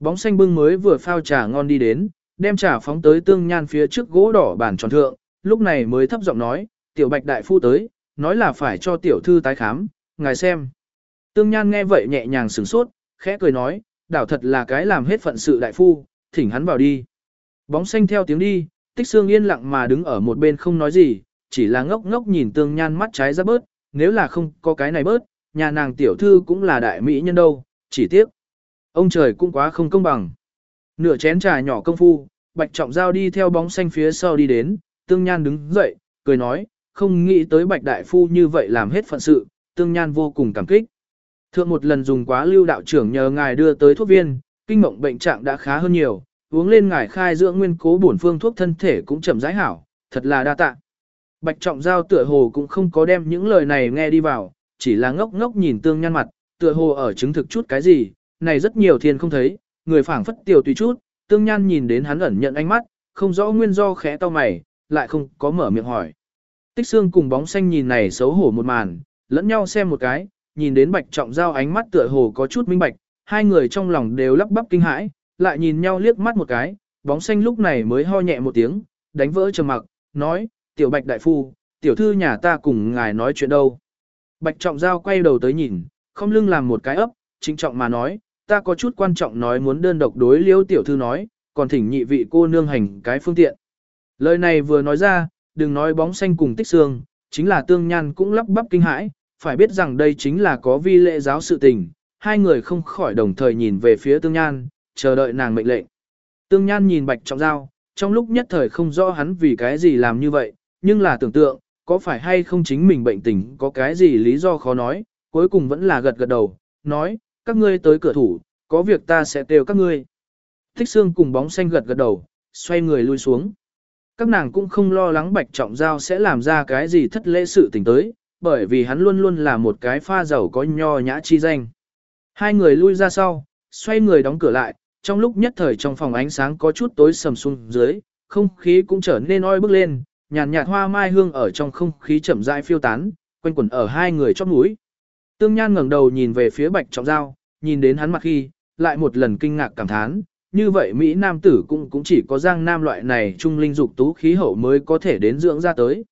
[SPEAKER 1] Bóng xanh bưng mới vừa phao trà ngon đi đến, đem trà phóng tới tương nhan phía trước gỗ đỏ bàn tròn thượng, lúc này mới thấp giọng nói, tiểu bạch đại phu tới, nói là phải cho tiểu thư tái khám, ngài xem. Tương nhan nghe vậy nhẹ nhàng sửng sốt, khẽ cười nói, đảo thật là cái làm hết phận sự đại phu, thỉnh hắn vào đi. Bóng xanh theo tiếng đi, tích xương yên lặng mà đứng ở một bên không nói gì, chỉ là ngốc ngốc nhìn tương nhan mắt trái ra bớt, nếu là không có cái này bớt, nhà nàng tiểu thư cũng là đại mỹ nhân đâu, chỉ tiếc. Ông trời cũng quá không công bằng. Nửa chén trà nhỏ công phu, Bạch Trọng Giao đi theo bóng xanh phía sau đi đến, Tương Nhan đứng dậy, cười nói, không nghĩ tới Bạch Đại Phu như vậy làm hết phận sự, Tương Nhan vô cùng cảm kích. Thượng một lần dùng quá lưu đạo trưởng nhờ ngài đưa tới thuốc viên, kinh mộng bệnh trạng đã khá hơn nhiều, uống lên ngải khai dưỡng nguyên cố bổn phương thuốc thân thể cũng chậm rãi hảo, thật là đa tạ. Bạch Trọng Giao tựa hồ cũng không có đem những lời này nghe đi vào, chỉ là ngốc ngốc nhìn Tương Nhan mặt, tựa hồ ở chứng thực chút cái gì, này rất nhiều thiên không thấy, người phảng phất tiểu tùy chút, tương nhan nhìn đến hắn ẩn nhận ánh mắt, không rõ nguyên do khẽ to mày, lại không có mở miệng hỏi. Tích xương cùng bóng xanh nhìn này xấu hổ một màn, lẫn nhau xem một cái, nhìn đến bạch trọng giao ánh mắt tựa hồ có chút minh bạch, hai người trong lòng đều lắp bắp kinh hãi, lại nhìn nhau liếc mắt một cái, bóng xanh lúc này mới ho nhẹ một tiếng, đánh vỡ trầm mặc, nói, tiểu bạch đại phu, tiểu thư nhà ta cùng ngài nói chuyện đâu. Bạch trọng giao quay đầu tới nhìn, không lưng làm một cái ấp, chính trọng mà nói, ta có chút quan trọng nói muốn đơn độc đối liêu tiểu thư nói, còn thỉnh nhị vị cô nương hành cái phương tiện. Lời này vừa nói ra, đừng nói bóng xanh cùng tích xương, chính là tương nhan cũng lắp bắp kinh hãi, phải biết rằng đây chính là có vi lệ giáo sự tình, hai người không khỏi đồng thời nhìn về phía tương nhan, chờ đợi nàng mệnh lệnh. Tương nhan nhìn bạch trọng giao, trong lúc nhất thời không rõ hắn vì cái gì làm như vậy, nhưng là tưởng tượng, có phải hay không chính mình bệnh tình có cái gì lý do khó nói, cuối cùng vẫn là gật gật đầu, nói, các ngươi tới cửa thủ, có việc ta sẽ kêu các ngươi. Thích xương cùng bóng xanh gật gật đầu, xoay người lui xuống. Các nàng cũng không lo lắng bạch trọng giao sẽ làm ra cái gì thất lễ sự tình tới, bởi vì hắn luôn luôn là một cái pha giàu có nho nhã chi danh. Hai người lui ra sau, xoay người đóng cửa lại, trong lúc nhất thời trong phòng ánh sáng có chút tối sầm xuống dưới, không khí cũng trở nên oi bức lên, nhàn nhạt, hoa mai hương ở trong không khí chậm rãi phiêu tán, quanh quẩn ở hai người chóp mũi. Tương Nhan ngẩng đầu nhìn về phía Bạch Trọng Giao, nhìn đến hắn mặt khi, lại một lần kinh ngạc cảm thán, như vậy Mỹ Nam tử cũng cũng chỉ có giang nam loại này trung linh dục tú khí hậu mới có thể đến dưỡng ra tới.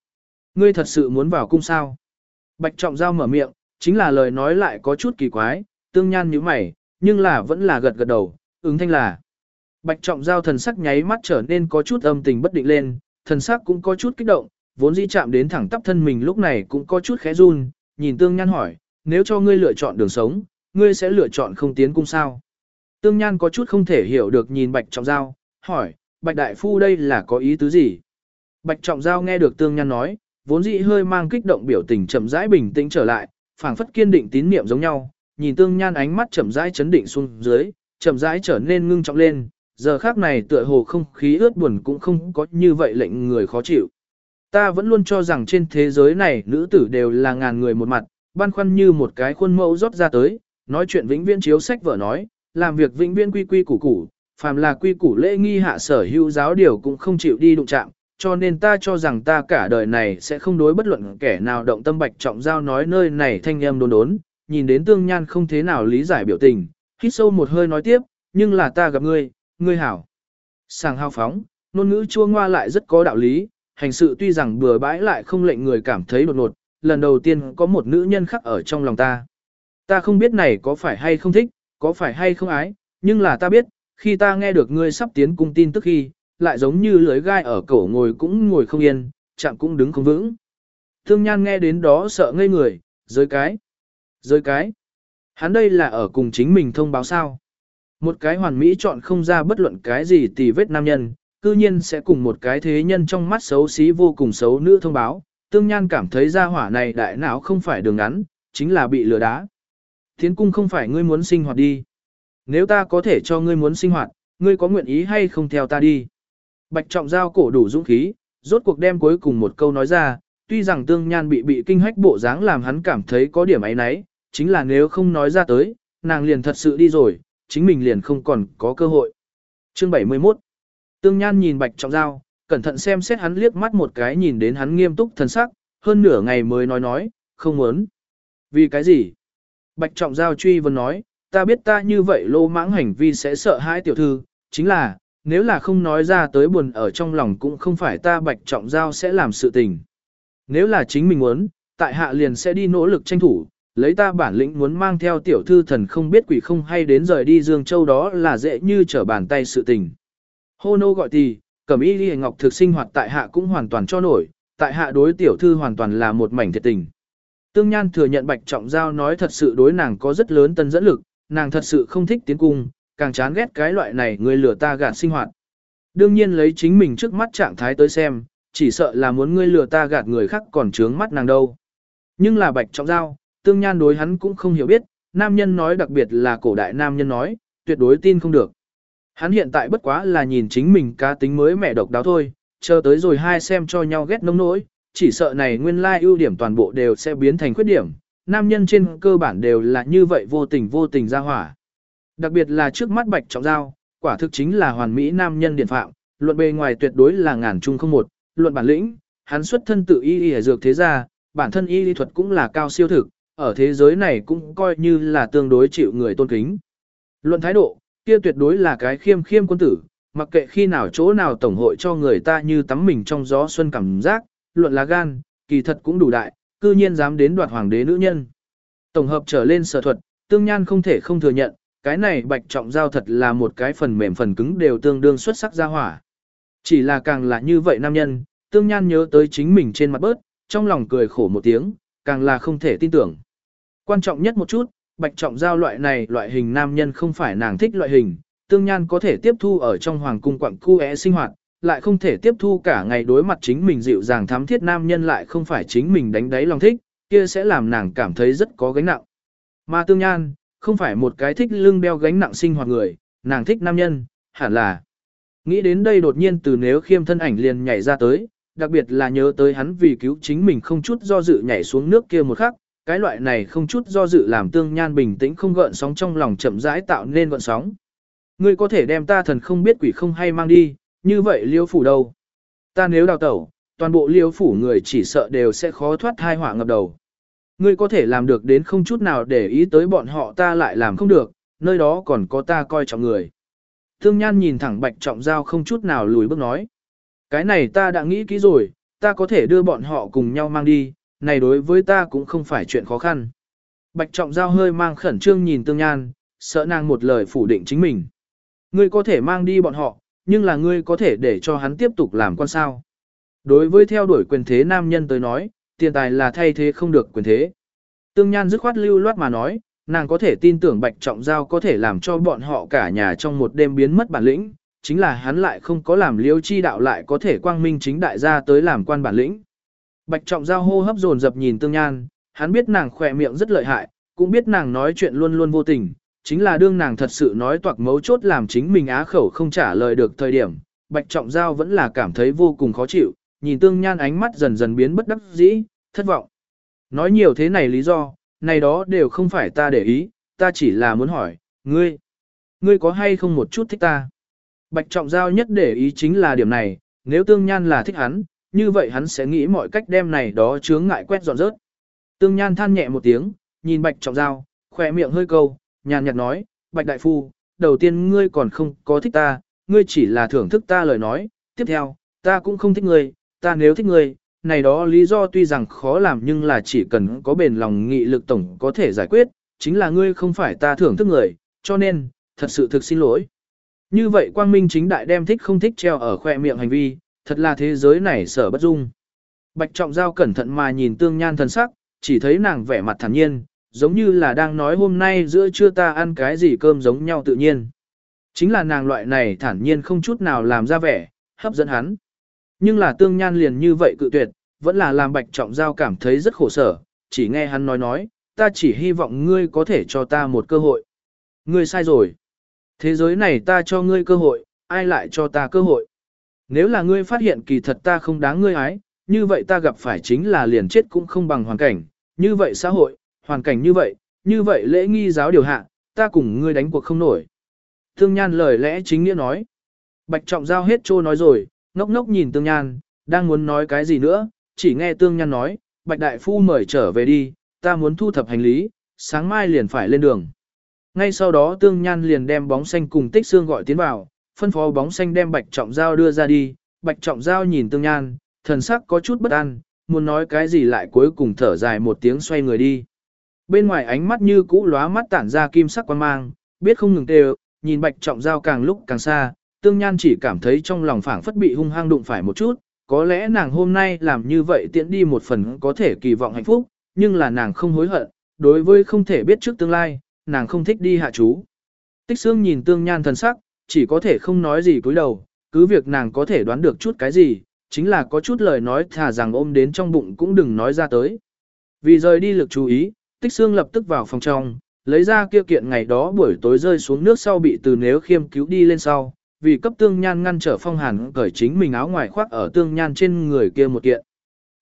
[SPEAKER 1] Ngươi thật sự muốn vào cung sao? Bạch Trọng Giao mở miệng, chính là lời nói lại có chút kỳ quái, Tương Nhan nhíu mày, nhưng là vẫn là gật gật đầu, ứng thanh là. Bạch trọng giao thần sắc nháy mắt trở nên có chút âm tình bất định lên, thần sắc cũng có chút kích động, vốn dĩ chạm đến thẳng tắp thân mình lúc này cũng có chút khẽ run, nhìn tương nhan hỏi, nếu cho ngươi lựa chọn đường sống, ngươi sẽ lựa chọn không tiến cung sao? Tương nhan có chút không thể hiểu được nhìn bạch trọng giao, hỏi, bạch đại phu đây là có ý tứ gì? Bạch trọng giao nghe được tương nhan nói, vốn dĩ hơi mang kích động biểu tình chậm rãi bình tĩnh trở lại, phảng phất kiên định tín niệm giống nhau, nhìn tương nhan ánh mắt chậm rãi chấn định xuống dưới, chậm rãi trở nên ngưng trọng lên, giờ khác này tựa hồ không khí ướt buồn cũng không có như vậy lệnh người khó chịu. Ta vẫn luôn cho rằng trên thế giới này nữ tử đều là ngàn người một mặt, băn khoăn như một cái khuôn mẫu rót ra tới, nói chuyện vĩnh viễn chiếu sách vợ nói, làm việc vĩnh viễn quy quy củ củ, phàm là quy củ lễ nghi hạ sở hữu giáo điều cũng không chịu đi đụng chạm, cho nên ta cho rằng ta cả đời này sẽ không đối bất luận kẻ nào động tâm bạch trọng giao nói nơi này thanh em đồn đốn, nhìn đến tương nhan không thế nào lý giải biểu tình, hít sâu một hơi nói tiếp, nhưng là ta gặp ngươi, ngươi hảo. Sàng hao phóng, ngôn ngữ chua ngoa lại rất có đạo lý, hành sự tuy rằng bừa bãi lại không lệnh người cảm thấy đột ngột, lần đầu tiên có một nữ nhân khắc ở trong lòng ta. Ta không biết này có phải hay không thích, có phải hay không ái, nhưng là ta biết, khi ta nghe được ngươi sắp tiến cung tin tức khi, lại giống như lưới gai ở cổ ngồi cũng ngồi không yên, chạm cũng đứng không vững. Thương nhan nghe đến đó sợ ngây người, rơi cái, rơi cái. Hắn đây là ở cùng chính mình thông báo sao. Một cái hoàn mỹ chọn không ra bất luận cái gì tì vết nam nhân, cư nhiên sẽ cùng một cái thế nhân trong mắt xấu xí vô cùng xấu nữ thông báo, tương nhan cảm thấy ra hỏa này đại não không phải đường ngắn, chính là bị lừa đá. Thiến cung không phải ngươi muốn sinh hoạt đi. Nếu ta có thể cho ngươi muốn sinh hoạt, ngươi có nguyện ý hay không theo ta đi. Bạch trọng giao cổ đủ dũng khí, rốt cuộc đem cuối cùng một câu nói ra, tuy rằng tương nhan bị bị kinh hách bộ dáng làm hắn cảm thấy có điểm ấy nấy, chính là nếu không nói ra tới, nàng liền thật sự đi rồi, chính mình liền không còn có cơ hội. Chương 71 Tương Nhan nhìn Bạch Trọng Giao, cẩn thận xem xét hắn liếc mắt một cái nhìn đến hắn nghiêm túc thần sắc, hơn nửa ngày mới nói nói, không muốn. Vì cái gì? Bạch Trọng Giao truy vấn nói, ta biết ta như vậy lô mãng hành vi sẽ sợ hãi tiểu thư, chính là, nếu là không nói ra tới buồn ở trong lòng cũng không phải ta Bạch Trọng Giao sẽ làm sự tình. Nếu là chính mình muốn, tại hạ liền sẽ đi nỗ lực tranh thủ, lấy ta bản lĩnh muốn mang theo tiểu thư thần không biết quỷ không hay đến rời đi Dương Châu đó là dễ như trở bàn tay sự tình. Hô nô gọi thì cẩm y ghi ngọc thực sinh hoạt tại hạ cũng hoàn toàn cho nổi, tại hạ đối tiểu thư hoàn toàn là một mảnh thiệt tình. Tương Nhan thừa nhận Bạch Trọng Giao nói thật sự đối nàng có rất lớn tân dẫn lực, nàng thật sự không thích tiến cung, càng chán ghét cái loại này người lừa ta gạt sinh hoạt. Đương nhiên lấy chính mình trước mắt trạng thái tới xem, chỉ sợ là muốn ngươi lừa ta gạt người khác còn trướng mắt nàng đâu. Nhưng là Bạch Trọng Giao, tương nhan đối hắn cũng không hiểu biết, nam nhân nói đặc biệt là cổ đại nam nhân nói, tuyệt đối tin không được. Hắn hiện tại bất quá là nhìn chính mình cá tính mới mẹ độc đáo thôi, chờ tới rồi hai xem cho nhau ghét nông nỗi, chỉ sợ này nguyên lai ưu điểm toàn bộ đều sẽ biến thành khuyết điểm, nam nhân trên cơ bản đều là như vậy vô tình vô tình ra hỏa. Đặc biệt là trước mắt bạch trọng giao, quả thực chính là hoàn mỹ nam nhân điện phạm, luận bề ngoài tuyệt đối là ngàn chung không một, luận bản lĩnh, hắn xuất thân tự y y dược thế gia, bản thân y lý thuật cũng là cao siêu thực, ở thế giới này cũng coi như là tương đối chịu người tôn kính. Luận thái độ, kia tuyệt đối là cái khiêm khiêm quân tử, mặc kệ khi nào chỗ nào tổng hội cho người ta như tắm mình trong gió xuân cảm giác, luận là gan, kỳ thật cũng đủ đại, cư nhiên dám đến đoạt hoàng đế nữ nhân. Tổng hợp trở lên sở thuật, tương nhan không thể không thừa nhận, cái này bạch trọng giao thật là một cái phần mềm phần cứng đều tương đương xuất sắc ra hỏa. Chỉ là càng là như vậy nam nhân, tương nhan nhớ tới chính mình trên mặt bớt, trong lòng cười khổ một tiếng, càng là không thể tin tưởng. Quan trọng nhất một chút, bạch trọng giao loại này loại hình nam nhân không phải nàng thích loại hình, tương nhan có thể tiếp thu ở trong hoàng cung quặng khu é sinh hoạt, lại không thể tiếp thu cả ngày đối mặt chính mình dịu dàng thắm thiết nam nhân lại không phải chính mình đánh đáy lòng thích, kia sẽ làm nàng cảm thấy rất có gánh nặng. Mà tương nhan, không phải một cái thích lưng đeo gánh nặng sinh hoạt người, nàng thích nam nhân, hẳn là. Nghĩ đến đây đột nhiên từ nếu khiêm thân ảnh liền nhảy ra tới, đặc biệt là nhớ tới hắn vì cứu chính mình không chút do dự nhảy xuống nước kia một khắc, cái loại này không chút do dự làm tương nhan bình tĩnh không gợn sóng trong lòng chậm rãi tạo nên gợn sóng. Ngươi có thể đem ta thần không biết quỷ không hay mang đi, như vậy liêu phủ đâu? Ta nếu đào tẩu, toàn bộ liêu phủ người chỉ sợ đều sẽ khó thoát hai họa ngập đầu. Ngươi có thể làm được đến không chút nào để ý tới bọn họ ta lại làm không được, nơi đó còn có ta coi trọng người. Tương Nhan nhìn thẳng Bạch Trọng Giao không chút nào lùi bước nói. Cái này ta đã nghĩ kỹ rồi, ta có thể đưa bọn họ cùng nhau mang đi, này đối với ta cũng không phải chuyện khó khăn. Bạch Trọng Giao hơi mang khẩn trương nhìn Tương Nhan, sợ nàng một lời phủ định chính mình. Ngươi có thể mang đi bọn họ, nhưng là ngươi có thể để cho hắn tiếp tục làm quan sao. Đối với theo đuổi quyền thế nam nhân tới nói, tiền tài là thay thế không được quyền thế. Tương Nhan dứt khoát lưu loát mà nói, nàng có thể tin tưởng Bạch Trọng Giao có thể làm cho bọn họ cả nhà trong một đêm biến mất bản lĩnh, chính là hắn lại không có làm liêu chi đạo lại có thể quang minh chính đại gia tới làm quan bản lĩnh. Bạch Trọng Giao hô hấp dồn dập nhìn Tương Nhan, hắn biết nàng khỏe miệng rất lợi hại, cũng biết nàng nói chuyện luôn luôn vô tình, chính là đương nàng thật sự nói toạc mấu chốt làm chính mình á khẩu không trả lời được thời điểm, Bạch Trọng Giao vẫn là cảm thấy vô cùng khó chịu, nhìn Tương Nhan ánh mắt dần dần biến bất đắc dĩ, thất vọng. Nói nhiều thế này lý do, này đó đều không phải ta để ý, ta chỉ là muốn hỏi, ngươi, ngươi có hay không một chút thích ta? Bạch Trọng Giao nhất để ý chính là điểm này, nếu Tương Nhan là thích hắn, như vậy hắn sẽ nghĩ mọi cách đem này đó chướng ngại quét dọn rớt. Tương Nhan than nhẹ một tiếng, nhìn Bạch Trọng Giao, khỏe miệng hơi câu, nhàn nhạt nói, Bạch Đại Phu, đầu tiên ngươi còn không có thích ta, ngươi chỉ là thưởng thức ta lời nói, tiếp theo, ta cũng không thích ngươi, ta nếu thích ngươi, này đó lý do tuy rằng khó làm nhưng là chỉ cần có bền lòng nghị lực tổng có thể giải quyết, chính là ngươi không phải ta thưởng thức người, cho nên, thật sự thực xin lỗi. Như vậy quang minh chính đại đem thích không thích treo ở khoe miệng hành vi, thật là thế giới này sở bất dung. Bạch trọng giao cẩn thận mà nhìn tương nhan thần sắc, chỉ thấy nàng vẻ mặt thản nhiên, giống như là đang nói hôm nay giữa trưa ta ăn cái gì cơm giống nhau tự nhiên. Chính là nàng loại này thản nhiên không chút nào làm ra vẻ, hấp dẫn hắn. Nhưng là tương nhan liền như vậy cự tuyệt, vẫn là làm bạch trọng giao cảm thấy rất khổ sở, chỉ nghe hắn nói nói, ta chỉ hy vọng ngươi có thể cho ta một cơ hội. Ngươi sai rồi. Thế giới này ta cho ngươi cơ hội, ai lại cho ta cơ hội. Nếu là ngươi phát hiện kỳ thật ta không đáng ngươi ái, như vậy ta gặp phải chính là liền chết cũng không bằng hoàn cảnh, như vậy xã hội, hoàn cảnh như vậy, như vậy lễ nghi giáo điều hạ, ta cùng ngươi đánh cuộc không nổi. Thương Nhan lời lẽ chính nghĩa nói. Bạch Trọng Giao hết trô nói rồi, ngốc ngốc nhìn Tương Nhan, đang muốn nói cái gì nữa, chỉ nghe Tương Nhan nói, Bạch Đại Phu mời trở về đi, ta muốn thu thập hành lý, sáng mai liền phải lên đường. Ngay sau đó Tương Nhan liền đem bóng xanh cùng tích xương gọi tiến vào, phân phó bóng xanh đem Bạch Trọng Giao đưa ra đi, Bạch Trọng Giao nhìn Tương Nhan, thần sắc có chút bất an, muốn nói cái gì lại cuối cùng thở dài một tiếng xoay người đi. Bên ngoài ánh mắt như cũ lóa mắt tản ra kim sắc quan mang, biết không ngừng tê nhìn Bạch Trọng Giao càng lúc càng xa, Tương Nhan chỉ cảm thấy trong lòng phảng phất bị hung hăng đụng phải một chút, có lẽ nàng hôm nay làm như vậy tiện đi một phần có thể kỳ vọng hạnh phúc, nhưng là nàng không hối hận, đối với không thể biết trước tương lai, nàng không thích đi hạ chú. Tích xương nhìn tương nhan thần sắc, chỉ có thể không nói gì cúi đầu, cứ việc nàng có thể đoán được chút cái gì, chính là có chút lời nói thà rằng ôm đến trong bụng cũng đừng nói ra tới. Vì rời đi lực chú ý, tích xương lập tức vào phòng trong, lấy ra kia kiện ngày đó buổi tối rơi xuống nước sau bị từ nếu khiêm cứu đi lên sau, vì cấp tương nhan ngăn trở phong hàn cởi chính mình áo ngoài khoác ở tương nhan trên người kia một kiện.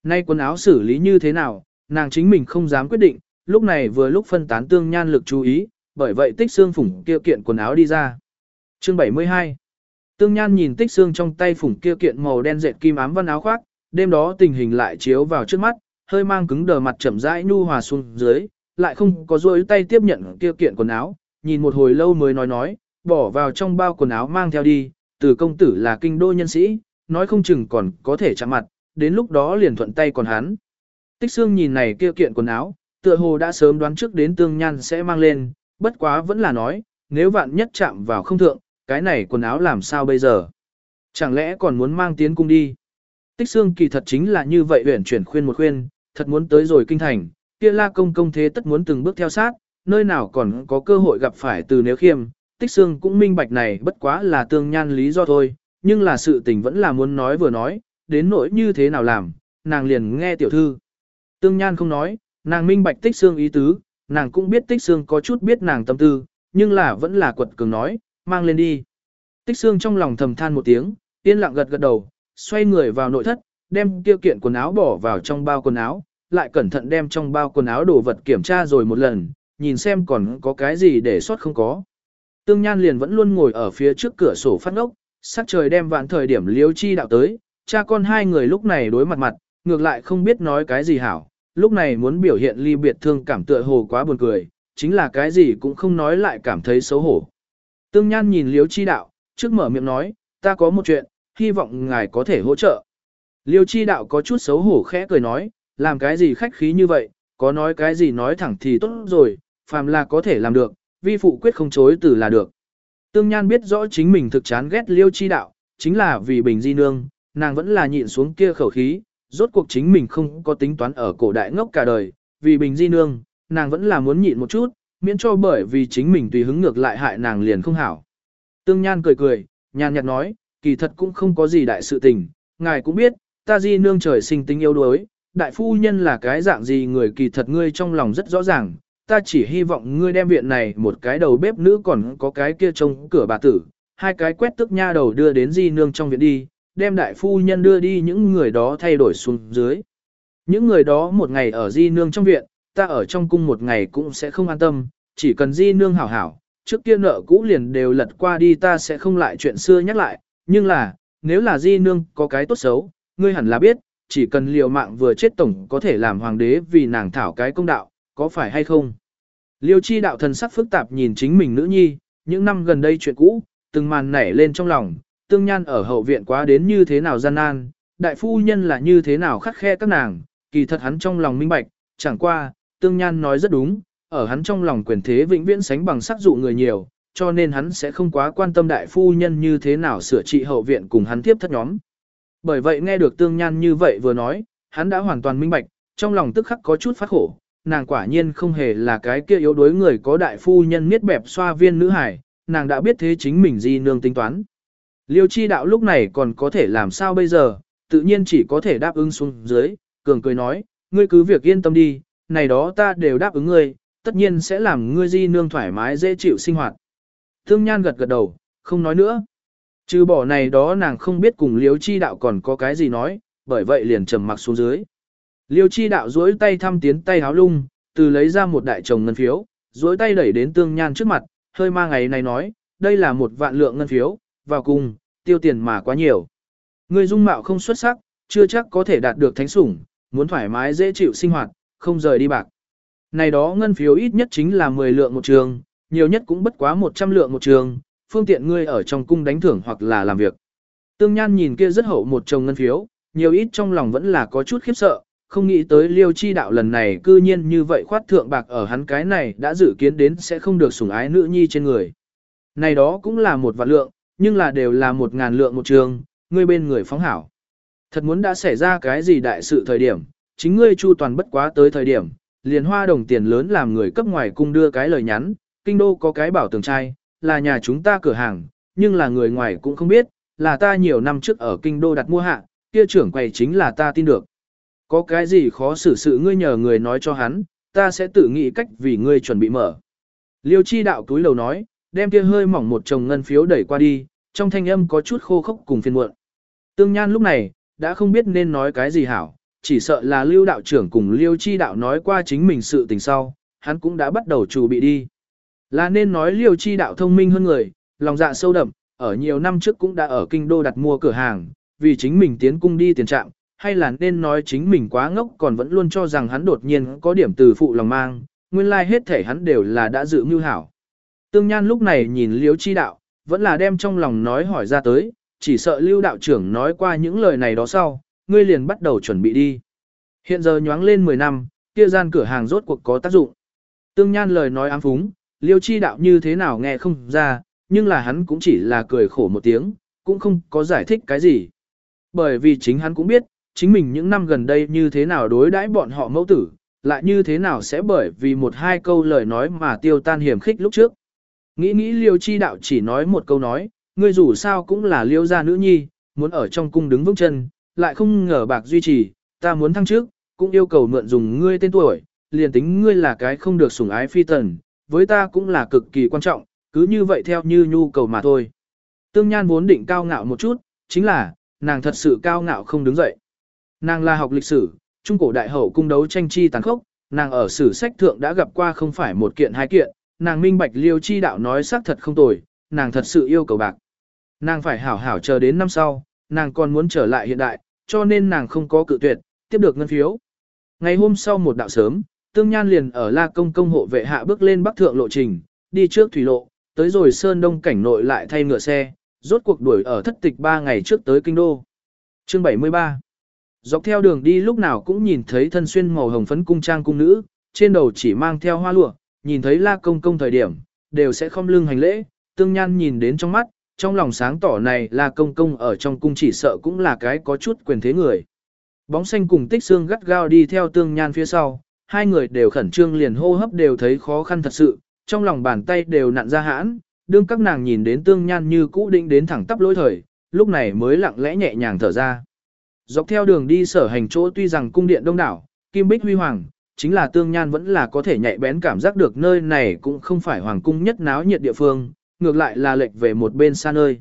[SPEAKER 1] Nay quần áo xử lý như thế nào, nàng chính mình không dám quyết định, lúc này vừa lúc phân tán tương nhan lực chú ý, bởi vậy tích xương phủng kia kiện quần áo đi ra. Chương 72 Tương nhan nhìn tích xương trong tay phủng kia kiện màu đen dệt kim ám văn áo khoác, đêm đó tình hình lại chiếu vào trước mắt, hơi mang cứng đờ mặt chậm rãi nhu hòa xuống dưới, lại không có rôi tay tiếp nhận kia kiện quần áo, nhìn một hồi lâu mới nói nói, bỏ vào trong bao quần áo mang theo đi, từ công tử là kinh đô nhân sĩ, nói không chừng còn có thể chạm mặt, đến lúc đó liền thuận tay còn hắn. Tích xương nhìn này kia kiện quần áo, tựa hồ đã sớm đoán trước đến tương nhan sẽ mang lên, bất quá vẫn là nói, nếu vạn nhất chạm vào không thượng, cái này quần áo làm sao bây giờ? Chẳng lẽ còn muốn mang tiến cung đi? Tích xương kỳ thật chính là như vậy huyển chuyển khuyên một khuyên, thật muốn tới rồi kinh thành, kia la công công thế tất muốn từng bước theo sát, nơi nào còn có cơ hội gặp phải từ nếu khiêm, tích xương cũng minh bạch này bất quá là tương nhan lý do thôi, nhưng là sự tình vẫn là muốn nói vừa nói, đến nỗi như thế nào làm, nàng liền nghe tiểu thư. Tương Nhan không nói, nàng minh bạch tích xương ý tứ, nàng cũng biết tích xương có chút biết nàng tâm tư, nhưng là vẫn là quật cường nói, mang lên đi. Tích xương trong lòng thầm than một tiếng, yên lặng gật gật đầu, xoay người vào nội thất, đem tiêu kiện quần áo bỏ vào trong bao quần áo, lại cẩn thận đem trong bao quần áo đồ vật kiểm tra rồi một lần, nhìn xem còn có cái gì để sót không có. Tương Nhan liền vẫn luôn ngồi ở phía trước cửa sổ phát ngốc, sắc trời đem vạn thời điểm liếu chi đạo tới, cha con hai người lúc này đối mặt mặt, ngược lại không biết nói cái gì hảo, lúc này muốn biểu hiện ly biệt thương cảm tựa hồ quá buồn cười, chính là cái gì cũng không nói lại cảm thấy xấu hổ. Tương Nhan nhìn liêu chi đạo, trước mở miệng nói, ta có một chuyện, hy vọng ngài có thể hỗ trợ. Liêu chi đạo có chút xấu hổ khẽ cười nói, làm cái gì khách khí như vậy, có nói cái gì nói thẳng thì tốt rồi, phàm là có thể làm được, vi phụ quyết không chối từ là được. Tương Nhan biết rõ chính mình thực chán ghét liêu chi đạo, chính là vì bình di nương, nàng vẫn là nhịn xuống kia khẩu khí, rốt cuộc chính mình không có tính toán ở cổ đại ngốc cả đời, vì bình di nương, nàng vẫn là muốn nhịn một chút, miễn cho bởi vì chính mình tùy hứng ngược lại hại nàng liền không hảo. Tương Nhan cười cười, nhàn nhạt nói, kỳ thật cũng không có gì đại sự tình, ngài cũng biết, ta di nương trời sinh tính yêu đuối, đại phu nhân là cái dạng gì người kỳ thật ngươi trong lòng rất rõ ràng, ta chỉ hy vọng ngươi đem viện này một cái đầu bếp nữ còn có cái kia trông cửa bà tử, hai cái quét tức nha đầu đưa đến di nương trong viện đi, đem đại phu nhân đưa đi những người đó thay đổi xuống dưới. Những người đó một ngày ở di nương trong viện, ta ở trong cung một ngày cũng sẽ không an tâm, chỉ cần di nương hảo hảo, trước kia nợ cũ liền đều lật qua đi ta sẽ không lại chuyện xưa nhắc lại, nhưng là, nếu là di nương có cái tốt xấu, ngươi hẳn là biết, chỉ cần liều mạng vừa chết tổng có thể làm hoàng đế vì nàng thảo cái công đạo, có phải hay không? Liêu chi đạo thần sắc phức tạp nhìn chính mình nữ nhi, những năm gần đây chuyện cũ, từng màn nảy lên trong lòng, tương nhan ở hậu viện quá đến như thế nào gian nan, đại phu nhân là như thế nào khắc khe các nàng, kỳ thật hắn trong lòng minh bạch, chẳng qua, tương nhan nói rất đúng, ở hắn trong lòng quyền thế vĩnh viễn sánh bằng sắc dụ người nhiều, cho nên hắn sẽ không quá quan tâm đại phu nhân như thế nào sửa trị hậu viện cùng hắn tiếp thất nhóm. Bởi vậy nghe được tương nhan như vậy vừa nói, hắn đã hoàn toàn minh bạch, trong lòng tức khắc có chút phát khổ, nàng quả nhiên không hề là cái kia yếu đuối người có đại phu nhân miết bẹp xoa viên nữ hải, nàng đã biết thế chính mình di nương tính toán. Liêu chi đạo lúc này còn có thể làm sao bây giờ, tự nhiên chỉ có thể đáp ứng xuống dưới, cường cười nói, ngươi cứ việc yên tâm đi, này đó ta đều đáp ứng ngươi, tất nhiên sẽ làm ngươi di nương thoải mái dễ chịu sinh hoạt. Thương Nhan gật gật đầu, không nói nữa. Trừ bỏ này đó nàng không biết cùng Liêu Chi Đạo còn có cái gì nói, bởi vậy liền trầm mặc xuống dưới. Liêu Chi Đạo duỗi tay thăm tiến tay háo lung, từ lấy ra một đại chồng ngân phiếu, duỗi tay đẩy đến Tương Nhan trước mặt, hơi mang ngày này nói, đây là một vạn lượng ngân phiếu, vào cùng, tiêu tiền mà quá nhiều. Người dung mạo không xuất sắc, chưa chắc có thể đạt được thánh sủng, muốn thoải mái dễ chịu sinh hoạt, không rời đi bạc. Này đó ngân phiếu ít nhất chính là 10 lượng một trường, nhiều nhất cũng bất quá 100 lượng một trường, phương tiện ngươi ở trong cung đánh thưởng hoặc là làm việc. Tương Nhan nhìn kia rất hậu một chồng ngân phiếu, nhiều ít trong lòng vẫn là có chút khiếp sợ, không nghĩ tới liêu chi đạo lần này cư nhiên như vậy khoát thượng bạc ở hắn cái này đã dự kiến đến sẽ không được sủng ái nữ nhi trên người. Này đó cũng là một vạn lượng, nhưng là đều là một ngàn lượng một trường, ngươi bên người phóng hảo. Thật muốn đã xảy ra cái gì đại sự thời điểm, chính ngươi chu toàn bất quá tới thời điểm, liền hoa đồng tiền lớn làm người cấp ngoài cung đưa cái lời nhắn, kinh đô có cái bảo tường trai, là nhà chúng ta cửa hàng, nhưng là người ngoài cũng không biết, là ta nhiều năm trước ở kinh đô đặt mua hạ, kia trưởng quầy chính là ta tin được. Có cái gì khó xử sự ngươi nhờ người nói cho hắn, ta sẽ tự nghĩ cách vì ngươi chuẩn bị mở. Liêu chi đạo túi lầu nói, đem kia hơi mỏng một chồng ngân phiếu đẩy qua đi, trong thanh âm có chút khô khốc cùng phiền muộn. Tương Nhan lúc này, đã không biết nên nói cái gì hảo, chỉ sợ là lưu đạo trưởng cùng Lưu chi đạo nói qua chính mình sự tình sau, hắn cũng đã bắt đầu chuẩn bị đi. Là nên nói Lưu chi đạo thông minh hơn người, lòng dạ sâu đậm, ở nhiều năm trước cũng đã ở kinh đô đặt mua cửa hàng, vì chính mình tiến cung đi tiền trạng, hay là nên nói chính mình quá ngốc còn vẫn luôn cho rằng hắn đột nhiên có điểm từ phụ lòng mang, nguyên lai like hết thể hắn đều là đã dự mưu hảo. Tương Nhan lúc này nhìn liêu chi đạo, vẫn là đem trong lòng nói hỏi ra tới, chỉ sợ lưu đạo trưởng nói qua những lời này đó sau, ngươi liền bắt đầu chuẩn bị đi. Hiện giờ nhoáng lên 10 năm, kia gian cửa hàng rốt cuộc có tác dụng. Tương Nhan lời nói ám phúng, liêu chi đạo như thế nào nghe không ra, nhưng là hắn cũng chỉ là cười khổ một tiếng, cũng không có giải thích cái gì. Bởi vì chính hắn cũng biết, chính mình những năm gần đây như thế nào đối đãi bọn họ mẫu tử, lại như thế nào sẽ bởi vì một hai câu lời nói mà tiêu tan hiểm khích lúc trước. Nghĩ nghĩ liêu chi đạo chỉ nói một câu nói, ngươi dù sao cũng là liêu gia nữ nhi, muốn ở trong cung đứng vững chân, lại không ngờ bạc duy trì, ta muốn thăng trước, cũng yêu cầu mượn dùng ngươi tên tuổi, liền tính ngươi là cái không được sủng ái phi tần, với ta cũng là cực kỳ quan trọng, cứ như vậy theo như nhu cầu mà thôi. Tương Nhan vốn định cao ngạo một chút, chính là, nàng thật sự cao ngạo không đứng dậy. Nàng là học lịch sử, trung cổ đại hậu cung đấu tranh chi tàn khốc, nàng ở sử sách thượng đã gặp qua không phải một kiện hai kiện, nàng minh bạch liêu chi đạo nói xác thật không tồi, nàng thật sự yêu cầu bạc. Nàng phải hảo hảo chờ đến năm sau, nàng còn muốn trở lại hiện đại, cho nên nàng không có cự tuyệt, tiếp được ngân phiếu. Ngày hôm sau một đạo sớm, Tương Nhan liền ở La Công công hộ vệ hạ bước lên bắc thượng lộ trình, đi trước thủy lộ, tới rồi Sơn Đông cảnh nội lại thay ngựa xe, rốt cuộc đuổi ở thất tịch 3 ngày trước tới kinh đô. Chương 73 Dọc theo đường đi lúc nào cũng nhìn thấy thân xuyên màu hồng phấn cung trang cung nữ, trên đầu chỉ mang theo hoa lụa, nhìn thấy La Công công thời điểm, đều sẽ không lưng hành lễ, Tương Nhan nhìn đến trong mắt, trong lòng sáng tỏ này La Công công ở trong cung chỉ sợ cũng là cái có chút quyền thế người. Bóng xanh cùng tích xương gắt gao đi theo Tương Nhan phía sau, hai người đều khẩn trương liền hô hấp đều thấy khó khăn thật sự, trong lòng bàn tay đều nặn ra hãn, đương các nàng nhìn đến tương nhan như cũ định đến thẳng tắp lối thời, lúc này mới lặng lẽ nhẹ nhàng thở ra. Dọc theo đường đi sở hành chỗ tuy rằng cung điện đông đảo, kim bích huy hoàng, chính là tương nhan vẫn là có thể nhạy bén cảm giác được nơi này cũng không phải hoàng cung nhất náo nhiệt địa phương, ngược lại là lệch về một bên xa nơi.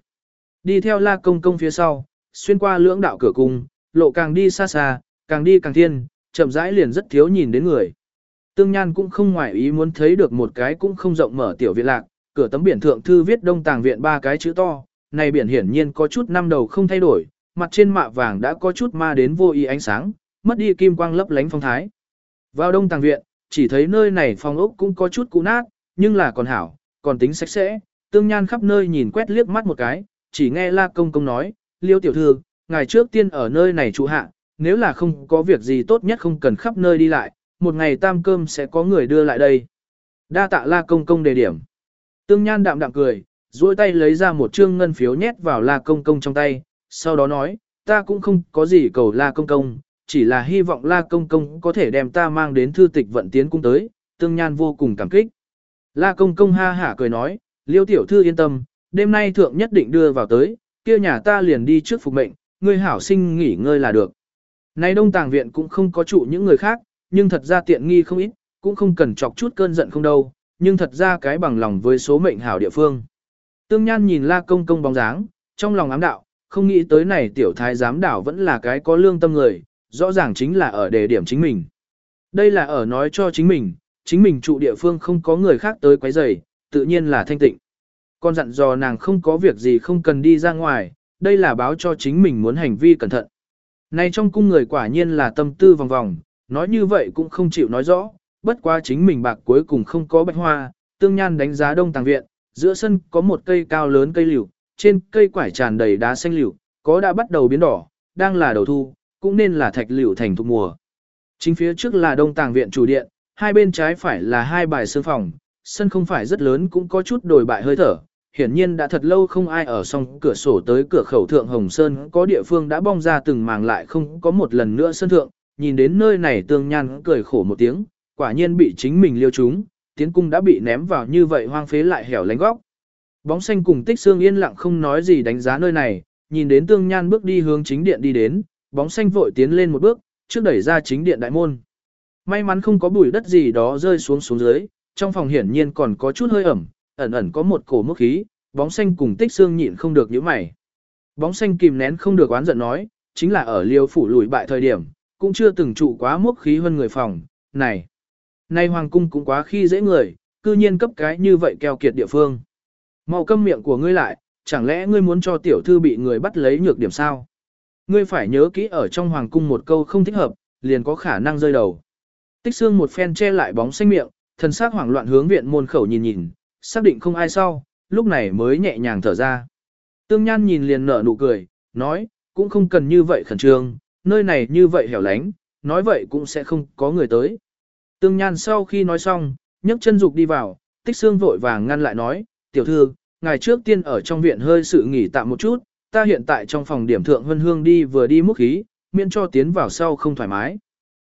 [SPEAKER 1] Đi theo la công công phía sau, xuyên qua lưỡng đạo cửa cung, lộ càng đi xa xa, càng đi càng thiên, chậm rãi liền rất thiếu nhìn đến người. Tương Nhan cũng không ngoại ý muốn thấy được một cái cũng không rộng mở tiểu viện lạc, cửa tấm biển thượng thư viết đông tàng viện ba cái chữ to, này biển hiển nhiên có chút năm đầu không thay đổi, mặt trên mạ vàng đã có chút ma đến vô ý ánh sáng, mất đi kim quang lấp lánh phong thái. Vào đông tàng viện, chỉ thấy nơi này phòng ốc cũng có chút cũ nát, nhưng là còn hảo, còn tính sạch sẽ, tương nhan khắp nơi nhìn quét liếc mắt một cái, chỉ nghe la công công nói, liêu tiểu thư, ngày trước tiên ở nơi này trụ hạ, nếu là không có việc gì tốt nhất không cần khắp nơi đi lại, một ngày tam cơm sẽ có người đưa lại đây. Đa tạ la công công đề điểm. Tương Nhan đạm đạm cười, duỗi tay lấy ra một trương ngân phiếu nhét vào la công công trong tay, sau đó nói, ta cũng không có gì cầu la công công, chỉ là hy vọng la công công có thể đem ta mang đến thư tịch vận tiến cung tới, Tương Nhan vô cùng cảm kích. La công công ha hả cười nói, liêu tiểu thư yên tâm, đêm nay thượng nhất định đưa vào tới, kia nhà ta liền đi trước phục mệnh, ngươi hảo sinh nghỉ ngơi là được. Nay đông tàng viện cũng không có trụ những người khác, nhưng thật ra tiện nghi không ít, cũng không cần chọc chút cơn giận không đâu, nhưng thật ra cái bằng lòng với số mệnh hảo địa phương. Tương Nhan nhìn La Công Công bóng dáng, trong lòng ám đạo, không nghĩ tới này tiểu thái giám đảo vẫn là cái có lương tâm người, rõ ràng chính là ở đề điểm chính mình. Đây là ở nói cho chính mình, chính mình trụ địa phương không có người khác tới quấy rầy, tự nhiên là thanh tịnh. Con dặn dò nàng không có việc gì không cần đi ra ngoài, đây là báo cho chính mình muốn hành vi cẩn thận. Này trong cung người quả nhiên là tâm tư vòng vòng, nói như vậy cũng không chịu nói rõ, bất quá chính mình bạc cuối cùng không có bạch hoa, tương nhan đánh giá đông tàng viện, giữa sân có một cây cao lớn cây liễu, trên cây quải tràn đầy đá xanh liễu, có đã bắt đầu biến đỏ, đang là đầu thu, cũng nên là thạch liễu thành thuộc mùa. Chính phía trước là đông tàng viện chủ điện, hai bên trái phải là hai bài sương phòng, sân không phải rất lớn cũng có chút đổi bại hơi thở, hiển nhiên đã thật lâu không ai ở song cửa sổ tới cửa khẩu thượng Hồng Sơn có địa phương đã bong ra từng màng lại không có một lần nữa sân thượng, nhìn đến nơi này tương nhan cười khổ một tiếng, quả nhiên bị chính mình liêu chúng, tiến cung đã bị ném vào như vậy hoang phế lại hẻo lánh góc. Bóng xanh cùng tích xương yên lặng không nói gì đánh giá nơi này, nhìn đến tương nhan bước đi hướng chính điện đi đến, bóng xanh vội tiến lên một bước, trước đẩy ra chính điện đại môn. May mắn không có bụi đất gì đó rơi xuống xuống dưới, trong phòng hiển nhiên còn có chút hơi ẩm, ẩn ẩn có một cổ mức khí, bóng xanh cùng tích xương nhịn không được những mày. Bóng xanh kìm nén không được oán giận nói, chính là ở liêu phủ lùi bại thời điểm, cũng chưa từng trụ quá mức khí hơn người phòng, này. Nay hoàng cung cũng quá khi dễ người, cư nhiên cấp cái như vậy keo kiệt địa phương. Mau câm miệng của ngươi lại, chẳng lẽ ngươi muốn cho tiểu thư bị người bắt lấy nhược điểm sao? Ngươi phải nhớ kỹ ở trong hoàng cung một câu không thích hợp, liền có khả năng rơi đầu. Tích xương một phen che lại bóng xanh miệng, thần sắc hoảng loạn hướng viện môn khẩu nhìn nhìn, xác định không ai sau, lúc này mới nhẹ nhàng thở ra. Tương Nhan nhìn liền nở nụ cười, nói, cũng không cần như vậy khẩn trương, nơi này như vậy hẻo lánh, nói vậy cũng sẽ không có người tới. Tương Nhan sau khi nói xong, nhấc chân dục đi vào, tích xương vội vàng ngăn lại nói, tiểu thư, ngày trước tiên ở trong viện hơi sự nghỉ tạm một chút, ta hiện tại trong phòng điểm thượng hân hương đi vừa đi múc khí, miễn cho tiến vào sau không thoải mái.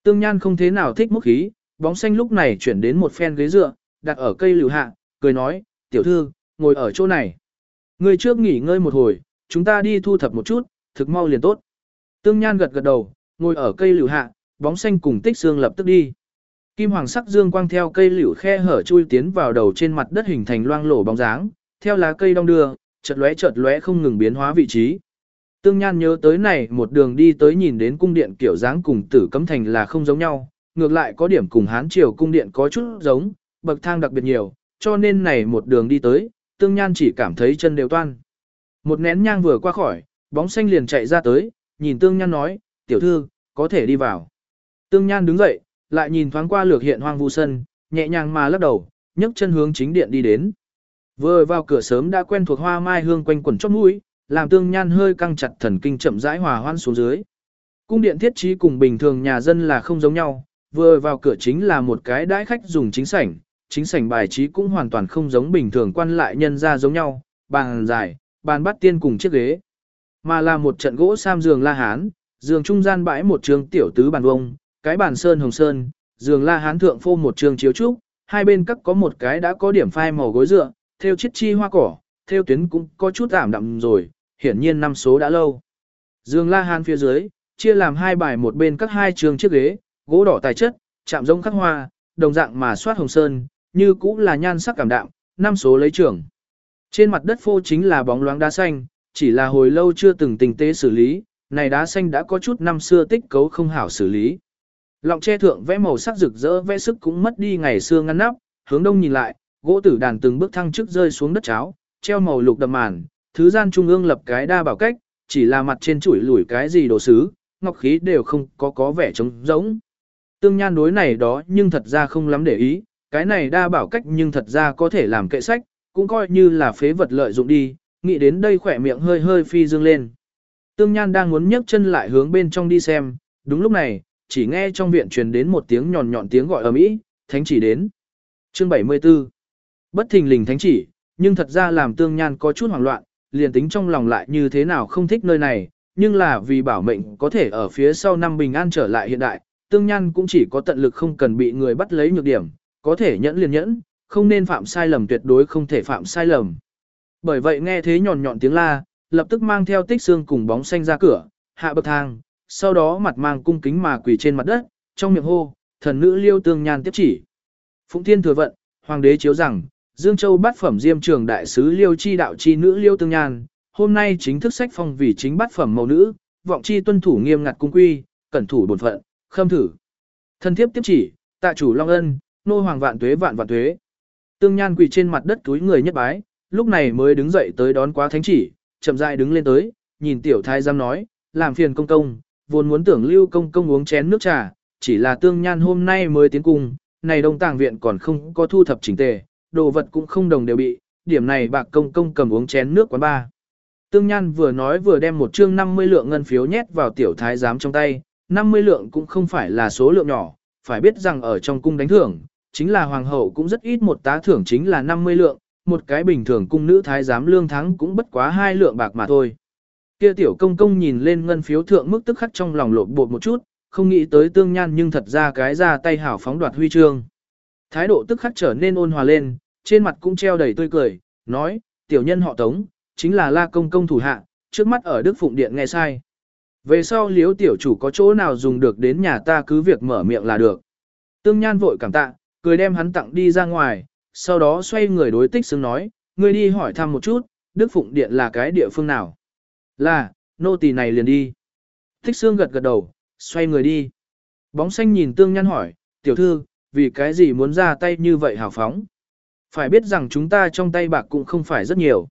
[SPEAKER 1] Tương Nhan không thế nào thích múc khí, bóng xanh lúc này chuyển đến một phen ghế dựa, đặt ở cây liều hạ, cười nói, tiểu thư, ngồi ở chỗ này. Người trước nghỉ ngơi một hồi, chúng ta đi thu thập một chút, thực mau liền tốt. Tương Nhan gật gật đầu, ngồi ở cây liễu hạ, bóng xanh cùng tích xương lập tức đi. Kim hoàng sắc dương quang theo cây liễu khe hở chui tiến vào đầu trên mặt đất hình thành loang lổ bóng dáng, theo lá cây đong đưa, chợt lóe chợt lóe không ngừng biến hóa vị trí. Tương Nhan nhớ tới này một đường đi tới nhìn đến cung điện kiểu dáng cùng tử cấm thành là không giống nhau, ngược lại có điểm cùng hán triều cung điện có chút giống, bậc thang đặc biệt nhiều, cho nên này một đường đi tới, Tương Nhan chỉ cảm thấy chân đều toan. Một nén nhang vừa qua khỏi, bóng xanh liền chạy ra tới, nhìn Tương Nhan nói, tiểu thư, có thể đi vào. Tương Nhan đứng dậy, lại nhìn thoáng qua lược hiện hoang vu sân, nhẹ nhàng mà lắc đầu, nhấc chân hướng chính điện đi đến. Vừa vào cửa sớm đã quen thuộc hoa mai hương quanh quẩn chóp mũi, làm Tương Nhan hơi căng chặt thần kinh chậm rãi hòa hoan xuống dưới. Cung điện thiết trí cùng bình thường nhà dân là không giống nhau, vừa vào cửa chính là một cái đãi khách dùng chính sảnh, chính sảnh bài trí cũng hoàn toàn không giống bình thường quan lại nhân ra giống nhau, bàn dài, bàn bắt tiên cùng chiếc ghế, mà là một trận gỗ sam giường la hán, giường trung gian bãi một trường tiểu tứ bàn vông, cái bàn sơn hồng sơn, giường la hán thượng phô một trường chiếu trúc, hai bên các có một cái đã có điểm phai màu gối dựa, theo chiếc chi hoa cỏ, theo tuyến cũng có chút ảm đậm rồi, hiển nhiên năm số đã lâu. Dương la hán phía dưới, chia làm hai bài một bên các hai trường chiếc ghế, gỗ đỏ tài chất, chạm rông khắc hoa, đồng dạng mà soát hồng sơn, như cũng là nhan sắc cảm đạm, năm số lấy trưởng. Trên mặt đất phô chính là bóng loáng đá xanh, chỉ là hồi lâu chưa từng tình tế xử lý, này đá xanh đã có chút năm xưa tích cấu không hảo xử lý. Lọng che thượng vẽ màu sắc rực rỡ vẽ sức cũng mất đi ngày xưa ngăn nắp, hướng đông nhìn lại, gỗ tử đàn từng bước thăng trước rơi xuống đất cháo, treo màu lục đậm màn, thứ gian trung ương lập cái đa bảo cách, chỉ là mặt trên chuỗi lủi cái gì đồ sứ, ngọc khí đều không có có vẻ trống rỗng. Tương nhan đối này đó nhưng thật ra không lắm để ý, cái này đa bảo cách nhưng thật ra có thể làm kệ sách, cũng coi như là phế vật lợi dụng đi, nghĩ đến đây khỏe miệng hơi hơi phi dương lên. Tương Nhan đang muốn nhấc chân lại hướng bên trong đi xem, đúng lúc này, chỉ nghe trong viện truyền đến một tiếng nhọn nhọn tiếng gọi ầm ĩ, thánh chỉ đến. Chương 74 Bất thình lình thánh chỉ, nhưng thật ra làm Tương Nhan có chút hoảng loạn, liền tính trong lòng lại như thế nào không thích nơi này, nhưng là vì bảo mệnh có thể ở phía sau năm bình an trở lại hiện đại, Tương Nhan cũng chỉ có tận lực không cần bị người bắt lấy nhược điểm, có thể nhẫn liền nhẫn, không nên phạm sai lầm tuyệt đối không thể phạm sai lầm. Bởi vậy nghe thế nhọn nhọn tiếng la, lập tức mang theo tích xương cùng bóng xanh ra cửa, hạ bậc thang, sau đó mặt mang cung kính mà quỳ trên mặt đất, trong miệng hô, thần nữ liêu tương nhan tiếp chỉ. Phụng thiên thừa vận, hoàng đế chiếu rằng, Dương Châu bát phẩm diêm trường đại sứ liêu chi đạo chi nữ liêu tương nhan, hôm nay chính thức sách phong vì chính bát phẩm mẫu nữ, vọng chi tuân thủ nghiêm ngặt cung quy, cẩn thủ bổn phận, khâm thử. Thân thiếp tiếp chỉ, tạ chủ long ân, nô hoàng vạn tuế vạn vạn tuế. Tương nhan quỳ trên mặt đất túi người nhất bái, lúc này mới đứng dậy tới đón quá thánh chỉ, chậm rãi đứng lên tới, nhìn tiểu thái giám nói, làm phiền công công, vốn muốn tưởng lưu công công uống chén nước trà, chỉ là tương nhan hôm nay mới tiến cung, này đông tàng viện còn không có thu thập chỉnh tề, đồ vật cũng không đồng đều bị, điểm này bạc công công cầm uống chén nước quán ba. Tương Nhan vừa nói vừa đem một chương 50 lượng ngân phiếu nhét vào tiểu thái giám trong tay, 50 lượng cũng không phải là số lượng nhỏ, phải biết rằng ở trong cung đánh thưởng, chính là hoàng hậu cũng rất ít một tá thưởng chính là 50 lượng, một cái bình thường cung nữ thái giám lương thắng cũng bất quá hai lượng bạc mà thôi. Kia tiểu công công nhìn lên ngân phiếu thượng mức tức khắc trong lòng lộn bột một chút, không nghĩ tới tương nhan nhưng thật ra cái ra tay hảo phóng đoạt huy chương. Thái độ tức khắc trở nên ôn hòa lên, trên mặt cũng treo đầy tươi cười, nói, tiểu nhân họ tống, chính là la công công thủ hạ, trước mắt ở Đức Phụng Điện nghe sai. Về sau liếu tiểu chủ có chỗ nào dùng được đến nhà ta cứ việc mở miệng là được. Tương Nhan vội cảm tạ, cười đem hắn tặng đi ra ngoài, sau đó xoay người đối tích xứng nói, ngươi đi hỏi thăm một chút, Đức Phụng Điện là cái địa phương nào? Là, nô tỳ này liền đi. Tích xương gật gật đầu, xoay người đi. Bóng xanh nhìn tương nhăn hỏi, tiểu thư, vì cái gì muốn ra tay như vậy hào phóng? Phải biết rằng chúng ta trong tay bạc cũng không phải rất nhiều.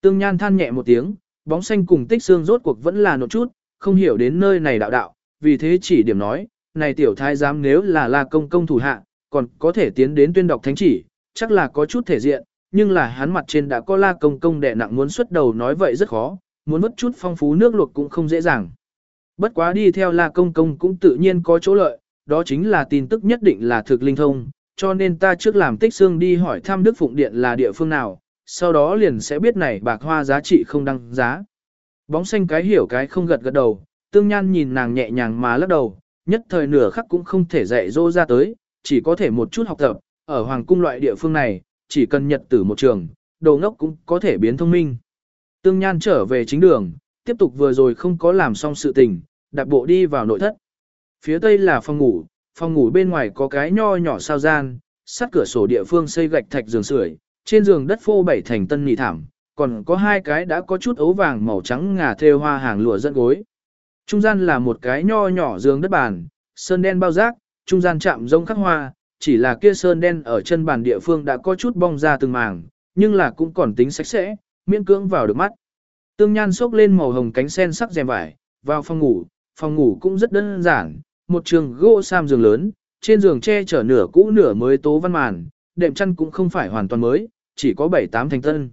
[SPEAKER 1] Tương nhan than nhẹ một tiếng, bóng xanh cùng tích xương rốt cuộc vẫn là nộp chút, không hiểu đến nơi này đạo đạo, vì thế chỉ điểm nói, này tiểu thái giám nếu là la công công thủ hạ, còn có thể tiến đến tuyên đọc thánh chỉ, chắc là có chút thể diện, nhưng là hắn mặt trên đã có la công công đẻ nặng muốn xuất đầu nói vậy rất khó, muốn mất chút phong phú nước luộc cũng không dễ dàng. Bất quá đi theo la công công cũng tự nhiên có chỗ lợi, đó chính là tin tức nhất định là thực linh thông, cho nên ta trước làm tích xương đi hỏi thăm Đức Phụng Điện là địa phương nào, sau đó liền sẽ biết này bạc hoa giá trị không đăng giá. Bóng xanh cái hiểu cái không gật gật đầu, tương nhan nhìn nàng nhẹ nhàng mà lắc đầu, nhất thời nửa khắc cũng không thể dạy dỗ ra tới, chỉ có thể một chút học tập, ở hoàng cung loại địa phương này, chỉ cần nhật tử một trường, đồ ngốc cũng có thể biến thông minh. Tương Nhan trở về chính đường, tiếp tục vừa rồi không có làm xong sự tình, đạp bộ đi vào nội thất. Phía tây là phòng ngủ, phòng ngủ bên ngoài có cái nho nhỏ sao gian, sát cửa sổ địa phương xây gạch thạch giường sưởi, trên giường đất phô bảy thành tân nỉ thảm, còn có hai cái đã có chút ấu vàng màu trắng ngà thêu hoa hàng lụa dẫn gối. Trung gian là một cái nho nhỏ giường đất bàn, sơn đen bao rác, trung gian chạm rông khắc hoa, chỉ là kia sơn đen ở chân bàn địa phương đã có chút bong ra từng màng, nhưng là cũng còn tính sạch sẽ, miễn cưỡng vào được mắt. Tương Nhan xốc lên màu hồng cánh sen sắc rèm vải, vào phòng ngủ, phòng ngủ cũng rất đơn giản, một trường gỗ sam giường lớn, trên giường che chở nửa cũ nửa mới tố văn màn, đệm chăn cũng không phải hoàn toàn mới, chỉ có 7-8 thành tân.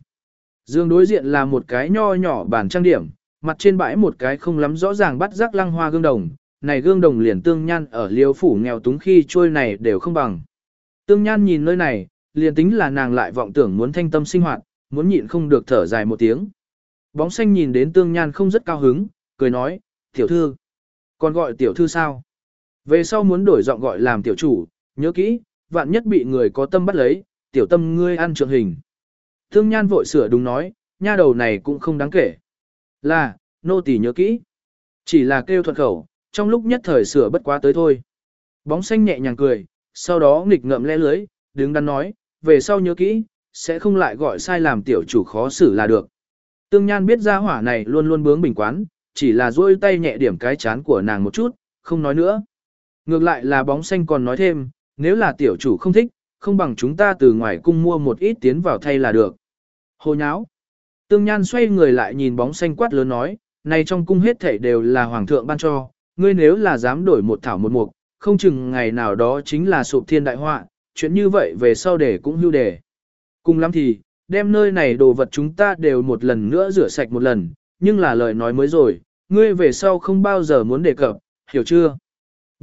[SPEAKER 1] Giường đối diện là một cái nho nhỏ bàn trang điểm, mặt trên bãi một cái không lắm rõ ràng bắt rắc lăng hoa gương đồng, này gương đồng liền tương nhan ở liêu phủ nghèo túng khi trôi này đều không bằng. Tương nhan nhìn nơi này, liền tính là nàng lại vọng tưởng muốn thanh tâm sinh hoạt, muốn nhịn không được thở dài một tiếng. Bóng xanh nhìn đến tương nhan không rất cao hứng, cười nói, tiểu thư. Còn gọi tiểu thư sao? Về sau muốn đổi giọng gọi làm tiểu chủ, nhớ kỹ, vạn nhất bị người có tâm bắt lấy, tiểu tâm ngươi ăn trượng hình. thương nhan vội sửa đúng nói, nha đầu này cũng không đáng kể. Là, nô tỳ nhớ kỹ. Chỉ là kêu thuận khẩu, trong lúc nhất thời sửa bất quá tới thôi. Bóng xanh nhẹ nhàng cười, sau đó nghịch ngậm lẽ lưới, đứng đắn nói, về sau nhớ kỹ, sẽ không lại gọi sai làm tiểu chủ khó xử là được. Tương Nhan biết ra hỏa này luôn luôn bướng bình quán, chỉ là duỗi tay nhẹ điểm cái chán của nàng một chút, không nói nữa. Ngược lại là bóng xanh còn nói thêm, nếu là tiểu chủ không thích, không bằng chúng ta từ ngoài cung mua một ít tiến vào thay là được. Hồ nháo. Tương Nhan xoay người lại nhìn bóng xanh quát lớn nói, này trong cung hết thảy đều là hoàng thượng ban cho, ngươi nếu là dám đổi một thảo một mục, không chừng ngày nào đó chính là sụp thiên đại họa, chuyện như vậy về sau để cũng hưu đề. Cùng lắm thì, đem nơi này đồ vật chúng ta đều một lần nữa rửa sạch một lần, nhưng là lời nói mới rồi, ngươi về sau không bao giờ muốn đề cập, hiểu chưa?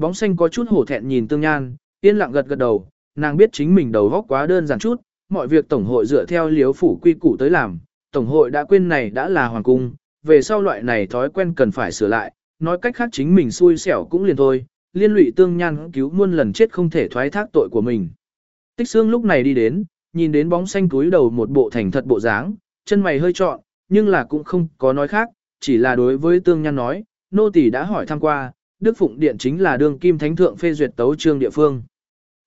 [SPEAKER 1] Bóng xanh có chút hổ thẹn nhìn tương nhan, yên lặng gật gật đầu, nàng biết chính mình đầu góc quá đơn giản chút, mọi việc tổng hội dựa theo liếu phủ quy củ tới làm, tổng hội đã quên này đã là hoàng cung, về sau loại này thói quen cần phải sửa lại, nói cách khác chính mình xui xẻo cũng liền thôi, liên lụy tương nhan cứu muôn lần chết không thể thoái thác tội của mình. Tích xương lúc này đi đến, nhìn đến bóng xanh túi đầu một bộ thành thật bộ dáng, chân mày hơi trọn, nhưng là cũng không có nói khác, chỉ là đối với tương nhan nói, nô tỳ đã hỏi thăm qua, Đức Phụng Điện chính là đường kim thánh thượng phê duyệt tấu trương địa phương.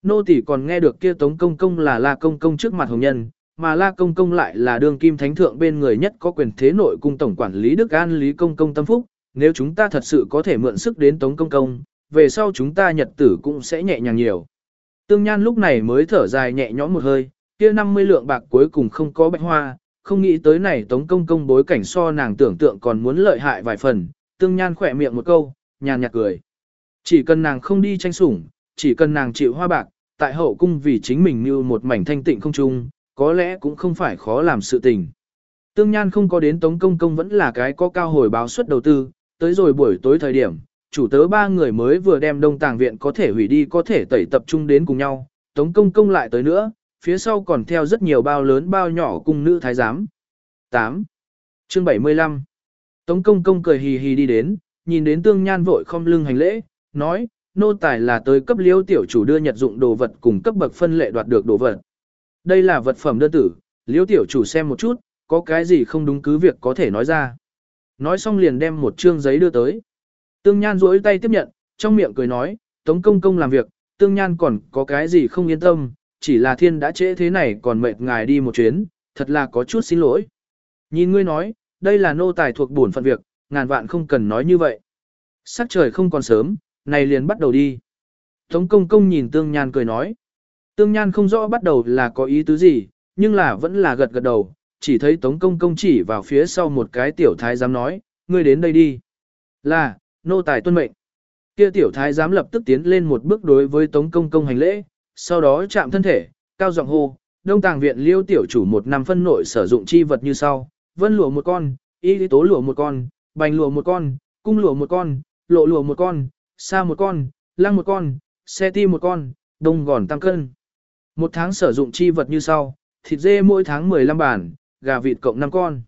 [SPEAKER 1] Nô tỷ còn nghe được kia tống công công là la công công trước mặt hồng nhân, mà la công công lại là đường kim thánh thượng bên người nhất có quyền thế nội cung tổng quản lý Đức An Lý Công Công Tâm Phúc, nếu chúng ta thật sự có thể mượn sức đến tống công công, về sau chúng ta nhật tử cũng sẽ nhẹ nhàng nhiều. Tương Nhan lúc này mới thở dài nhẹ nhõm một hơi, kia 50 lượng bạc cuối cùng không có bạch hoa, không nghĩ tới này tống công công bối cảnh so nàng tưởng tượng còn muốn lợi hại vài phần, Tương Nhan khỏe miệng một câu, nhàn nhạt cười. Chỉ cần nàng không đi tranh sủng, chỉ cần nàng chịu hoa bạc, tại hậu cung vì chính mình như một mảnh thanh tịnh không chung, có lẽ cũng không phải khó làm sự tình. Tương Nhan không có đến Tống Công Công vẫn là cái có cao hồi báo suất đầu tư, tới rồi buổi tối thời điểm, chủ tớ ba người mới vừa đem đông tàng viện có thể hủy đi có thể tẩy tập trung đến cùng nhau, Tống Công Công lại tới nữa, phía sau còn theo rất nhiều bao lớn bao nhỏ cùng nữ thái giám. 8. Chương 75 Tống Công Công cười hì hì đi đến, nhìn đến Tương Nhan vội không lưng hành lễ, nói, nô tài là tới cấp liêu tiểu chủ đưa nhật dụng đồ vật cùng cấp bậc phân lệ đoạt được đồ vật. Đây là vật phẩm đơn tử, liêu tiểu chủ xem một chút, có cái gì không đúng cứ việc có thể nói ra. Nói xong liền đem một chương giấy đưa tới. Tương Nhan duỗi tay tiếp nhận, trong miệng cười nói, Tống công công làm việc, Tương Nhan còn có cái gì không yên tâm, chỉ là thiên đã trễ thế này còn mệt ngài đi một chuyến, thật là có chút xin lỗi. Nhìn ngươi nói, đây là nô tài thuộc bổn phận việc, ngàn vạn không cần nói như vậy. Sắc trời không còn sớm, này liền bắt đầu đi. Tống công công nhìn Tương Nhan cười nói. Tương Nhan không rõ bắt đầu là có ý tứ gì, nhưng là vẫn là gật gật đầu, chỉ thấy Tống công công chỉ vào phía sau một cái tiểu thái giám nói, ngươi đến đây đi. Là, nô tài tuân mệnh. Kia tiểu thái giám lập tức tiến lên một bước đối với Tống công công hành lễ, sau đó chạm thân thể, cao giọng hô, đông tàng viện liêu tiểu chủ một năm phân nội sử dụng chi vật như sau, vân lụa một con, y tố lụa một con, bành lụa một con, cung lụa một con, lộ lụa một con, sa một con, lăng một con, xe ti một con, đông gòn tăng cân. Một tháng sử dụng chi vật như sau, thịt dê mỗi tháng 15 bản, gà vịt cộng 5 con.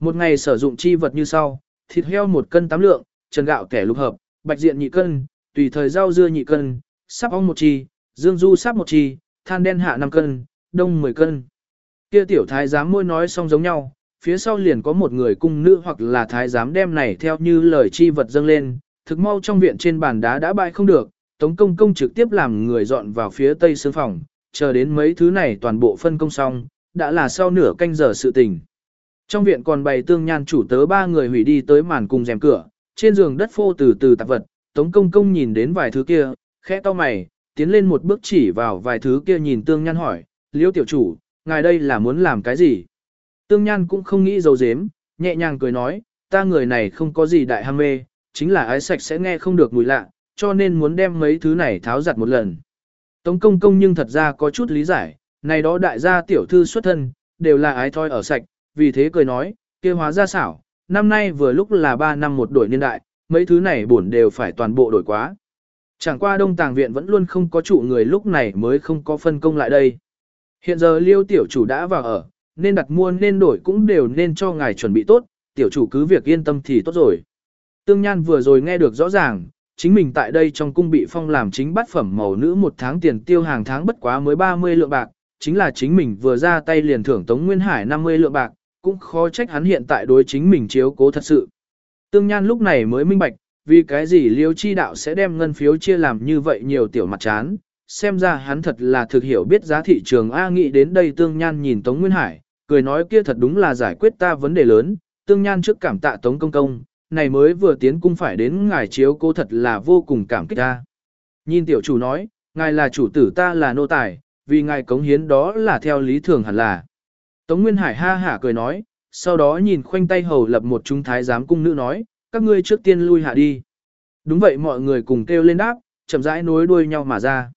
[SPEAKER 1] Một ngày sử dụng chi vật như sau, thịt heo một cân 8 lượng, trần gạo kẻ lục hợp, bạch diện nhị cân, tùy thời rau dưa nhị cân, sắp ong một chi, dương du sắp một chi, than đen hạ 5 cân, đông 10 cân. Kia tiểu thái giám môi nói xong giống nhau, phía sau liền có một người cung nữ hoặc là thái giám đem này theo như lời chi vật dâng lên, thực mau trong viện trên bàn đá đã bại không được, Tống Công Công trực tiếp làm người dọn vào phía tây sương phòng, chờ đến mấy thứ này toàn bộ phân công xong, đã là sau nửa canh giờ sự tình. Trong viện còn bày tương nhan chủ tớ ba người hủy đi tới màn cùng rèm cửa, trên giường đất phô từ từ tạp vật, Tống Công Công nhìn đến vài thứ kia, khẽ to mày, tiến lên một bước chỉ vào vài thứ kia nhìn tương nhan hỏi, liêu tiểu chủ, ngài đây là muốn làm cái gì? Tương nhan cũng không nghĩ dầu dếm, nhẹ nhàng cười nói, ta người này không có gì đại ham mê, chính là ái sạch sẽ nghe không được mùi lạ, cho nên muốn đem mấy thứ này tháo giặt một lần. Tống công công nhưng thật ra có chút lý giải, này đó đại gia tiểu thư xuất thân, đều là ái thoi ở sạch, vì thế cười nói, kia hóa ra xảo, năm nay vừa lúc là 3 năm một đổi niên đại, mấy thứ này bổn đều phải toàn bộ đổi quá. Chẳng qua đông tàng viện vẫn luôn không có chủ người lúc này mới không có phân công lại đây. Hiện giờ liêu tiểu chủ đã vào ở, nên đặt mua nên đổi cũng đều nên cho ngài chuẩn bị tốt, tiểu chủ cứ việc yên tâm thì tốt rồi. Tương Nhan vừa rồi nghe được rõ ràng, chính mình tại đây trong cung bị phong làm chính bát phẩm màu nữ một tháng tiền tiêu hàng tháng bất quá mới 30 lượng bạc, chính là chính mình vừa ra tay liền thưởng Tống Nguyên Hải 50 lượng bạc, cũng khó trách hắn hiện tại đối chính mình chiếu cố thật sự. Tương Nhan lúc này mới minh bạch, vì cái gì liêu chi đạo sẽ đem ngân phiếu chia làm như vậy nhiều tiểu mặt chán, xem ra hắn thật là thực hiểu biết giá thị trường A nghĩ đến đây Tương Nhan nhìn Tống Nguyên Hải, cười nói kia thật đúng là giải quyết ta vấn đề lớn, Tương Nhan trước cảm tạ Tống Công Công, này mới vừa tiến cung phải đến ngài chiếu cố thật là vô cùng cảm kích ta. Nhìn tiểu chủ nói, ngài là chủ tử ta là nô tài, vì ngài cống hiến đó là theo lý thường hẳn là. Tống Nguyên Hải ha hả cười nói, sau đó nhìn khoanh tay hầu lập một trung thái giám cung nữ nói, các ngươi trước tiên lui hạ đi. Đúng vậy mọi người cùng kêu lên đáp, chậm rãi nối đuôi nhau mà ra.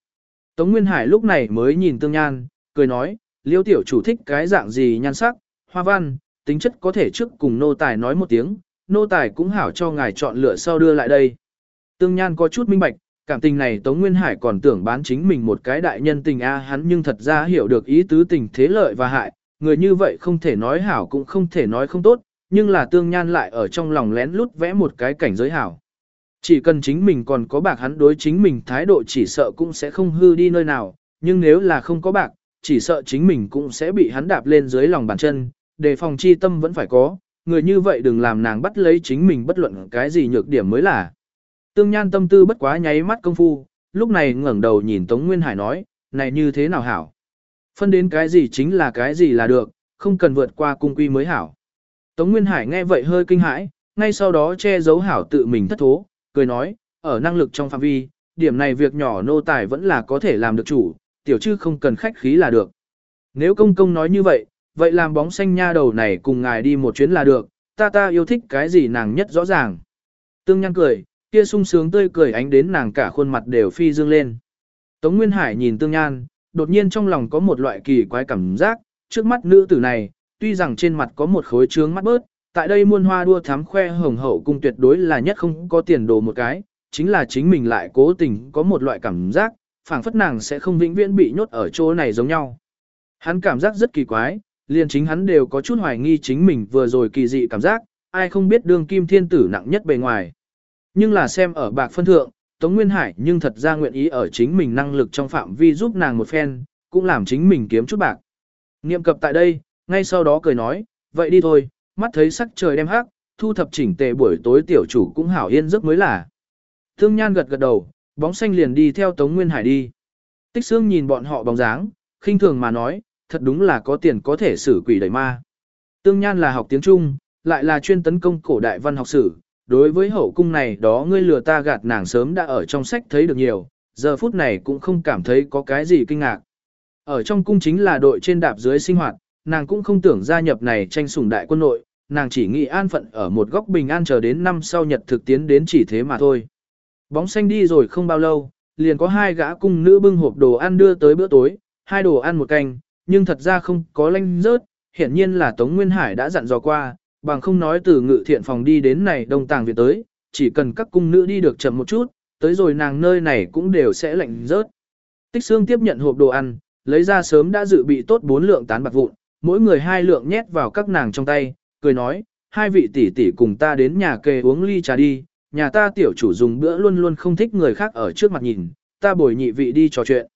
[SPEAKER 1] Tống Nguyên Hải lúc này mới nhìn tương nhan, cười nói, liêu tiểu chủ thích cái dạng gì nhan sắc, hoa văn, tính chất có thể trước cùng nô tài nói một tiếng, nô tài cũng hảo cho ngài chọn lựa sau đưa lại đây. Tương Nhan có chút minh bạch, cảm tình này Tống Nguyên Hải còn tưởng bán chính mình một cái đại nhân tình a hắn nhưng thật ra hiểu được ý tứ tình thế lợi và hại, người như vậy không thể nói hảo cũng không thể nói không tốt, nhưng là Tương Nhan lại ở trong lòng lén lút vẽ một cái cảnh giới hảo. Chỉ cần chính mình còn có bạc hắn đối chính mình thái độ chỉ sợ cũng sẽ không hư đi nơi nào, nhưng nếu là không có bạc, chỉ sợ chính mình cũng sẽ bị hắn đạp lên dưới lòng bàn chân, đề phòng chi tâm vẫn phải có, người như vậy đừng làm nàng bắt lấy chính mình bất luận cái gì nhược điểm mới là. Tương Nhan tâm tư bất quá nháy mắt công phu, lúc này ngẩng đầu nhìn Tống Nguyên Hải nói, này như thế nào hảo? Phân đến cái gì chính là cái gì là được, không cần vượt qua cung quy mới hảo. Tống Nguyên Hải nghe vậy hơi kinh hãi, ngay sau đó che giấu hảo tự mình thất thố, cười nói, ở năng lực trong phạm vi, điểm này việc nhỏ nô tài vẫn là có thể làm được chủ, tiểu chư không cần khách khí là được. Nếu công công nói như vậy, vậy làm bóng xanh nha đầu này cùng ngài đi một chuyến là được, ta ta yêu thích cái gì nàng nhất rõ ràng. Tương Nhan cười, kia sung sướng tươi cười ánh đến nàng cả khuôn mặt đều phi dương lên. Tống Nguyên Hải nhìn Tương Nhan, đột nhiên trong lòng có một loại kỳ quái cảm giác, trước mắt nữ tử này, tuy rằng trên mặt có một khối trướng mắt bớt, tại đây muôn hoa đua thám khoe hồng hậu cung tuyệt đối là nhất không có tiền đồ một cái, chính là chính mình lại cố tình có một loại cảm giác, phảng phất nàng sẽ không vĩnh viễn bị nhốt ở chỗ này giống nhau. Hắn cảm giác rất kỳ quái, liền chính hắn đều có chút hoài nghi chính mình vừa rồi kỳ dị cảm giác, ai không biết đương kim thiên tử nặng nhất bề ngoài. Nhưng là xem ở bạc phân thượng, Tống Nguyên Hải nhưng thật ra nguyện ý ở chính mình năng lực trong phạm vi giúp nàng một phen, cũng làm chính mình kiếm chút bạc. Niệm cập tại đây, ngay sau đó cười nói, vậy đi thôi, mắt thấy sắc trời đem hắc, thu thập chỉnh tề buổi tối tiểu chủ cũng hảo yên giấc mới là. Thương Nhan gật gật đầu, bóng xanh liền đi theo Tống Nguyên Hải đi. Tích Sương nhìn bọn họ bóng dáng, khinh thường mà nói, thật đúng là có tiền có thể xử quỷ đẩy ma. Tương Nhan là học tiếng Trung, lại là chuyên tấn công cổ đại văn học sử, đối với hậu cung này đó ngươi lừa ta gạt nàng sớm đã ở trong sách thấy được nhiều, giờ phút này cũng không cảm thấy có cái gì kinh ngạc. Ở trong cung chính là đội trên đạp dưới sinh hoạt, nàng cũng không tưởng gia nhập này tranh sủng đại quân nội, nàng chỉ nghĩ an phận ở một góc bình an chờ đến năm sau nhật thực tiến đến chỉ thế mà thôi. Bóng xanh đi rồi không bao lâu, liền có hai gã cung nữ bưng hộp đồ ăn đưa tới bữa tối, hai đồ ăn một canh, nhưng thật ra không có lanh rớt, hiển nhiên là Tống Nguyên Hải đã dặn dò qua, bằng không nói từ ngự thiện phòng đi đến này đông tàng viện tới, chỉ cần các cung nữ đi được chậm một chút, tới rồi nàng nơi này cũng đều sẽ lạnh rớt. Tích xương tiếp nhận hộp đồ ăn, lấy ra sớm đã dự bị tốt bốn lượng tán bạc vụn, mỗi người hai lượng nhét vào các nàng trong tay, cười nói, hai vị tỷ tỷ cùng ta đến nhà kề uống ly trà đi, nhà ta tiểu chủ dùng bữa luôn luôn không thích người khác ở trước mặt nhìn, ta bồi nhị vị đi trò chuyện.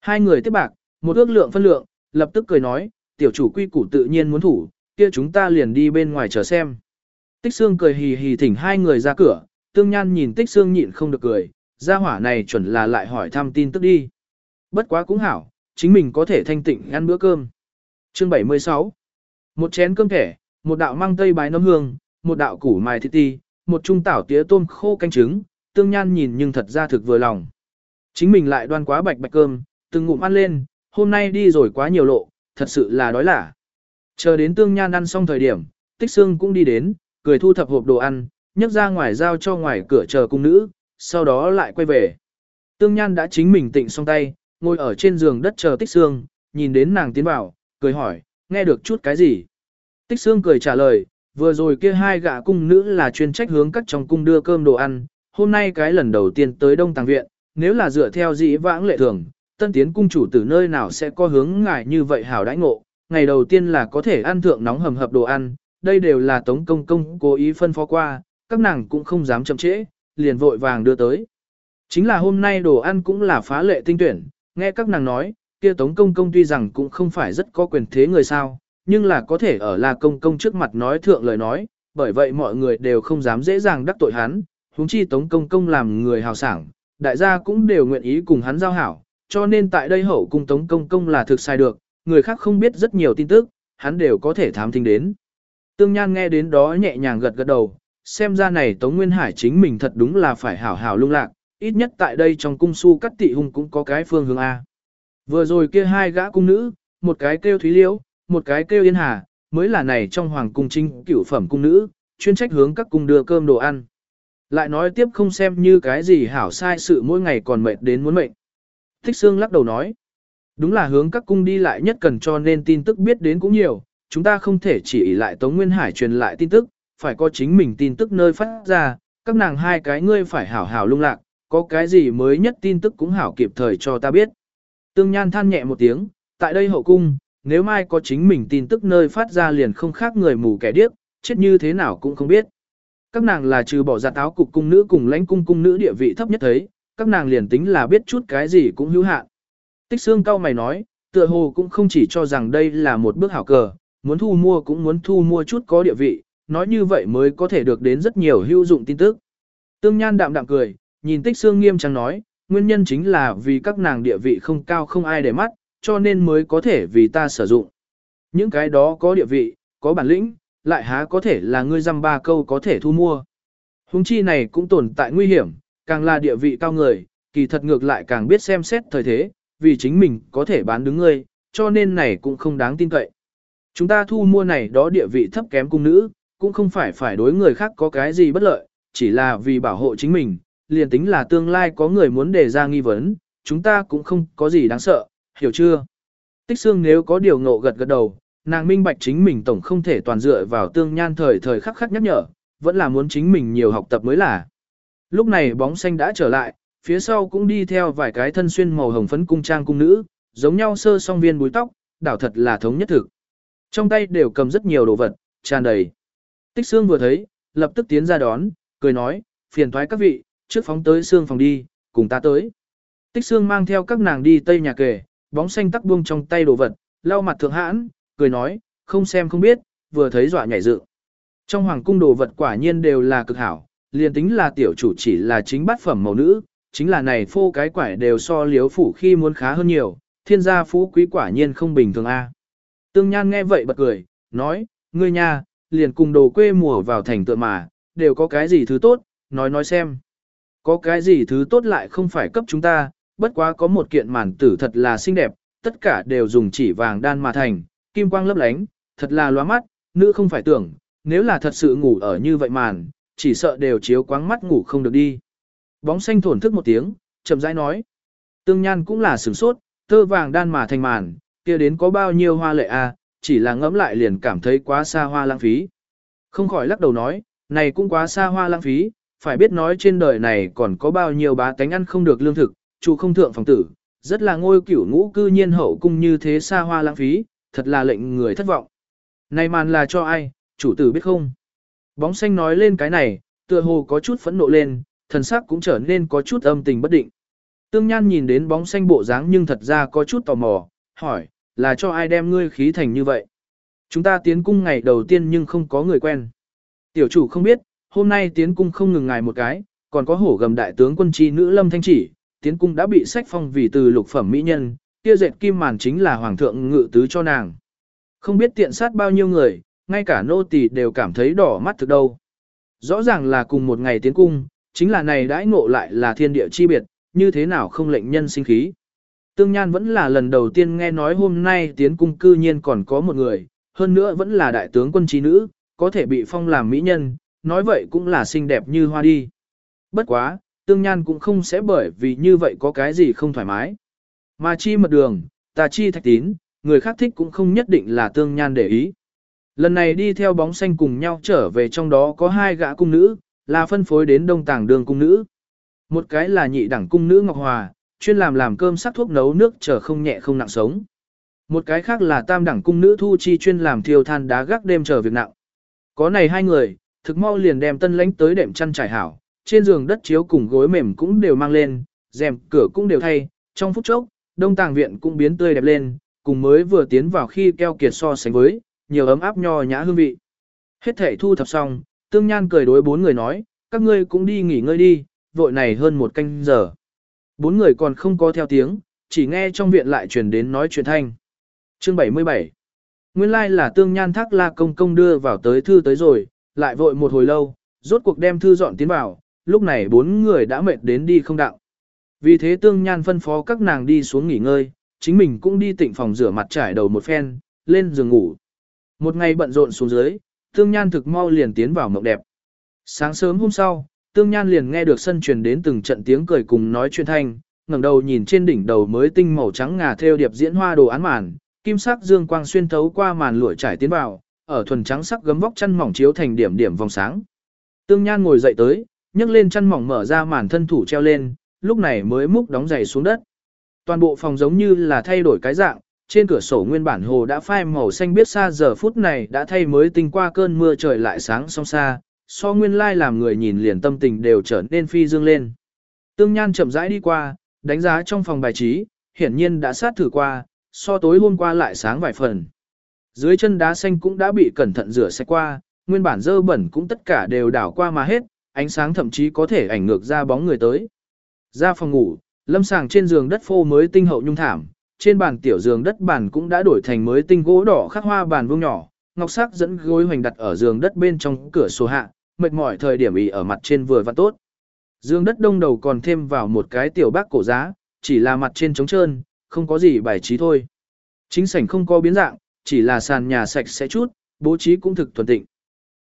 [SPEAKER 1] Hai người tiếp bạc, một ước lượng phân lượng, lập tức cười nói, tiểu chủ quy củ tự nhiên muốn thủ, kia chúng ta liền đi bên ngoài chờ xem. Tích xương cười hì hì thỉnh hai người ra cửa, tương nhan nhìn tích xương nhịn không được cười, gia hỏa này chuẩn là lại hỏi thăm tin tức đi. Bất quá cũng hảo, chính mình có thể thanh tịnh ăn bữa cơm. Chương 76 Một chén cơm thẻ, một đạo măng tây bái nấm hương, một đạo củ mài thịt ti, một trung tảo tía tôm khô canh trứng, tương nhan nhìn nhưng thật ra thực vừa lòng. Chính mình lại đoan quá bạch bạch cơm, từng ngụm ăn lên, hôm nay đi rồi quá nhiều lộ, thật sự là đói lả. Chờ đến tương nhan ăn xong thời điểm, tích xương cũng đi đến, cười thu thập hộp đồ ăn, nhấc ra ngoài giao cho ngoài cửa chờ cung nữ, sau đó lại quay về. Tương nhan đã chính mình tịnh xong tay, ngồi ở trên giường đất chờ tích xương, nhìn đến nàng tiến vào, cười hỏi, nghe được chút cái gì? Tích xương cười trả lời, vừa rồi kia hai gã cung nữ là chuyên trách hướng các trong cung đưa cơm đồ ăn, hôm nay cái lần đầu tiên tới Đông Tàng Viện, nếu là dựa theo dĩ vãng lệ thường, tân tiến cung chủ từ nơi nào sẽ có hướng ngài như vậy hảo đãi ngộ, ngày đầu tiên là có thể ăn thượng nóng hầm hập đồ ăn, đây đều là tống công công cố ý phân phó qua, các nàng cũng không dám chậm trễ, liền vội vàng đưa tới. Chính là hôm nay đồ ăn cũng là phá lệ tinh tuyển, nghe các nàng nói, kia tống công công tuy rằng cũng không phải rất có quyền thế người sao, nhưng là có thể ở la công công trước mặt nói thượng lời nói, bởi vậy mọi người đều không dám dễ dàng đắc tội hắn, huống chi tống công công làm người hào sảng, đại gia cũng đều nguyện ý cùng hắn giao hảo, cho nên tại đây hậu cung tống công công là thực sai được, người khác không biết rất nhiều tin tức, hắn đều có thể thám thính đến. Tương Nhan nghe đến đó nhẹ nhàng gật gật đầu, xem ra này Tống Nguyên Hải chính mình thật đúng là phải hảo hảo lung lạc, ít nhất tại đây trong cung su cắt tị hung cũng có cái phương hướng A. Vừa rồi kia hai gã cung nữ, một cái kêu Thúy Liễu, một cái kêu Yên Hà, mới là này trong hoàng cung trinh cửu phẩm cung nữ, chuyên trách hướng các cung đưa cơm đồ ăn. Lại nói tiếp không xem như cái gì hảo sai sự mỗi ngày còn mệt đến muốn mệnh. Thích Sương lắc đầu nói, đúng là hướng các cung đi lại nhất cần cho nên tin tức biết đến cũng nhiều, chúng ta không thể chỉ lại Tống Nguyên Hải truyền lại tin tức, phải có chính mình tin tức nơi phát ra, các nàng hai cái ngươi phải hảo hảo lung lạc, có cái gì mới nhất tin tức cũng hảo kịp thời cho ta biết. Tương Nhan than nhẹ một tiếng, tại đây hậu cung, nếu mai có chính mình tin tức nơi phát ra liền không khác người mù kẻ điếc, chết như thế nào cũng không biết. Các nàng là trừ bỏ giặt táo cục cung nữ cùng lãnh cung cung nữ địa vị thấp nhất thấy, các nàng liền tính là biết chút cái gì cũng hữu hạn. Tích xương cao mày nói, tựa hồ cũng không chỉ cho rằng đây là một bước hảo cờ, muốn thu mua cũng muốn thu mua chút có địa vị, nói như vậy mới có thể được đến rất nhiều hữu dụng tin tức. Tương Nhan đạm đạm cười, nhìn Tích Xương nghiêm trang nói, nguyên nhân chính là vì các nàng địa vị không cao không ai để mắt, cho nên mới có thể vì ta sử dụng. Những cái đó có địa vị, có bản lĩnh, lại há có thể là ngươi dăm ba câu có thể thu mua. Hùng chi này cũng tồn tại nguy hiểm, càng là địa vị cao người, kỳ thật ngược lại càng biết xem xét thời thế, vì chính mình có thể bán đứng ngươi, cho nên này cũng không đáng tin cậy. Chúng ta thu mua này đó địa vị thấp kém cung nữ, cũng không phải phải đối người khác có cái gì bất lợi, chỉ là vì bảo hộ chính mình, liền tính là tương lai có người muốn đề ra nghi vấn, chúng ta cũng không có gì đáng sợ, hiểu chưa? Tích xương nếu có điều ngộ gật gật đầu, nàng minh bạch chính mình tổng không thể toàn dựa vào tương nhan thời thời khắc khắc nhắc nhở, vẫn là muốn chính mình nhiều học tập mới là. Lúc này bóng xanh đã trở lại, phía sau cũng đi theo vài cái thân xuyên màu hồng phấn cung trang cung nữ, giống nhau sơ song viên búi tóc, đảo thật là thống nhất thực. Trong tay đều cầm rất nhiều đồ vật, tràn đầy. Tích xương vừa thấy, lập tức tiến ra đón, cười nói, phiền thoái các vị, trước phóng tới xương phòng đi, cùng ta tới. Tích xương mang theo các nàng đi tây nhà kề, bóng xanh tắc buông trong tay đồ vật, lau mặt thượng hãn, cười nói, không xem không biết, vừa thấy dọa nhảy dựng. Trong hoàng cung đồ vật quả nhiên đều là cực hảo, liền tính là tiểu chủ chỉ là chính bát phẩm mẫu nữ, chính là này phô cái quải đều so liếu phủ khi muốn khá hơn nhiều, thiên gia phú quý quả nhiên không bình thường a. Tương Nhan nghe vậy bật cười, nói, ngươi nha, liền cùng đồ quê mùa vào thành tựa mà, đều có cái gì thứ tốt, nói nói xem. Có cái gì thứ tốt lại không phải cấp chúng ta, bất quá có một kiện màn tử thật là xinh đẹp, tất cả đều dùng chỉ vàng đan mà thành, kim quang lấp lánh, thật là loa mắt, nữ không phải tưởng, nếu là thật sự ngủ ở như vậy màn, chỉ sợ đều chiếu quáng mắt ngủ không được đi. Bóng xanh thổn thức một tiếng, chậm rãi nói. Tương nhan cũng là sửng sốt, tơ vàng đan mà thành màn, kia đến có bao nhiêu hoa lệ à, chỉ là ngẫm lại liền cảm thấy quá xa hoa lãng phí. Không khỏi lắc đầu nói, này cũng quá xa hoa lãng phí, phải biết nói trên đời này còn có bao nhiêu bá tánh ăn không được lương thực, chủ không thượng phòng tử, rất là ngôi cửu ngũ cư nhiên hậu cung như thế xa hoa lãng phí, thật là lệnh người thất vọng. Này màn là cho ai, chủ tử biết không? Bóng xanh nói lên cái này, tựa hồ có chút phẫn nộ lên, thần sắc cũng trở nên có chút âm tình bất định. Tương Nhan nhìn đến bóng xanh bộ dáng nhưng thật ra có chút tò mò, hỏi, là cho ai đem ngươi khí thành như vậy? Chúng ta tiến cung ngày đầu tiên nhưng không có người quen. Tiểu chủ không biết, hôm nay tiến cung không ngừng ngài một cái, còn có hổ gầm đại tướng quân chi nữ Lâm Thanh Chỉ, tiến cung đã bị sách phong vì từ lục phẩm mỹ nhân, kia dệt kim màn chính là hoàng thượng ngự tứ cho nàng. Không biết tiện sát bao nhiêu người, ngay cả nô tỳ đều cảm thấy đỏ mắt thực đâu. Rõ ràng là cùng một ngày tiến cung, chính là này đãi ngộ lại là thiên địa chi biệt, như thế nào không lệnh nhân sinh khí. Tương Nhan vẫn là lần đầu tiên nghe nói hôm nay tiến cung cư nhiên còn có một người, hơn nữa vẫn là đại tướng quân trí nữ, có thể bị phong làm mỹ nhân, nói vậy cũng là xinh đẹp như hoa đi. Bất quá, Tương Nhan cũng không sẽ bởi vì như vậy có cái gì không thoải mái. Mà chi mật đường, ta chi thạch tín, người khác thích cũng không nhất định là Tương Nhan để ý. Lần này đi theo bóng xanh cùng nhau trở về trong đó có hai gã cung nữ, là phân phối đến đông tàng đường cung nữ. Một cái là nhị đẳng cung nữ Ngọc Hòa, chuyên làm làm cơm sắc thuốc nấu nước trở không nhẹ không nặng sống. Một cái khác là tam đẳng cung nữ Thu Chi chuyên làm thiêu than đá gác đêm chờ việc nặng. Có này hai người, thực mau liền đem tân lãnh tới đệm chăn trải hảo, trên giường đất chiếu cùng gối mềm cũng đều mang lên, rèm cửa cũng đều thay, trong phút chốc, đông tàng viện cũng biến tươi đẹp lên, cùng mới vừa tiến vào khi keo kiệt so sánh với, nhiều ấm áp nho nhã hương vị. Hết thể thu thập xong, tương nhan cười đối bốn người nói, các ngươi cũng đi nghỉ ngơi đi, vội này hơn một canh giờ. Bốn người còn không có theo tiếng, chỉ nghe trong viện lại truyền đến nói chuyện thanh. Chương 77 Nguyên lai like là tương nhan thác la công công đưa vào tới thư tới rồi, lại vội một hồi lâu, rốt cuộc đem thư dọn tiến vào, lúc này bốn người đã mệt đến đi không đạo. Vì thế tương nhan phân phó các nàng đi xuống nghỉ ngơi, chính mình cũng đi tịnh phòng rửa mặt trải đầu một phen, lên giường ngủ. Một ngày bận rộn xuống dưới, tương nhan thực mau liền tiến vào mộng đẹp. Sáng sớm hôm sau, tương nhan liền nghe được sân truyền đến từng trận tiếng cười cùng nói chuyện thanh, ngẩng đầu nhìn trên đỉnh đầu mới tinh màu trắng ngà theo điệp diễn hoa đồ án màn, kim sắc dương quang xuyên thấu qua màn lụa trải tiến vào, ở thuần trắng sắc gấm vóc chăn mỏng chiếu thành điểm điểm vòng sáng. Tương Nhan ngồi dậy tới, nhấc lên chăn mỏng mở ra màn thân thủ treo lên, lúc này mới múc đóng giày xuống đất. Toàn bộ phòng giống như là thay đổi cái dạng, trên cửa sổ nguyên bản hồ đã phai màu xanh biết xa giờ phút này đã thay mới tinh qua cơn mưa trời lại sáng song xa, so nguyên lai làm người nhìn liền tâm tình đều trở nên phi dương lên. Tương Nhan chậm rãi đi qua, đánh giá trong phòng bài trí, hiển nhiên đã sát thử qua, so tối hôm qua lại sáng vài phần. Dưới chân đá xanh cũng đã bị cẩn thận rửa sạch qua, nguyên bản dơ bẩn cũng tất cả đều đảo qua mà hết, ánh sáng thậm chí có thể ảnh ngược ra bóng người tới. Ra phòng ngủ, lâm sàng trên giường đất phô mới tinh hậu nhung thảm, trên bàn tiểu giường đất bàn cũng đã đổi thành mới tinh gỗ đỏ khắc hoa bàn vuông nhỏ, ngọc sắc dẫn gối hoành đặt ở giường đất bên trong cửa sổ hạ, mệt mỏi thời điểm ý ở mặt trên vừa và tốt. Giường đất đông đầu còn thêm vào một cái tiểu bác cổ giá, chỉ là mặt trên trống trơn, không có gì bài trí thôi. Chính sảnh không có biến dạng, chỉ là sàn nhà sạch sẽ chút, bố trí cũng thực thuần tịnh.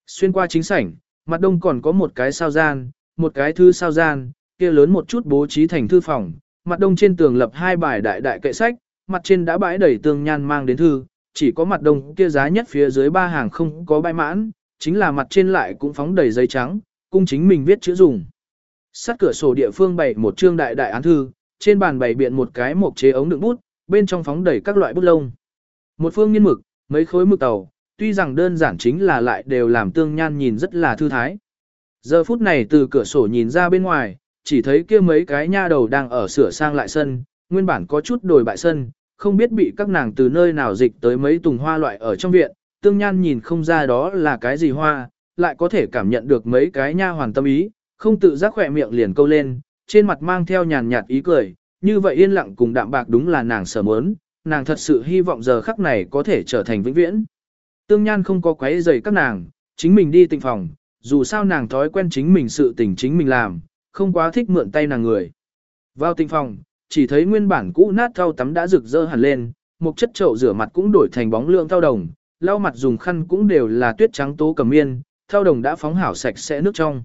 [SPEAKER 1] Xuyên qua chính sảnh, mặt đông còn có một cái sao gian, một cái thư sao gian, kia lớn một chút bố trí thành thư phòng, mặt đông trên tường lập hai bài đại đại kệ sách, mặt trên đã bãi đầy tương nhan mang đến thư, chỉ có mặt đông kia giá nhất phía dưới ba hàng không có bãi mãn, chính là mặt trên lại cũng phóng đầy giấy trắng, cung chính mình viết chữ dùng. Sát cửa sổ địa phương bày một chương đại đại án thư, trên bàn bày biện một cái mộc chế ống đựng bút, bên trong phóng đầy các loại bút lông. Một phương nghiên mực, mấy khối mực tàu, tuy rằng đơn giản chính là lại đều làm tương nhan nhìn rất là thư thái. Giờ phút này từ cửa sổ nhìn ra bên ngoài, chỉ thấy kia mấy cái nha đầu đang ở sửa sang lại sân, nguyên bản có chút đổi bại sân, không biết bị các nàng từ nơi nào dịch tới mấy tùng hoa loại ở trong viện, tương nhan nhìn không ra đó là cái gì hoa, lại có thể cảm nhận được mấy cái nha hoàn tâm ý, không tự giác khỏe miệng liền câu lên, trên mặt mang theo nhàn nhạt ý cười, như vậy yên lặng cùng đạm bạc đúng là nàng sở muốn, nàng thật sự hy vọng giờ khắc này có thể trở thành vĩnh viễn. Tương Nhan không có quấy rầy các nàng, chính mình đi tịnh phòng, dù sao nàng thói quen chính mình sự tình chính mình làm, không quá thích mượn tay nàng người. Vào tịnh phòng, chỉ thấy nguyên bản cũ nát thau tắm đã rực rỡ hẳn lên, một chất chậu rửa mặt cũng đổi thành bóng lượng thau đồng, lau mặt dùng khăn cũng đều là tuyết trắng tố cầm miên, thau đồng đã phóng hảo sạch sẽ nước trong.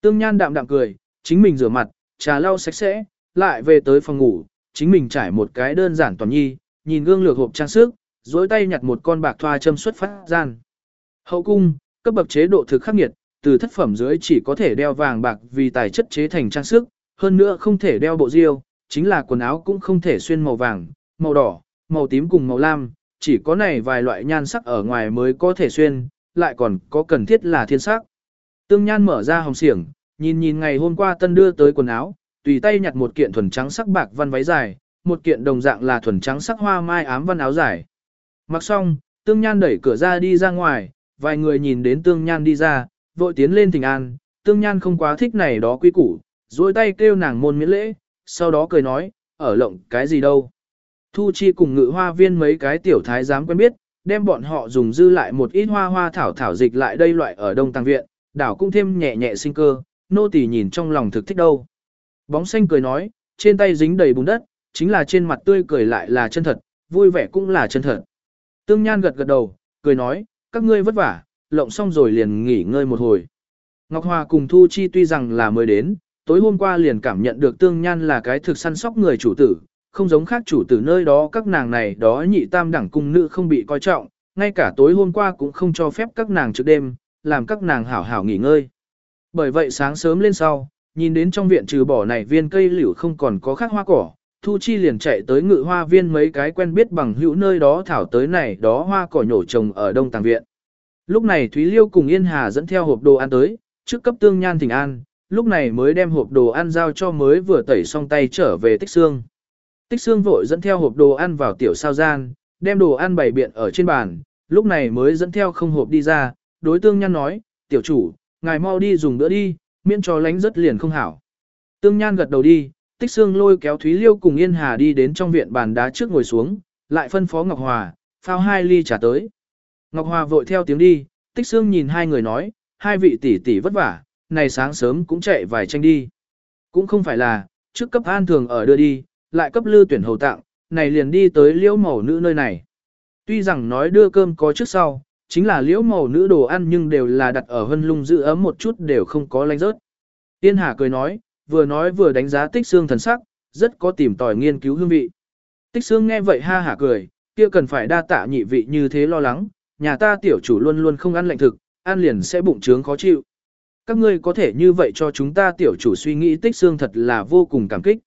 [SPEAKER 1] Tương Nhan đạm đạm cười, chính mình rửa mặt, trà lau sạch sẽ, lại về tới phòng ngủ, chính mình trải một cái đơn giản toàn nhi, nhìn gương lược hộp trang sức, dối tay nhặt một con bạc thoa châm xuất phát gian. Hậu cung, cấp bậc chế độ thực khắc nghiệt, từ thất phẩm dưới chỉ có thể đeo vàng bạc vì tài chất chế thành trang sức, hơn nữa không thể đeo bộ diêu, chính là quần áo cũng không thể xuyên màu vàng, màu đỏ, màu tím cùng màu lam, chỉ có này vài loại nhan sắc ở ngoài mới có thể xuyên, lại còn có cần thiết là thiên sắc. Tương Nhan mở ra hồng xiển, nhìn nhìn ngày hôm qua tân đưa tới quần áo, tùy tay nhặt một kiện thuần trắng sắc bạc văn váy dài, một kiện đồng dạng là thuần trắng sắc hoa mai ám văn áo dài. Mặc xong, Tương Nhan đẩy cửa ra đi ra ngoài, vài người nhìn đến Tương Nhan đi ra, vội tiến lên thỉnh an, Tương Nhan không quá thích này đó quý củ, duỗi tay kêu nàng môn miễn lễ, sau đó cười nói, ở lộng cái gì đâu. Thu Chi cùng ngự hoa viên mấy cái tiểu thái giám quen biết, đem bọn họ dùng dư lại một ít hoa hoa thảo thảo dịch lại đây loại ở đông tăng viện, đảo cũng thêm nhẹ nhẹ sinh cơ, nô tỳ nhìn trong lòng thực thích đâu. Bóng xanh cười nói, trên tay dính đầy bùn đất, chính là trên mặt tươi cười lại là chân thật, vui vẻ cũng là chân thật. Tương Nhan gật gật đầu, cười nói, các ngươi vất vả, lộng xong rồi liền nghỉ ngơi một hồi. Ngọc Hòa cùng Thu Chi tuy rằng là mới đến, tối hôm qua liền cảm nhận được Tương Nhan là cái thực săn sóc người chủ tử, không giống khác chủ tử nơi đó các nàng này đó nhị tam đẳng cung nữ không bị coi trọng, ngay cả tối hôm qua cũng không cho phép các nàng trước đêm, làm các nàng hảo hảo nghỉ ngơi. Bởi vậy sáng sớm lên sau, nhìn đến trong viện trừ bỏ này viên cây liễu không còn có khác hoa cỏ, Thu Chi liền chạy tới ngự hoa viên mấy cái quen biết bằng hữu nơi đó thảo tới này đó hoa cỏ nhổ trồng ở đông tàng viện. Lúc này Thúy Liêu cùng Yên Hà dẫn theo hộp đồ ăn tới, trước cấp tương nhan thỉnh an, lúc này mới đem hộp đồ ăn giao cho mới vừa tẩy xong tay trở về tích Sương. Tích Sương vội dẫn theo hộp đồ ăn vào tiểu sao gian, đem đồ ăn bày biện ở trên bàn, lúc này mới dẫn theo không hộp đi ra, đối tương nhan nói, tiểu chủ, ngài mau đi dùng bữa đi, miễn cho lánh rất liền không hảo. Tương nhan gật đầu đi, tích Sương lôi kéo Thúy Liêu cùng Yên Hà đi đến trong viện bàn đá trước ngồi xuống, lại phân phó Ngọc Hòa, phao hai ly trà tới. Ngọc Hòa vội theo tiếng đi, tích Sương nhìn hai người nói, hai vị tỷ tỷ vất vả, này sáng sớm cũng chạy vài tranh đi. Cũng không phải là, trước cấp an thường ở đưa đi, lại cấp lư tuyển hầu tặng, này liền đi tới liễu màu nữ nơi này. Tuy rằng nói đưa cơm có trước sau, chính là liễu màu nữ đồ ăn nhưng đều là đặt ở hân lung giữ ấm một chút đều không có lanh rớt. Tiên Hà cười nói, vừa nói vừa đánh giá tích xương thần sắc, rất có tìm tòi nghiên cứu hương vị. Tích xương nghe vậy ha hả cười, kia cần phải đa tạ nhị vị như thế lo lắng, nhà ta tiểu chủ luôn luôn không ăn lạnh thực, ăn liền sẽ bụng trướng khó chịu. Các ngươi có thể như vậy cho chúng ta tiểu chủ suy nghĩ tích xương thật là vô cùng cảm kích.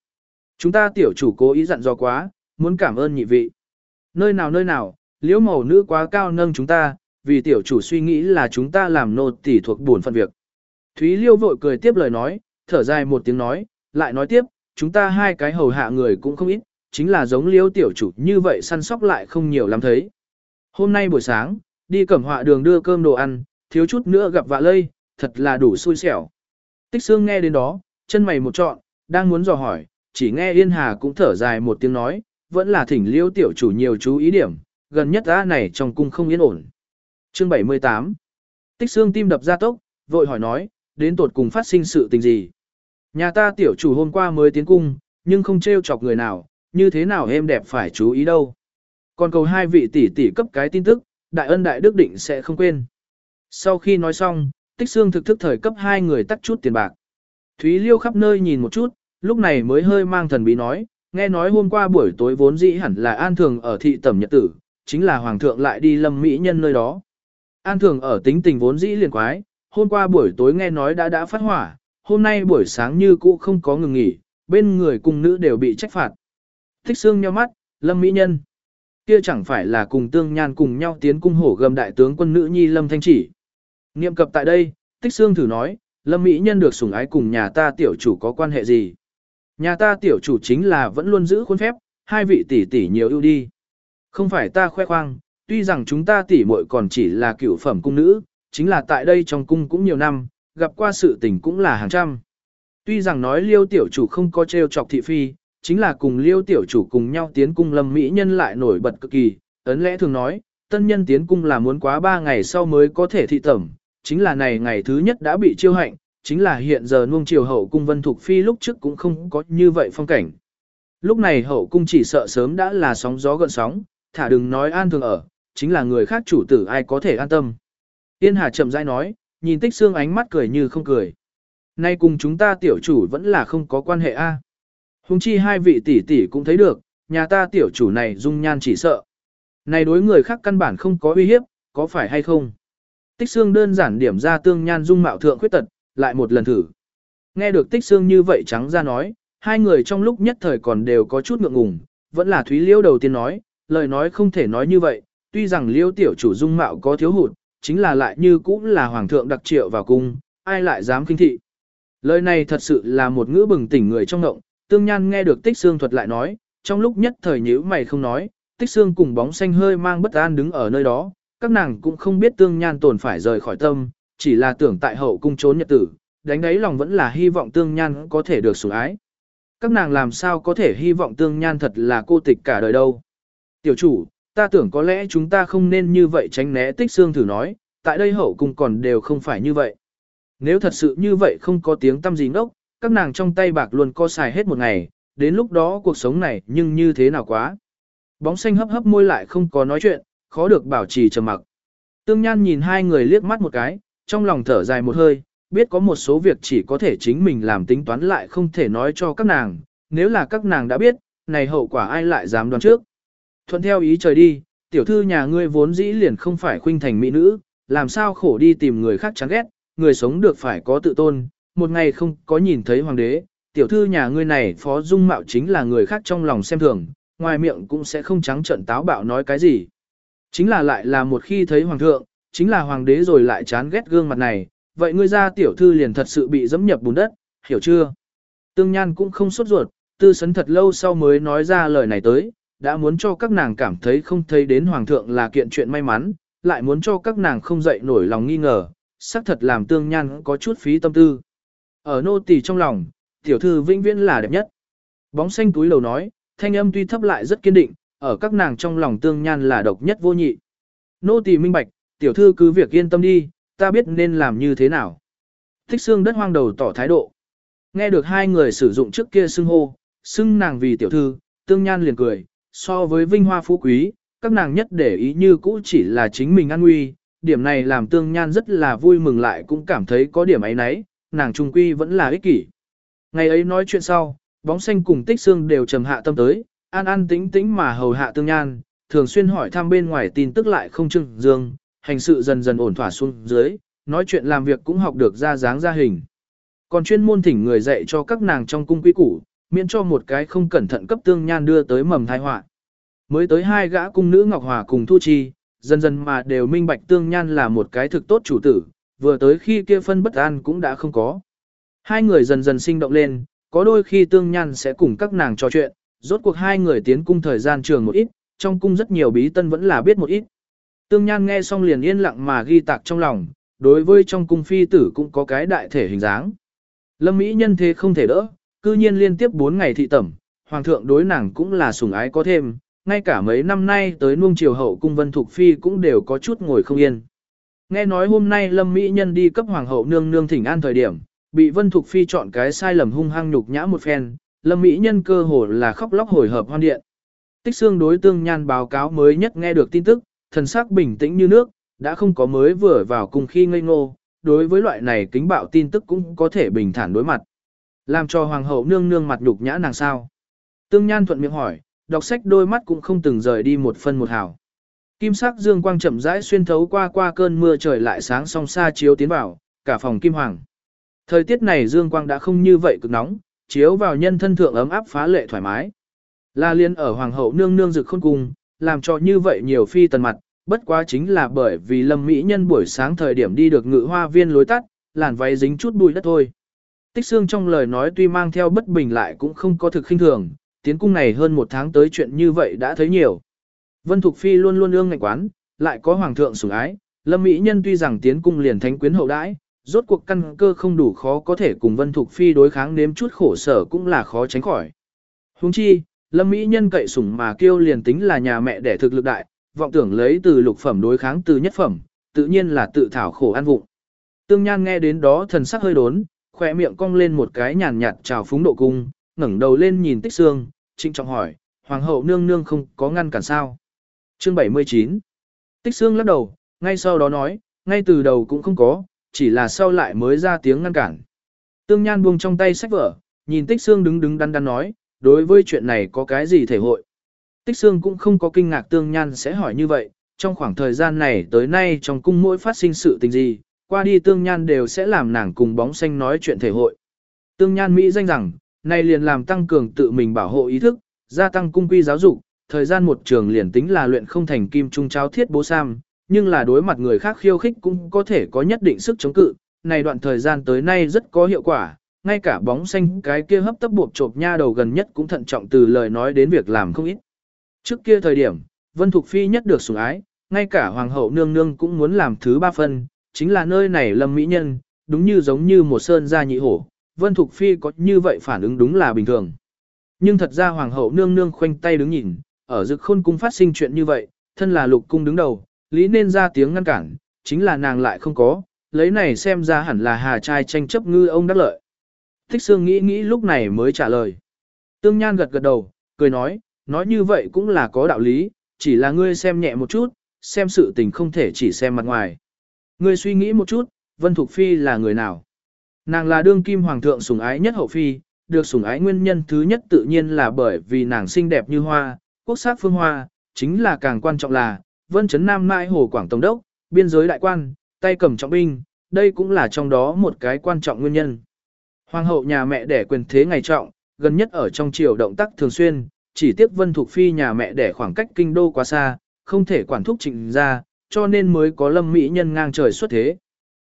[SPEAKER 1] Chúng ta tiểu chủ cố ý dặn dò quá, muốn cảm ơn nhị vị. Nơi nào nơi nào, liễu màu nữ quá cao nâng chúng ta, vì tiểu chủ suy nghĩ là chúng ta làm nô tỳ thuộc buồn phận việc. Thúy Liêu vội cười tiếp lời nói, thở dài một tiếng nói, lại nói tiếp, chúng ta hai cái hầu hạ người cũng không ít, chính là giống liêu tiểu chủ như vậy săn sóc lại không nhiều lắm thấy. Hôm nay buổi sáng, đi cẩm họa đường đưa cơm đồ ăn, thiếu chút nữa gặp vạ lây, thật là đủ xui xẻo. Tích xương nghe đến đó, chân mày một trọn, đang muốn dò hỏi, chỉ nghe Yên Hà cũng thở dài một tiếng nói, vẫn là thỉnh liêu tiểu chủ nhiều chú ý điểm, gần nhất ra này trong cung không yên ổn. Chương 78 Tích xương tim đập ra tốc, vội hỏi nói, đến tột cùng phát sinh sự tình gì. Nhà ta tiểu chủ hôm qua mới tiến cung, nhưng không trêu chọc người nào, như thế nào em đẹp phải chú ý đâu. Còn cầu hai vị tỷ tỷ cấp cái tin tức, đại ân đại đức định sẽ không quên. Sau khi nói xong, tích xương thực thức thời cấp hai người tắt chút tiền bạc. Thúy Liêu khắp nơi nhìn một chút, lúc này mới hơi mang thần bí nói, nghe nói hôm qua buổi tối vốn dĩ hẳn là an thường ở thị tẩm nhật tử, chính là hoàng thượng lại đi lâm mỹ nhân nơi đó. An thường ở tính tình vốn dĩ liền quái, hôm qua buổi tối nghe nói đã đã phát hỏa, hôm nay buổi sáng như cũ không có ngừng nghỉ, bên người cùng nữ đều bị trách phạt. Thích xương nhau mắt, lâm mỹ nhân. Kia chẳng phải là cùng tương nhan cùng nhau tiến cung hổ gầm đại tướng quân nữ nhi lâm thanh chỉ. Niệm cập tại đây, tích xương thử nói, lâm mỹ nhân được sủng ái cùng nhà ta tiểu chủ có quan hệ gì. Nhà ta tiểu chủ chính là vẫn luôn giữ khuôn phép, hai vị tỷ tỷ nhiều ưu đi. Không phải ta khoe khoang, tuy rằng chúng ta tỷ muội còn chỉ là cựu phẩm cung nữ, chính là tại đây trong cung cũng nhiều năm, gặp qua sự tình cũng là hàng trăm. Tuy rằng nói liêu tiểu chủ không có trêu chọc thị phi, chính là cùng liêu tiểu chủ cùng nhau tiến cung lâm mỹ nhân lại nổi bật cực kỳ, ấn lẽ thường nói, tân nhân tiến cung là muốn quá 3 ngày sau mới có thể thị tẩm, chính là này ngày thứ nhất đã bị chiêu hạnh, chính là hiện giờ nuông chiều hậu cung vân thuộc phi lúc trước cũng không có như vậy phong cảnh. Lúc này hậu cung chỉ sợ sớm đã là sóng gió gợn sóng, thả đừng nói an thường ở, chính là người khác chủ tử ai có thể an tâm. Yên Hà chậm rãi nói, nhìn tích xương ánh mắt cười như không cười. Nay cùng chúng ta tiểu chủ vẫn là không có quan hệ a. Hùng chi hai vị tỷ tỷ cũng thấy được, nhà ta tiểu chủ này dung nhan chỉ sợ. Này đối người khác căn bản không có uy hiếp, có phải hay không? Tích xương đơn giản điểm ra tương nhan dung mạo thượng khuyết tật, lại một lần thử. Nghe được tích xương như vậy trắng ra nói, hai người trong lúc nhất thời còn đều có chút ngượng ngùng, vẫn là Thúy Liêu đầu tiên nói, lời nói không thể nói như vậy, tuy rằng Liêu tiểu chủ dung mạo có thiếu hụt, chính là lại như cũng là hoàng thượng đặc triệu vào cung, ai lại dám kinh thị. Lời này thật sự là một ngữ bừng tỉnh người trong ngộng, tương nhan nghe được tích xương thuật lại nói, trong lúc nhất thời nhíu mày không nói, Tích xương cùng bóng xanh hơi mang bất an đứng ở nơi đó, các nàng cũng không biết tương nhan tổn phải rời khỏi tâm, chỉ là tưởng tại hậu cung trốn nhật tử, đánh đáy lòng vẫn là hy vọng tương nhan có thể được sủng ái. Các nàng làm sao có thể hy vọng tương nhan thật là cô tịch cả đời đâu. Tiểu chủ, ta tưởng có lẽ chúng ta không nên như vậy tránh né tích xương thử nói, tại đây hậu cung còn đều không phải như vậy. Nếu thật sự như vậy không có tiếng tâm gì ngốc, các nàng trong tay bạc luôn co xài hết một ngày, đến lúc đó cuộc sống này nhưng như thế nào quá. Bóng xanh hấp hấp môi lại không có nói chuyện, khó được bảo trì trầm mặc. Tương Nhan nhìn hai người liếc mắt một cái, trong lòng thở dài một hơi, biết có một số việc chỉ có thể chính mình làm tính toán lại không thể nói cho các nàng, nếu là các nàng đã biết, này hậu quả ai lại dám đoán trước. Thuận theo ý trời đi, tiểu thư nhà ngươi vốn dĩ liền không phải khuynh thành mỹ nữ, làm sao khổ đi tìm người khác chán ghét, người sống được phải có tự tôn, một ngày không có nhìn thấy hoàng đế, tiểu thư nhà ngươi này phó dung mạo chính là người khác trong lòng xem thường, ngoài miệng cũng sẽ không trắng trận táo bạo nói cái gì. Chính là lại là một khi thấy hoàng thượng, chính là hoàng đế rồi lại chán ghét gương mặt này, vậy ngươi ra tiểu thư liền thật sự bị dẫm nhập bùn đất, hiểu chưa? Tương Nhan cũng không sốt ruột, tư sấn thật lâu sau mới nói ra lời này tới, đã muốn cho các nàng cảm thấy không thấy đến hoàng thượng là kiện chuyện may mắn, lại muốn cho các nàng không dậy nổi lòng nghi ngờ, xác thật làm Tương Nhan có chút phí tâm tư. Ở nô tỳ trong lòng, tiểu thư vĩnh viễn là đẹp nhất. Bóng xanh túi lầu nói, thanh âm tuy thấp lại rất kiên định, ở các nàng trong lòng Tương Nhan là độc nhất vô nhị. Nô tỳ minh bạch, tiểu thư cứ việc yên tâm đi, ta biết nên làm như thế nào. Thích xương đất hoang đầu tỏ thái độ. Nghe được hai người sử dụng trước kia xưng hô, xưng nàng vì tiểu thư, tương nhan liền cười, so với vinh hoa phú quý, các nàng nhất để ý như cũ chỉ là chính mình an nguy, điểm này làm tương nhan rất là vui mừng lại cũng cảm thấy có điểm ấy nấy, nàng trung quy vẫn là ích kỷ. Ngày ấy nói chuyện sau, bóng xanh cùng tích xương đều trầm hạ tâm tới, an an tĩnh tĩnh mà hầu hạ tương nhan, thường xuyên hỏi thăm bên ngoài tin tức lại không trưng dương, hành sự dần dần ổn thỏa xuống dưới, nói chuyện làm việc cũng học được ra dáng ra hình. Còn chuyên môn thỉnh người dạy cho các nàng trong cung quý củ, miễn cho một cái không cẩn thận cấp tương nhan đưa tới mầm thai họa. Mới tới hai gã cung nữ Ngọc Hòa cùng Thu Chi, dần dần mà đều minh bạch tương nhan là một cái thực tốt chủ tử, vừa tới khi kia phân bất an cũng đã không có. Hai người dần dần sinh động lên, có đôi khi tương nhan sẽ cùng các nàng trò chuyện, rốt cuộc hai người tiến cung thời gian trường một ít, trong cung rất nhiều bí tân vẫn là biết một ít. Tương Nhan nghe xong liền yên lặng mà ghi tạc trong lòng, đối với trong cung phi tử cũng có cái đại thể hình dáng. Lâm Mỹ nhân thế không thể đỡ, cư nhiên liên tiếp 4 ngày thị tẩm, hoàng thượng đối nàng cũng là sủng ái có thêm, ngay cả mấy năm nay tới nuông triều hậu cung vân thục phi cũng đều có chút ngồi không yên. Nghe nói hôm nay Lâm Mỹ nhân đi cấp hoàng hậu nương nương thỉnh an thời điểm, bị vân thục phi chọn cái sai lầm hung hăng nhục nhã một phen, Lâm Mỹ nhân cơ hồ là khóc lóc hồi hợp hoan điện. Tích xương đối tương nhan báo cáo mới nhất nghe được tin tức, thần sắc bình tĩnh như nước, đã không có mới vừa vào cùng khi ngây ngô, đối với loại này kính bạo tin tức cũng có thể bình thản đối mặt. Làm cho hoàng hậu nương nương mặt nhục nhã nàng sao. Tương Nhan thuận miệng hỏi, đọc sách đôi mắt cũng không từng rời đi một phân một hào. Kim sắc dương quang chậm rãi xuyên thấu qua qua cơn mưa trời lại sáng song xa chiếu tiến vào, cả phòng kim hoàng. Thời tiết này dương quang đã không như vậy cực nóng, chiếu vào nhân thân thượng ấm áp phá lệ thoải mái. La liên ở hoàng hậu nương nương rực khôn cùng, làm cho như vậy nhiều phi tần mặt, bất quá chính là bởi vì lâm mỹ nhân buổi sáng thời điểm đi được ngự hoa viên lối tắt, làn váy dính chút bụi đất thôi. Tích xương trong lời nói tuy mang theo bất bình lại cũng không có thực khinh thường, tiến cung này hơn một tháng tới chuyện như vậy đã thấy nhiều. Vân Thục Phi luôn luôn ương ngạch quán, lại có hoàng thượng sủng ái, lâm mỹ nhân tuy rằng tiến cung liền thánh quyến hậu đãi, rốt cuộc căn cơ không đủ khó có thể cùng Vân Thục Phi đối kháng nếm chút khổ sở cũng là khó tránh khỏi. Huống chi, Lâm Mỹ Nhân cậy sủng mà kêu liền tính là nhà mẹ đẻ thực lực đại, vọng tưởng lấy từ lục phẩm đối kháng từ nhất phẩm, tự nhiên là tự thảo khổ ăn vụng. Tương Nhan nghe đến đó thần sắc hơi đốn, khỏe miệng cong lên một cái nhàn nhạt trào phúng độ cung, ngẩng đầu lên nhìn Tích Xương, trinh trọng hỏi, Hoàng hậu nương nương không có ngăn cản sao? Chương 79 Tích Xương lắc đầu, ngay sau đó nói, ngay từ đầu cũng không có, chỉ là sau lại mới ra tiếng ngăn cản. Tương Nhan buông trong tay sách vở, nhìn Tích Xương đứng đứng đắn đắn nói, đối với chuyện này có cái gì thể hội. Tích Sương cũng không có kinh ngạc Tương Nhan sẽ hỏi như vậy, trong khoảng thời gian này tới nay trong cung mỗi phát sinh sự tình gì, qua đi Tương Nhan đều sẽ làm nàng cùng bóng xanh nói chuyện thể hội. Tương Nhan Mỹ danh rằng, này liền làm tăng cường tự mình bảo hộ ý thức, gia tăng cung quy giáo dục, thời gian một trường liền tính là luyện không thành kim trung cháo thiết bố sam, nhưng là đối mặt người khác khiêu khích cũng có thể có nhất định sức chống cự, này đoạn thời gian tới nay rất có hiệu quả, ngay cả bóng xanh cái kia hấp tấp buộc chộp nha đầu gần nhất cũng thận trọng từ lời nói đến việc làm không ít. Trước kia thời điểm, Vân Thục Phi nhất được sủng ái, ngay cả Hoàng hậu nương nương cũng muốn làm thứ ba phân, chính là nơi này lâm mỹ nhân, đúng như giống như một sơn gia nhị hổ, Vân Thục Phi có như vậy phản ứng đúng là bình thường. Nhưng thật ra Hoàng hậu nương nương khoanh tay đứng nhìn, ở dực khôn cung phát sinh chuyện như vậy, thân là lục cung đứng đầu, lý nên ra tiếng ngăn cản, chính là nàng lại không có, lấy này xem ra hẳn là hà trai tranh chấp ngư ông đắc lợi. Thích Sương nghĩ nghĩ lúc này mới trả lời. Tương Nhan gật gật đầu, cười nói, nói như vậy cũng là có đạo lý, chỉ là ngươi xem nhẹ một chút, xem sự tình không thể chỉ xem mặt ngoài. Ngươi suy nghĩ một chút, Vân Thục Phi là người nào? Nàng là đương kim hoàng thượng sủng ái nhất hậu phi, được sủng ái nguyên nhân thứ nhất tự nhiên là bởi vì nàng xinh đẹp như hoa, quốc sắc phương hoa, chính là càng quan trọng là, Vân Trấn Nam Mai Hồ Quảng Tổng đốc, biên giới đại quan, tay cầm trọng binh, đây cũng là trong đó một cái quan trọng nguyên nhân. Hoàng hậu nhà mẹ đẻ quyền thế ngày trọng, gần nhất ở trong triều động tác thường xuyên, chỉ tiếc Vân Thục Phi nhà mẹ đẻ khoảng cách kinh đô quá xa, không thể quản thúc trịnh ra, cho nên mới có lâm mỹ nhân ngang trời xuất thế.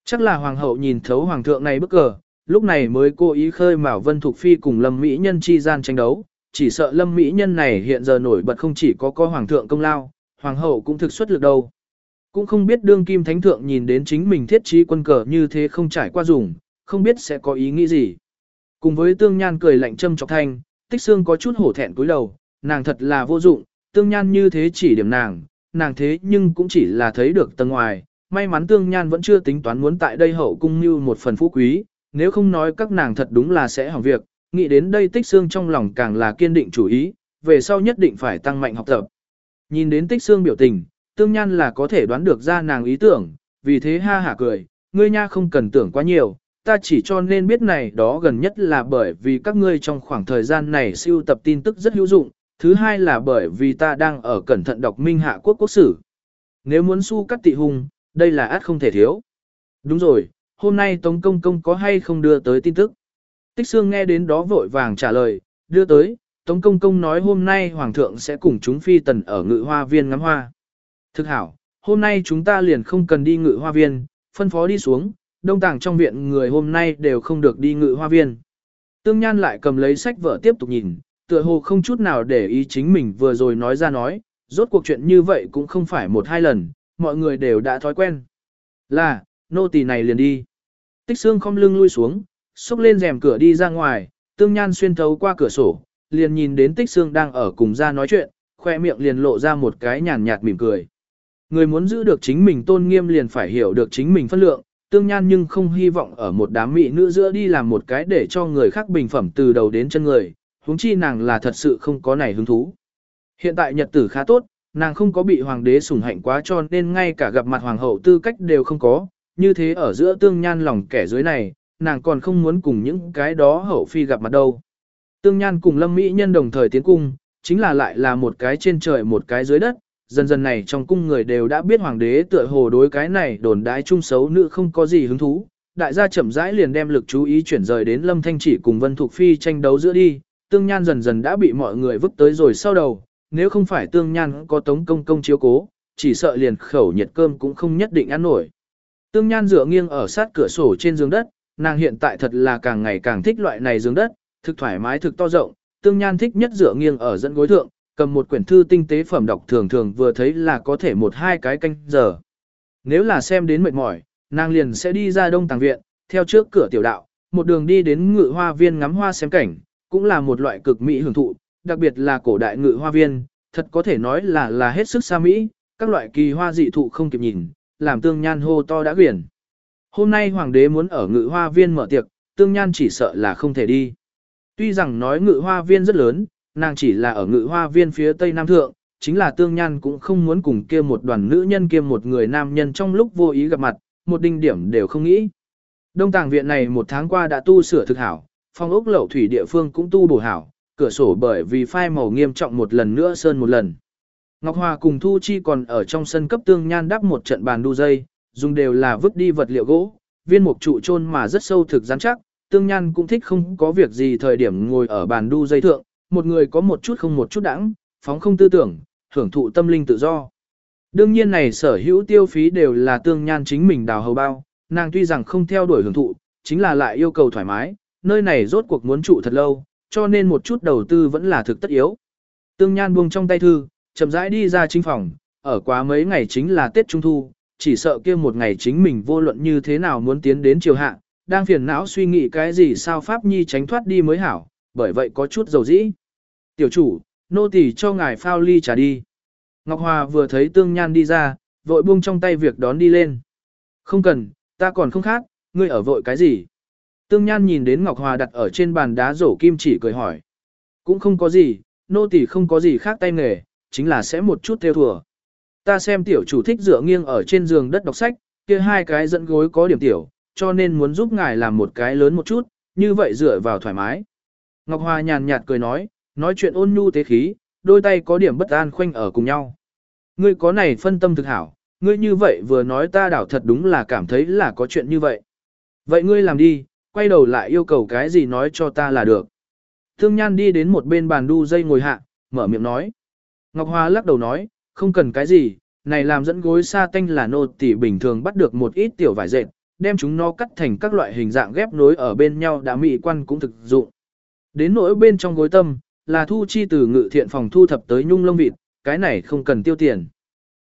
[SPEAKER 1] Chắc là hoàng hậu nhìn thấu hoàng thượng này bức cờ, lúc này mới cố ý khơi mào Vân Thục Phi cùng lâm mỹ nhân chi gian tranh đấu, chỉ sợ lâm mỹ nhân này hiện giờ nổi bật không chỉ có có hoàng thượng công lao, hoàng hậu cũng thực xuất lực đâu. Cũng không biết đương kim thánh thượng nhìn đến chính mình thiết trí quân cờ như thế không trải qua dùng, không biết sẽ có ý nghĩ gì. Cùng với tương nhan cười lạnh châm chọc thanh, tích xương có chút hổ thẹn cúi đầu, nàng thật là vô dụng, tương nhan như thế chỉ điểm nàng, nàng thế nhưng cũng chỉ là thấy được tầng ngoài, may mắn tương nhan vẫn chưa tính toán muốn tại đây hậu cung như một phần phú quý, nếu không nói các nàng thật đúng là sẽ hỏng việc, nghĩ đến đây tích xương trong lòng càng là kiên định chủ ý, về sau nhất định phải tăng mạnh học tập. Nhìn đến tích xương biểu tình, tương nhan là có thể đoán được ra nàng ý tưởng, vì thế ha hả cười, ngươi nha không cần tưởng quá nhiều, ta chỉ cho nên biết này đó gần nhất là bởi vì các ngươi trong khoảng thời gian này siêu tập tin tức rất hữu dụng, thứ hai là bởi vì ta đang ở cẩn thận đọc minh hạ quốc quốc sử. Nếu muốn su cắt tị hung, đây là át không thể thiếu. Đúng rồi, hôm nay Tống Công Công có hay không đưa tới tin tức? Tích Sương nghe đến đó vội vàng trả lời, đưa tới, Tống Công Công nói hôm nay Hoàng thượng sẽ cùng chúng phi tần ở ngự hoa viên ngắm hoa. Thực hảo, hôm nay chúng ta liền không cần đi ngự hoa viên, phân phó đi xuống, đông tàng trong viện người hôm nay đều không được đi ngự hoa viên. Tương Nhan lại cầm lấy sách vở tiếp tục nhìn, tựa hồ không chút nào để ý chính mình vừa rồi nói ra nói, rốt cuộc chuyện như vậy cũng không phải một hai lần, mọi người đều đã thói quen. Là, nô tỳ này liền đi. Tích xương không lưng lui xuống, xúc lên rèm cửa đi ra ngoài, tương nhan xuyên thấu qua cửa sổ, liền nhìn đến tích xương đang ở cùng ra nói chuyện, khoe miệng liền lộ ra một cái nhàn nhạt mỉm cười. Người muốn giữ được chính mình tôn nghiêm liền phải hiểu được chính mình phân lượng, tương nhan nhưng không hy vọng ở một đám mỹ nữ giữa đi làm một cái để cho người khác bình phẩm từ đầu đến chân người, huống chi nàng là thật sự không có này hứng thú. Hiện tại nhật tử khá tốt, nàng không có bị hoàng đế sủng hạnh quá cho nên ngay cả gặp mặt hoàng hậu tư cách đều không có, như thế ở giữa tương nhan lòng kẻ dưới này, nàng còn không muốn cùng những cái đó hậu phi gặp mặt đâu. Tương nhan cùng lâm mỹ nhân đồng thời tiến cung, chính là lại là một cái trên trời một cái dưới đất, dần dần này trong cung người đều đã biết hoàng đế tựa hồ đối cái này đồn đái chung xấu nữ không có gì hứng thú. Đại gia chậm rãi liền đem lực chú ý chuyển rời đến Lâm Thanh Chỉ cùng Vân Thục Phi tranh đấu giữa đi, tương nhan dần dần đã bị mọi người vứt tới rồi sau đầu, nếu không phải tương nhan có tống công công chiếu cố, chỉ sợ liền khẩu nhiệt cơm cũng không nhất định ăn nổi. Tương nhan dựa nghiêng ở sát cửa sổ trên giường đất, nàng hiện tại thật là càng ngày càng thích loại này giường đất, thực thoải mái thực to rộng, tương nhan thích nhất dựa nghiêng ở dẫn gối thượng, cầm một quyển thư tinh tế phẩm đọc thường thường vừa thấy là có thể một hai cái canh giờ. Nếu là xem đến mệt mỏi, nàng liền sẽ đi ra đông tàng viện, theo trước cửa tiểu đạo, một đường đi đến ngự hoa viên ngắm hoa xem cảnh, cũng là một loại cực mỹ hưởng thụ, đặc biệt là cổ đại ngự hoa viên, thật có thể nói là là hết sức xa mỹ, các loại kỳ hoa dị thụ không kịp nhìn, làm tương nhan hô to đã quyển. Hôm nay hoàng đế muốn ở ngự hoa viên mở tiệc, tương nhan chỉ sợ là không thể đi. Tuy rằng nói ngự hoa viên rất lớn, nàng chỉ là ở ngự hoa viên phía tây nam thượng, chính là tương nhan cũng không muốn cùng kia một đoàn nữ nhân kia một người nam nhân trong lúc vô ý gặp mặt, một đinh điểm đều không nghĩ. Đông tàng viện này một tháng qua đã tu sửa thực hảo, phong ốc lậu thủy địa phương cũng tu bổ hảo, cửa sổ bởi vì phai màu nghiêm trọng một lần nữa sơn một lần. Ngọc Hòa cùng Thu Chi còn ở trong sân cấp tương nhan đắp một trận bàn đu dây, dùng đều là vứt đi vật liệu gỗ, viên mục trụ chôn mà rất sâu thực rắn chắc, tương nhan cũng thích không có việc gì thời điểm ngồi ở bàn đu dây thượng, một người có một chút không một chút đãng, phóng không tư tưởng, hưởng thụ tâm linh tự do. Đương nhiên này sở hữu tiêu phí đều là tương nhan chính mình đào hầu bao, nàng tuy rằng không theo đuổi hưởng thụ, chính là lại yêu cầu thoải mái, nơi này rốt cuộc muốn trụ thật lâu, cho nên một chút đầu tư vẫn là thực tất yếu. Tương Nhan buông trong tay thư, chậm rãi đi ra chính phòng, ở quá mấy ngày chính là Tết Trung Thu, chỉ sợ kia một ngày chính mình vô luận như thế nào muốn tiến đến chiều hạ, đang phiền não suy nghĩ cái gì sao Pháp Nhi tránh thoát đi mới hảo, bởi vậy có chút dầu dĩ. Tiểu chủ, nô tỳ cho ngài phao ly trà đi. Ngọc Hòa vừa thấy tương nhan đi ra, vội buông trong tay việc đón đi lên. Không cần, ta còn không khác, ngươi ở vội cái gì? Tương Nhan nhìn đến Ngọc Hòa đặt ở trên bàn đá rổ kim chỉ cười hỏi. Cũng không có gì, nô tỳ không có gì khác tay nghề, chính là sẽ một chút theo thừa. Ta xem tiểu chủ thích dựa nghiêng ở trên giường đất đọc sách, kia hai cái dẫn gối có điểm tiểu, cho nên muốn giúp ngài làm một cái lớn một chút, như vậy dựa vào thoải mái. Ngọc Hòa nhàn nhạt cười nói, nói chuyện ôn nhu tế khí, đôi tay có điểm bất an khoanh ở cùng nhau. Ngươi có này phân tâm thực hảo, ngươi như vậy vừa nói ta đảo thật đúng là cảm thấy là có chuyện như vậy. Vậy ngươi làm đi, quay đầu lại yêu cầu cái gì nói cho ta là được. Thương Nhan đi đến một bên bàn đu dây ngồi hạ, mở miệng nói. Ngọc Hoa lắc đầu nói, không cần cái gì, này làm dẫn gối sa tanh là nô tỉ bình thường bắt được một ít tiểu vải dệt, đem chúng nó cắt thành các loại hình dạng ghép nối ở bên nhau đã mỹ quan cũng thực dụng. Đến nỗi bên trong gối tâm, là thu chi từ ngự thiện phòng thu thập tới nhung lông vịt, cái này không cần tiêu tiền.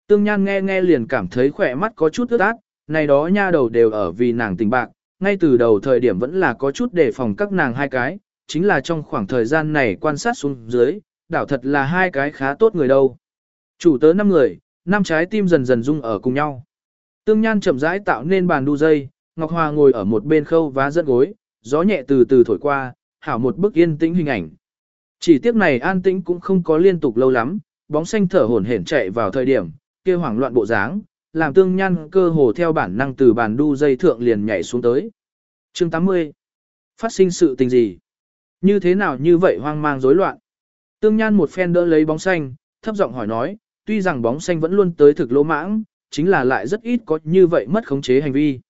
[SPEAKER 1] Tương Nhan nghe nghe liền cảm thấy khỏe mắt có chút ướt át, này đó nha đầu đều ở vì nàng tình bạc, ngay từ đầu thời điểm vẫn là có chút đề phòng các nàng hai cái, chính là trong khoảng thời gian này quan sát xuống dưới, đảo thật là hai cái khá tốt người đâu. Chủ tớ năm người, năm trái tim dần dần rung ở cùng nhau. Tương Nhan chậm rãi tạo nên bàn đu dây, Ngọc Hoa ngồi ở một bên khâu vá dẫn gối, gió nhẹ từ từ thổi qua, hảo một bức yên tĩnh hình ảnh. Chỉ tiếc này an tĩnh cũng không có liên tục lâu lắm, bóng xanh thở hổn hển chạy vào thời điểm, kia hoảng loạn bộ dáng, làm tương nhan cơ hồ theo bản năng từ bàn đu dây thượng liền nhảy xuống tới. Chương 80. Phát sinh sự tình gì? Như thế nào như vậy hoang mang rối loạn? Tương nhan một phen đỡ lấy bóng xanh, thấp giọng hỏi nói, tuy rằng bóng xanh vẫn luôn tới thực lỗ mãng, chính là lại rất ít có như vậy mất khống chế hành vi.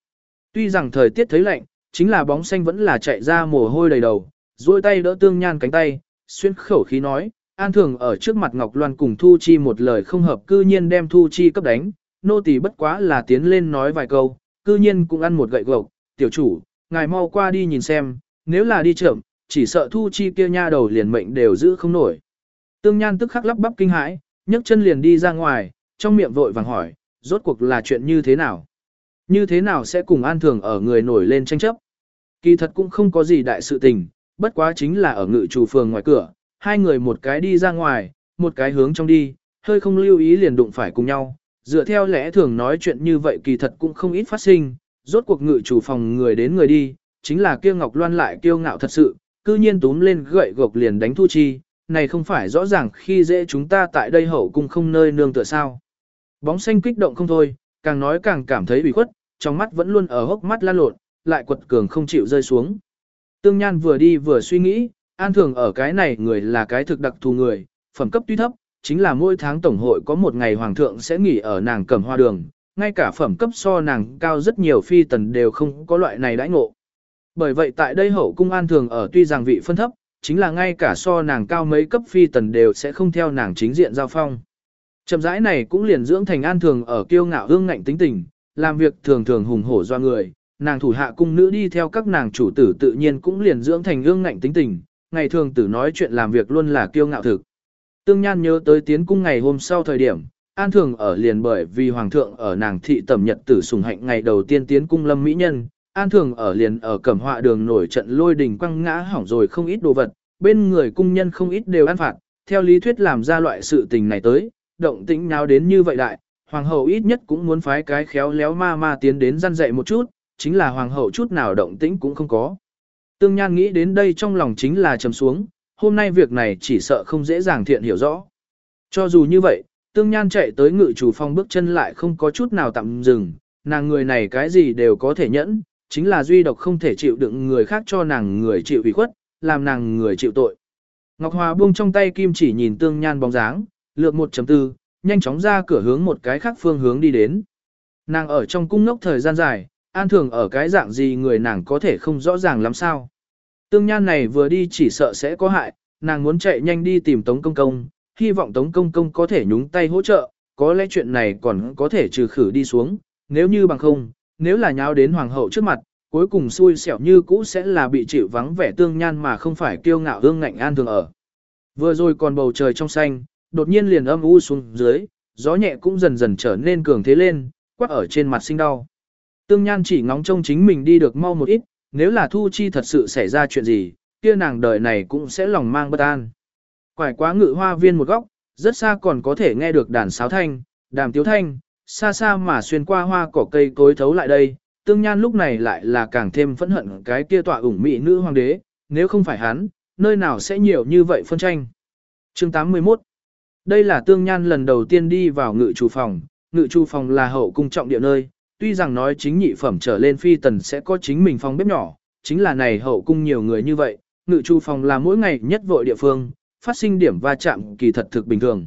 [SPEAKER 1] Tuy rằng thời tiết thấy lạnh, chính là bóng xanh vẫn là chạy ra mồ hôi đầy đầu, duỗi tay đỡ tương nhan cánh tay, xuyên khẩu khí nói, An thường ở trước mặt Ngọc Loan cùng Thu Chi một lời không hợp cư nhiên đem Thu Chi cấp đánh, nô tỳ bất quá là tiến lên nói vài câu, cư nhiên cũng ăn một gậy gộc, tiểu chủ, ngài mau qua đi nhìn xem, nếu là đi chậm, chỉ sợ Thu Chi kia nha đầu liền mệnh đều giữ không nổi. Tương Nhan tức khắc lắp bắp kinh hãi, nhấc chân liền đi ra ngoài, trong miệng vội vàng hỏi, rốt cuộc là chuyện như thế nào? Như thế nào sẽ cùng An Thường ở người nổi lên tranh chấp? Kỳ thật cũng không có gì đại sự tình, bất quá chính là ở ngự chủ phường ngoài cửa, hai người một cái đi ra ngoài, một cái hướng trong đi, hơi không lưu ý liền đụng phải cùng nhau. Dựa theo lẽ thường nói chuyện như vậy kỳ thật cũng không ít phát sinh, rốt cuộc ngự chủ phòng người đến người đi, chính là kia Ngọc Loan lại kiêu ngạo thật sự, cư nhiên túm lên gậy gộc liền đánh Thu Chi, này không phải rõ ràng khi dễ chúng ta tại đây hậu cung không nơi nương tựa sao. Bóng xanh kích động không thôi, càng nói càng cảm thấy bị khuất, trong mắt vẫn luôn ở hốc mắt lan lộn, lại quật cường không chịu rơi xuống. Tương Nhan vừa đi vừa suy nghĩ, An thường ở cái này người là cái thực đặc thù người, phẩm cấp tuy thấp, chính là mỗi tháng tổng hội có một ngày hoàng thượng sẽ nghỉ ở nàng cẩm hoa đường, ngay cả phẩm cấp so nàng cao rất nhiều phi tần đều không có loại này đãi ngộ. Bởi vậy tại đây hậu cung an thường ở tuy rằng vị phân thấp, chính là ngay cả so nàng cao mấy cấp phi tần đều sẽ không theo nàng chính diện giao phong. Chậm rãi này cũng liền dưỡng thành an thường ở kiêu ngạo hương ngạnh tính tình, làm việc thường thường hùng hổ do người, nàng thủ hạ cung nữ đi theo các nàng chủ tử tự nhiên cũng liền dưỡng thành hương ngạnh tính tình, ngày thường tử nói chuyện làm việc luôn là kiêu ngạo thực. Tương Nhan nhớ tới tiến cung ngày hôm sau thời điểm, An Thường ở liền bởi vì Hoàng thượng ở nàng thị tẩm nhật tử sùng hạnh ngày đầu tiên tiến cung lâm mỹ nhân, An Thường ở liền ở cẩm họa đường nổi trận lôi đình quăng ngã hỏng rồi không ít đồ vật, bên người cung nhân không ít đều ăn phạt, theo lý thuyết làm ra loại sự tình này tới, động tĩnh nào đến như vậy đại, Hoàng hậu ít nhất cũng muốn phái cái khéo léo ma ma tiến đến gian dạy một chút, chính là Hoàng hậu chút nào động tĩnh cũng không có. Tương Nhan nghĩ đến đây trong lòng chính là trầm xuống, hôm nay việc này chỉ sợ không dễ dàng thiện hiểu rõ. Cho dù như vậy, Tương Nhan chạy tới ngự chủ phong bước chân lại không có chút nào tạm dừng, nàng người này cái gì đều có thể nhẫn, chính là duy độc không thể chịu đựng người khác cho nàng người chịu ủy khuất, làm nàng người chịu tội. Ngọc Hòa buông trong tay kim chỉ nhìn Tương Nhan bóng dáng, lược 1.4, nhanh chóng ra cửa hướng một cái khác phương hướng đi đến. Nàng ở trong cung ngốc thời gian dài, an thường ở cái dạng gì người nàng có thể không rõ ràng lắm sao. Tương nhan này vừa đi chỉ sợ sẽ có hại, nàng muốn chạy nhanh đi tìm Tống Công Công, hy vọng Tống Công Công có thể nhúng tay hỗ trợ, có lẽ chuyện này còn có thể trừ khử đi xuống, nếu như bằng không, nếu là nháo đến Hoàng hậu trước mặt, cuối cùng xui xẻo như cũ sẽ là bị chịu vắng vẻ tương nhan mà không phải kiêu ngạo hương ngạnh an thường ở. Vừa rồi còn bầu trời trong xanh, đột nhiên liền âm u xuống dưới, gió nhẹ cũng dần dần trở nên cường thế lên, quắc ở trên mặt sinh đau. Tương Nhan chỉ ngóng trông chính mình đi được mau một ít, nếu là Thu Chi thật sự xảy ra chuyện gì, kia nàng đời này cũng sẽ lòng mang bất an. Quải quá ngự hoa viên một góc, rất xa còn có thể nghe được đàn sáo thanh, đàm tiếu thanh, xa xa mà xuyên qua hoa cỏ cây cối thấu lại đây, tương nhan lúc này lại là càng thêm phẫn hận cái kia tọa ủng mỹ nữ hoàng đế, nếu không phải hắn, nơi nào sẽ nhiều như vậy phân tranh. Chương 81 Đây là tương nhan lần đầu tiên đi vào ngự chủ phòng, ngự chủ phòng là hậu cung trọng địa nơi, tuy rằng nói chính nhị phẩm trở lên phi tần sẽ có chính mình phòng bếp nhỏ, chính là này hậu cung nhiều người như vậy, ngự chu phòng là mỗi ngày nhất vội địa phương, phát sinh điểm va chạm kỳ thật thực bình thường.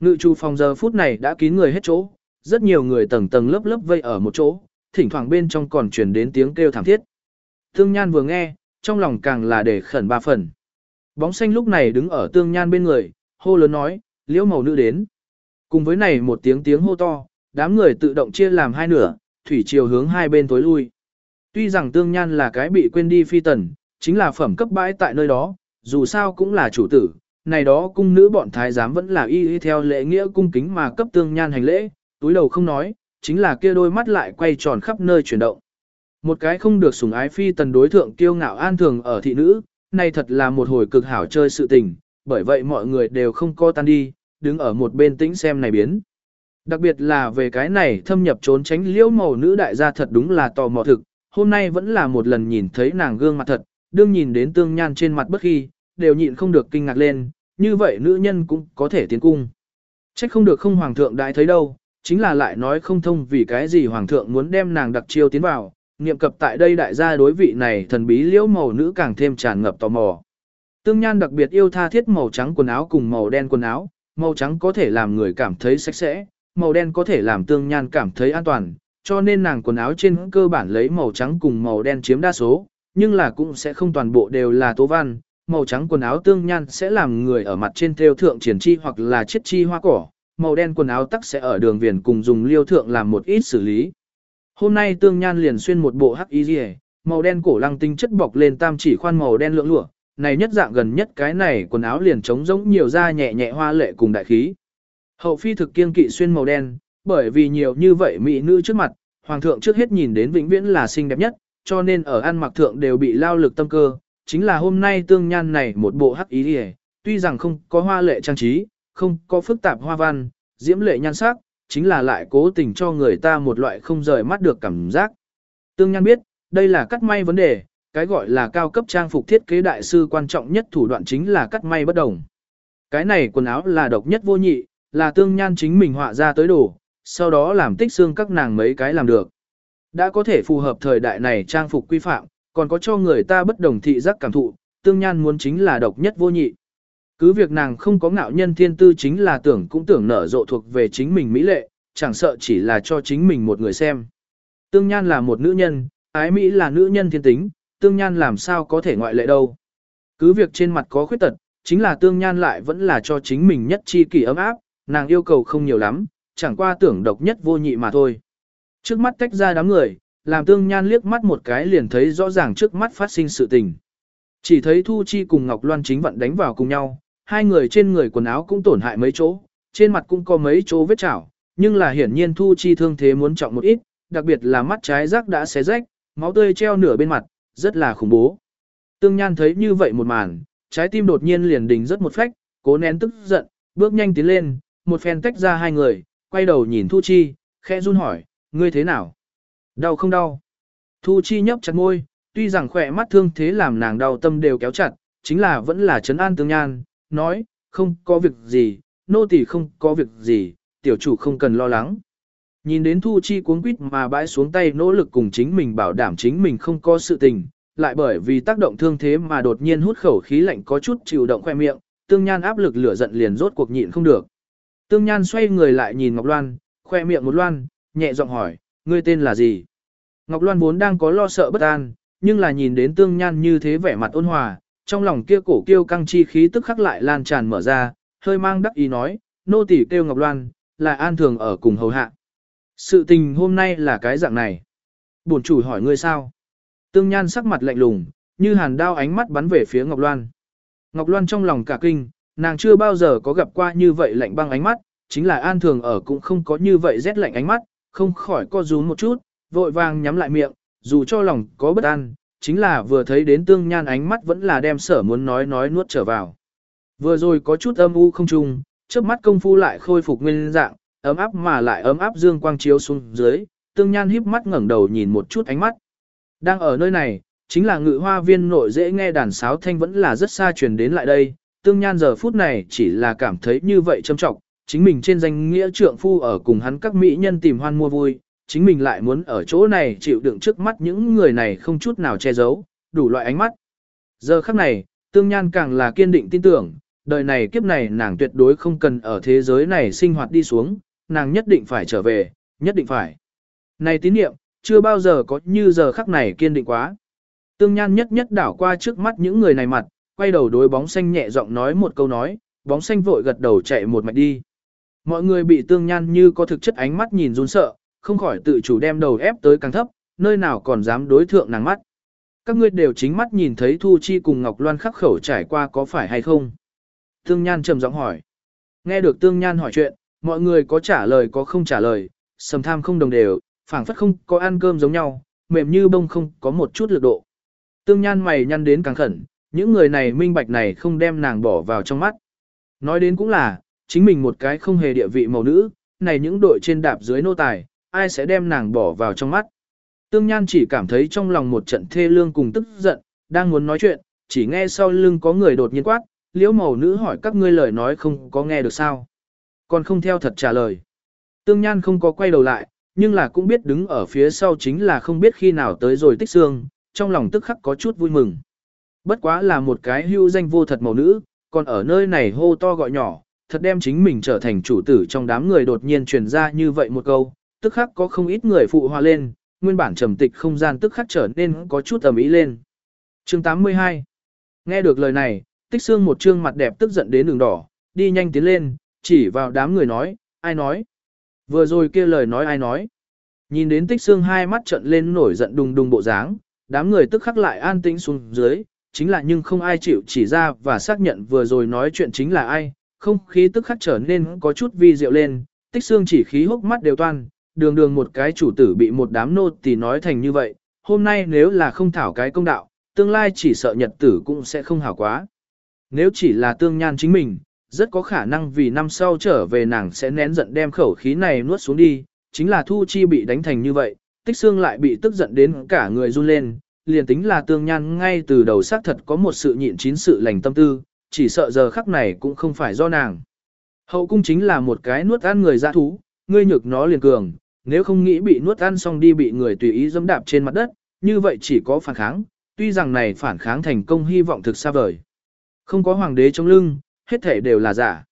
[SPEAKER 1] Ngự chu phòng giờ phút này đã kín người hết chỗ, rất nhiều người tầng tầng lớp lớp vây ở một chỗ, thỉnh thoảng bên trong còn truyền đến tiếng kêu thảm thiết. Tương Nhan vừa nghe, trong lòng càng là để khẩn ba phần. Bóng xanh lúc này đứng ở Tương Nhan bên người, hô lớn nói, liễu màu nữ đến. Cùng với này một tiếng tiếng hô to, đám người tự động chia làm hai nửa, thủy chiều hướng hai bên tối lui. Tuy rằng Tương Nhan là cái bị quên đi phi tần, chính là phẩm cấp bãi tại nơi đó, dù sao cũng là chủ tử, này đó cung nữ bọn thái giám vẫn là y y theo lễ nghĩa cung kính mà cấp Tương Nhan hành lễ, túi đầu không nói, chính là kia đôi mắt lại quay tròn khắp nơi chuyển động. Một cái không được sủng ái phi tần đối thượng kiêu ngạo an thường ở thị nữ, này thật là một hồi cực hảo chơi sự tình, bởi vậy mọi người đều không co tan đi, đứng ở một bên tĩnh xem này biến. Đặc biệt là về cái này thâm nhập trốn tránh liễu màu nữ đại gia thật đúng là tò mò thực, hôm nay vẫn là một lần nhìn thấy nàng gương mặt thật, đương nhìn đến tương nhan trên mặt bất khi, đều nhịn không được kinh ngạc lên, như vậy nữ nhân cũng có thể tiến cung. Trách không được không hoàng thượng đại thấy đâu, chính là lại nói không thông vì cái gì hoàng thượng muốn đem nàng đặc chiêu tiến vào, niệm cập tại đây đại gia đối vị này thần bí liễu màu nữ càng thêm tràn ngập tò mò. Tương Nhan đặc biệt yêu tha thiết màu trắng quần áo cùng màu đen quần áo, màu trắng có thể làm người cảm thấy sạch sẽ, màu đen có thể làm Tương Nhan cảm thấy an toàn, cho nên nàng quần áo trên cơ bản lấy màu trắng cùng màu đen chiếm đa số, nhưng là cũng sẽ không toàn bộ đều là tố văn. Màu trắng quần áo tương nhan sẽ làm người ở mặt trên theo thượng triển chi hoặc là chiết chi hoa cỏ, màu đen quần áo tắc sẽ ở đường viền cùng dùng liêu thượng làm một ít xử lý. Hôm nay tương nhan liền xuyên một bộ hắc y rìa, màu đen cổ lăng tinh chất bọc lên tam chỉ khoan màu đen lưỡng lụa, này nhất dạng gần nhất cái này quần áo liền trống rỗng nhiều da nhẹ nhẹ hoa lệ cùng đại khí. Hậu phi thực kiên kỵ xuyên màu đen, bởi vì nhiều như vậy mỹ nữ trước mặt, hoàng thượng trước hết nhìn đến vĩnh viễn là xinh đẹp nhất, cho nên ở ăn mặc thượng đều bị lao lực tâm cơ. Chính là hôm nay tương nhan này một bộ hắc ý điề, tuy rằng không có hoa lệ trang trí, không có phức tạp hoa văn, diễm lệ nhan sắc, chính là lại cố tình cho người ta một loại không rời mắt được cảm giác. Tương Nhan biết, đây là cắt may vấn đề, cái gọi là cao cấp trang phục thiết kế đại sư quan trọng nhất thủ đoạn chính là cắt may bất đồng. Cái này quần áo là độc nhất vô nhị, là Tương Nhan chính mình họa ra tới đồ, sau đó làm tích xương các nàng mấy cái làm được. Đã có thể phù hợp thời đại này trang phục quy phạm, còn có cho người ta bất đồng thị giác cảm thụ, Tương Nhan muốn chính là độc nhất vô nhị. Cứ việc nàng không có ngạo nhân thiên tư chính là tưởng cũng tưởng nở rộ thuộc về chính mình mỹ lệ, chẳng sợ chỉ là cho chính mình một người xem. Tương Nhan là một nữ nhân, ái Mỹ là nữ nhân thiên tính, Tương Nhan làm sao có thể ngoại lệ đâu. Cứ việc trên mặt có khuyết tật, chính là Tương Nhan lại vẫn là cho chính mình nhất chi kỷ ấm áp, nàng yêu cầu không nhiều lắm, chẳng qua tưởng độc nhất vô nhị mà thôi. Trước mắt tách ra đám người, làm Tương Nhan liếc mắt một cái liền thấy rõ ràng trước mắt phát sinh sự tình. Chỉ thấy Thu Chi cùng Ngọc Loan chính vận đánh vào cùng nhau, hai người trên người quần áo cũng tổn hại mấy chỗ, trên mặt cũng có mấy chỗ vết chảo, nhưng là hiển nhiên Thu Chi thương thế muốn trọng một ít, đặc biệt là mắt trái rác đã xé rách, máu tươi treo nửa bên mặt, rất là khủng bố. Tương Nhan thấy như vậy một màn, trái tim đột nhiên liền đình rất một phách, cố nén tức giận, bước nhanh tiến lên, một phen tách ra hai người, quay đầu nhìn Thu Chi, khẽ run hỏi, ngươi thế nào? Đau không đau? Thu Chi nhấp chặt môi, tuy rằng khỏe mắt thương thế làm nàng đau tâm đều kéo chặt, chính là vẫn là chấn an Tương Nhan, nói, không có việc gì, nô tỳ không có việc gì, tiểu chủ không cần lo lắng. Nhìn đến Thu Chi cuống quýt mà bãi xuống tay nỗ lực cùng chính mình bảo đảm chính mình không có sự tình, lại bởi vì tác động thương thế mà đột nhiên hút khẩu khí lạnh có chút chịu động khoe miệng, tương nhan áp lực lửa giận liền rốt cuộc nhịn không được. Tương nhan xoay người lại nhìn Ngọc Loan, khoe miệng một loan, nhẹ giọng hỏi, ngươi tên là gì? Ngọc Loan vốn đang có lo sợ bất an, nhưng là nhìn đến tương nhan như thế vẻ mặt ôn hòa, trong lòng kia cổ kiêu căng chi khí tức khắc lại lan tràn mở ra, hơi mang đắc ý nói, nô tỳ kêu Ngọc Loan, là an thường ở cùng hầu hạ. Sự tình hôm nay là cái dạng này. Bổn chủ hỏi ngươi sao? Tương Nhan sắc mặt lạnh lùng, như hàn đao ánh mắt bắn về phía Ngọc Loan. Ngọc Loan trong lòng cả kinh, nàng chưa bao giờ có gặp qua như vậy lạnh băng ánh mắt, chính là an thường ở cũng không có như vậy rét lạnh ánh mắt, không khỏi co rúm một chút, vội vàng nhắm lại miệng, dù cho lòng có bất an, chính là vừa thấy đến tương nhan ánh mắt vẫn là đem sở muốn nói nói nuốt trở vào. Vừa rồi có chút âm u không trùng, trước mắt công phu lại khôi phục nguyên dạng, ấm áp mà lại ấm áp dương quang chiếu xuống dưới, tương nhan híp mắt ngẩng đầu nhìn một chút ánh mắt. Đang ở nơi này, chính là ngự hoa viên nội dễ nghe đàn sáo thanh vẫn là rất xa truyền đến lại đây, tương nhan giờ phút này chỉ là cảm thấy như vậy châm trọng, chính mình trên danh nghĩa trượng phu ở cùng hắn các mỹ nhân tìm hoan mua vui, chính mình lại muốn ở chỗ này chịu đựng trước mắt những người này không chút nào che giấu, đủ loại ánh mắt. Giờ khắc này, tương nhan càng là kiên định tin tưởng, đời này kiếp này nàng tuyệt đối không cần ở thế giới này sinh hoạt đi xuống, nàng nhất định phải trở về, nhất định phải. Này tín niệm, chưa bao giờ có như giờ khắc này kiên định quá. Tương Nhan nhất nhất đảo qua trước mắt những người này mặt, quay đầu đối bóng xanh nhẹ giọng nói một câu nói, bóng xanh vội gật đầu chạy một mạch đi. Mọi người bị Tương Nhan như có thực chất ánh mắt nhìn run sợ, không khỏi tự chủ đem đầu ép tới càng thấp, nơi nào còn dám đối thượng nàng mắt. Các ngươi đều chính mắt nhìn thấy Thu Chi cùng Ngọc Loan khắc khẩu trải qua có phải hay không? Tương Nhan trầm giọng hỏi. Nghe được Tương Nhan hỏi chuyện, mọi người có trả lời có không trả lời, sầm tham không đồng đều, phảng phất không có ăn cơm giống nhau, mềm như bông không có một chút lực độ. Tương Nhan mày nhăn đến càng khẩn, những người này minh bạch này không đem nàng bỏ vào trong mắt. Nói đến cũng là, chính mình một cái không hề địa vị màu nữ, này những đội trên đạp dưới nô tài, ai sẽ đem nàng bỏ vào trong mắt. Tương Nhan chỉ cảm thấy trong lòng một trận thê lương cùng tức giận, đang muốn nói chuyện, chỉ nghe sau lưng có người đột nhiên quát, liễu màu nữ hỏi các ngươi lời nói không có nghe được sao. Còn không theo thật trả lời. Tương Nhan không có quay đầu lại, nhưng là cũng biết đứng ở phía sau chính là không biết khi nào tới rồi tích xương, trong lòng tức khắc có chút vui mừng. Bất quá là một cái hưu danh vô thật màu nữ, còn ở nơi này hô to gọi nhỏ, thật đem chính mình trở thành chủ tử trong đám người đột nhiên truyền ra như vậy một câu, tức khắc có không ít người phụ hoa lên, nguyên bản trầm tịch không gian tức khắc trở nên có chút ầm ý lên. Chương 82 Nghe được lời này, tích xương một trương mặt đẹp tức giận đến đường đỏ, đi nhanh tiến lên, chỉ vào đám người nói, ai nói. Vừa rồi kia lời nói ai nói. Nhìn đến tích xương hai mắt trận lên nổi giận đùng đùng bộ dáng, đám người tức khắc lại an tĩnh xuống dưới, chính là nhưng không ai chịu chỉ ra và xác nhận vừa rồi nói chuyện chính là ai, không khí tức khắc trở nên có chút vi diệu lên, tích xương chỉ khí hốc mắt đều toan, đường đường một cái chủ tử bị một đám nô tỳ nói thành như vậy, hôm nay nếu là không thảo cái công đạo, tương lai chỉ sợ nhật tử cũng sẽ không hảo quá. Nếu chỉ là tương nhan chính mình, rất có khả năng vì năm sau trở về nàng sẽ nén giận đem khẩu khí này nuốt xuống đi, chính là Thu Chi bị đánh thành như vậy, tích xương lại bị tức giận đến cả người run lên, liền tính là tương nhan ngay từ đầu xác thật có một sự nhịn chín sự lành tâm tư, chỉ sợ giờ khắc này cũng không phải do nàng. Hậu cung chính là một cái nuốt ăn người dã thú, ngươi nhược nó liền cường, nếu không nghĩ bị nuốt ăn xong đi bị người tùy ý dẫm đạp trên mặt đất, như vậy chỉ có phản kháng, tuy rằng này phản kháng thành công hy vọng thực xa vời. Không có hoàng đế trong lưng, hết thể đều là giả.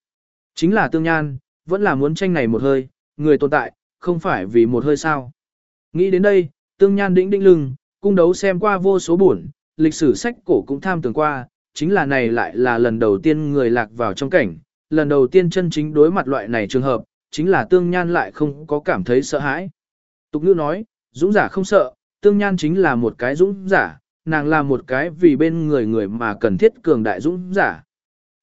[SPEAKER 1] Chính là tương nhan, vẫn là muốn tranh này một hơi, người tồn tại, không phải vì một hơi sao. Nghĩ đến đây, tương nhan đĩnh đĩnh lưng, cung đấu xem qua vô số buồn, lịch sử sách cổ cũng tham tường qua, chính là này lại là lần đầu tiên người lạc vào trong cảnh, lần đầu tiên chân chính đối mặt loại này trường hợp, chính là tương nhan lại không có cảm thấy sợ hãi. Tục ngữ nói, dũng giả không sợ, tương nhan chính là một cái dũng giả, nàng là một cái vì bên người người mà cần thiết cường đại dũng giả.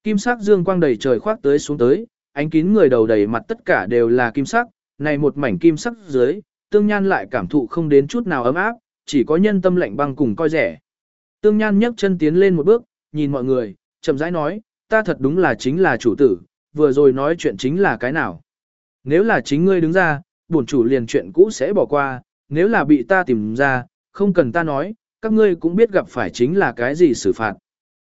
[SPEAKER 1] Kim sắc dương quang đầy trời khoác tới xuống tới, ánh kín người đầu đầy mặt tất cả đều là kim sắc, này một mảnh kim sắc dưới, tương nhan lại cảm thụ không đến chút nào ấm áp, chỉ có nhân tâm lạnh băng cùng coi rẻ. Tương nhan nhấc chân tiến lên một bước, nhìn mọi người, chậm rãi nói, ta thật đúng là chính là chủ tử, vừa rồi nói chuyện chính là cái nào. Nếu là chính ngươi đứng ra, bổn chủ liền chuyện cũ sẽ bỏ qua, nếu là bị ta tìm ra, không cần ta nói, các ngươi cũng biết gặp phải chính là cái gì xử phạt.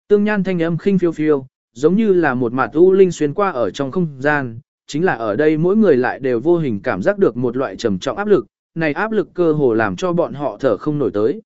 [SPEAKER 1] Tương nhan thanh âm khinh phiêu phiêu, giống như là một mạt u linh xuyên qua ở trong không gian, chính là ở đây mỗi người lại đều vô hình cảm giác được một loại trầm trọng áp lực, này áp lực cơ hồ làm cho bọn họ thở không nổi tới.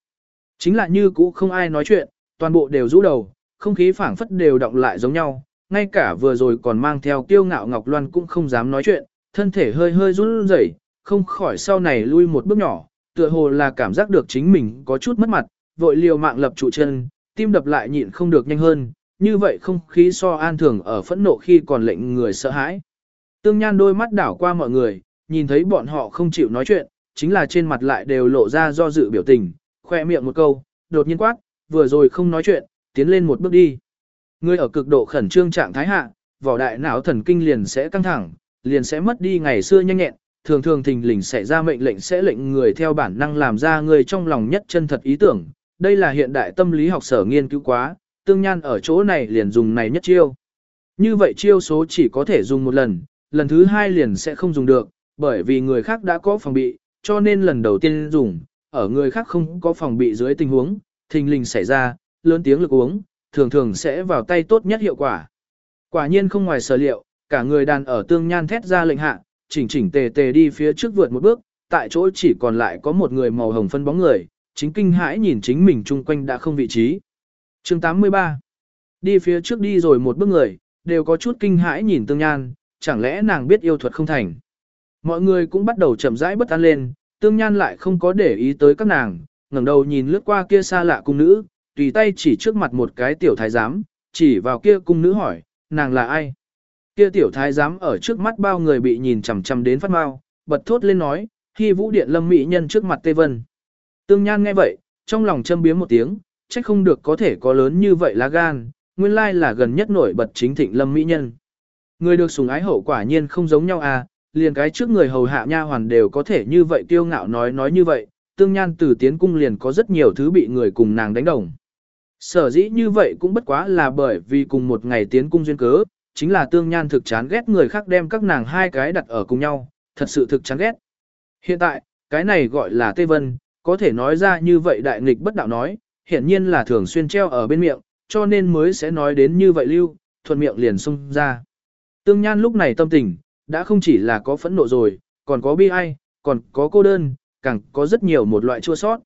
[SPEAKER 1] Chính là như cũ không ai nói chuyện, toàn bộ đều rũ đầu, không khí phảng phất đều động lại giống nhau, ngay cả vừa rồi còn mang theo kiêu ngạo Ngọc Loan cũng không dám nói chuyện, thân thể hơi hơi run rẩy, không khỏi sau này lui một bước nhỏ, tựa hồ là cảm giác được chính mình có chút mất mặt, vội liều mạng lập trụ chân, tim đập lại nhịn không được nhanh hơn, như vậy không khí so an thường ở phẫn nộ khi còn lệnh người sợ hãi. Tương Nhan đôi mắt đảo qua mọi người, nhìn thấy bọn họ không chịu nói chuyện, chính là trên mặt lại đều lộ ra do dự biểu tình, khoe miệng một câu, đột nhiên quát, vừa rồi không nói chuyện, tiến lên một bước đi. Người ở cực độ khẩn trương trạng thái hạ, vỏ đại não thần kinh liền sẽ căng thẳng, liền sẽ mất đi ngày xưa nhanh nhẹn, thường thường thình lình sẽ ra mệnh lệnh sẽ lệnh người theo bản năng làm ra người trong lòng nhất chân thật ý tưởng. Đây là hiện đại tâm lý học sở nghiên cứu quá, tương nhan ở chỗ này liền dùng này nhất chiêu. Như vậy chiêu số chỉ có thể dùng một lần, lần thứ hai liền sẽ không dùng được, bởi vì người khác đã có phòng bị, cho nên lần đầu tiên dùng, ở người khác không có phòng bị dưới tình huống, thình lình xảy ra, lớn tiếng lực uống, thường thường sẽ vào tay tốt nhất hiệu quả. Quả nhiên không ngoài sở liệu, cả người đàn ở tương nhan thét ra lệnh hạ, chỉnh chỉnh tề tề đi phía trước vượt một bước, tại chỗ chỉ còn lại có một người màu hồng phân bóng người, chính kinh hãi nhìn chính mình chung quanh đã không vị trí. chương 83 Đi phía trước đi rồi một bước người, đều có chút kinh hãi nhìn tương nhan, chẳng lẽ nàng biết yêu thuật không thành. Mọi người cũng bắt đầu chậm rãi bất an lên, tương nhan lại không có để ý tới các nàng, ngẩng đầu nhìn lướt qua kia xa lạ cung nữ, tùy tay chỉ trước mặt một cái tiểu thái giám, chỉ vào kia cung nữ hỏi, nàng là ai? Kia tiểu thái giám ở trước mắt bao người bị nhìn chằm chằm đến phát mau, bật thốt lên nói, khi vũ điện lâm mỹ nhân trước mặt Tê Vân. Tương Nhan nghe vậy, trong lòng châm biếm một tiếng, trách không được có thể có lớn như vậy lá gan, nguyên lai là gần nhất nổi bật chính thịnh lâm mỹ nhân. Người được sủng ái hậu quả nhiên không giống nhau à, liền cái trước người hầu hạ nha hoàn đều có thể như vậy kiêu ngạo nói nói như vậy, tương nhan từ tiến cung liền có rất nhiều thứ bị người cùng nàng đánh đồng. Sở dĩ như vậy cũng bất quá là bởi vì cùng một ngày tiến cung duyên cớ, chính là tương nhan thực chán ghét người khác đem các nàng hai cái đặt ở cùng nhau, thật sự thực chán ghét. Hiện tại, cái này gọi là Tê Vân, có thể nói ra như vậy đại nghịch bất đạo nói, hiện nhiên là thường xuyên treo ở bên miệng, cho nên mới sẽ nói đến như vậy lưu, thuận miệng liền xung ra. Tương Nhan lúc này tâm tình, đã không chỉ là có phẫn nộ rồi, còn có bi ai, còn có cô đơn, càng có rất nhiều một loại chua sót.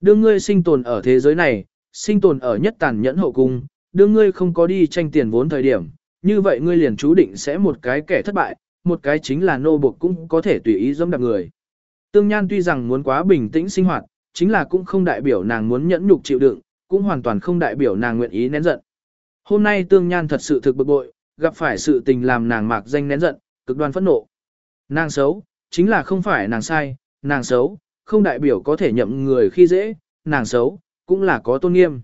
[SPEAKER 1] Đương ngươi sinh tồn ở thế giới này, sinh tồn ở nhất tàn nhẫn hậu cung, đương ngươi không có đi tranh tiền vốn thời điểm, như vậy ngươi liền chú định sẽ một cái kẻ thất bại, một cái chính là nô buộc cũng có thể tùy ý dẫm đạp người. Tương Nhan tuy rằng muốn quá bình tĩnh sinh hoạt, chính là cũng không đại biểu nàng muốn nhẫn nhục chịu đựng, cũng hoàn toàn không đại biểu nàng nguyện ý nén giận. Hôm nay Tương Nhan thật sự thực bực bội, gặp phải sự tình làm nàng mạc danh nén giận, cực đoan phẫn nộ. Nàng xấu, chính là không phải nàng sai, nàng xấu, không đại biểu có thể nhậm người khi dễ, nàng xấu, cũng là có tôn nghiêm.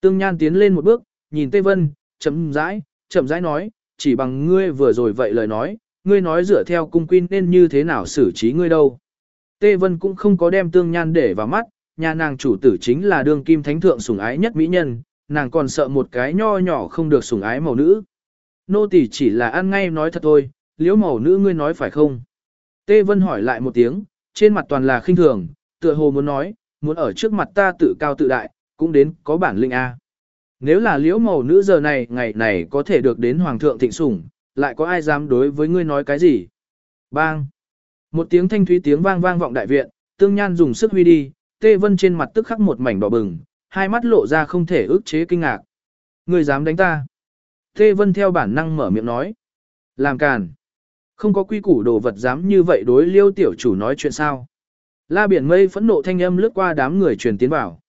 [SPEAKER 1] Tương Nhan tiến lên một bước, nhìn Tê Vân, chậm rãi, chậm rãi nói, chỉ bằng ngươi vừa rồi vậy lời nói, ngươi nói dựa theo cung quy nên như thế nào xử trí ngươi đâu. Tê Vân cũng không có đem Tương Nhan để vào mắt, nhà nàng chủ tử chính là đương kim thánh thượng sủng ái nhất mỹ nhân, nàng còn sợ một cái nho nhỏ không được sủng ái màu nữ. Nô tỳ chỉ là ăn ngay nói thật thôi, liễu màu nữ ngươi nói phải không? Tê Vân hỏi lại một tiếng, trên mặt toàn là khinh thường, tựa hồ muốn nói, muốn ở trước mặt ta tự cao tự đại, cũng đến có bản lĩnh A. Nếu là liễu màu nữ giờ này ngày này có thể được đến hoàng thượng thịnh sủng, lại có ai dám đối với ngươi nói cái gì? Bang! Một tiếng thanh thúy tiếng vang vang vọng đại viện, tương nhan dùng sức huy đi, Tê Vân trên mặt tức khắc một mảnh đỏ bừng, hai mắt lộ ra không thể ức chế kinh ngạc. Ngươi dám đánh ta? Tê Vân theo bản năng mở miệng nói. Làm càn. Không có quy củ đồ vật dám như vậy đối liêu tiểu chủ nói chuyện sao. La biển mây phẫn nộ thanh âm lướt qua đám người truyền tiến vào.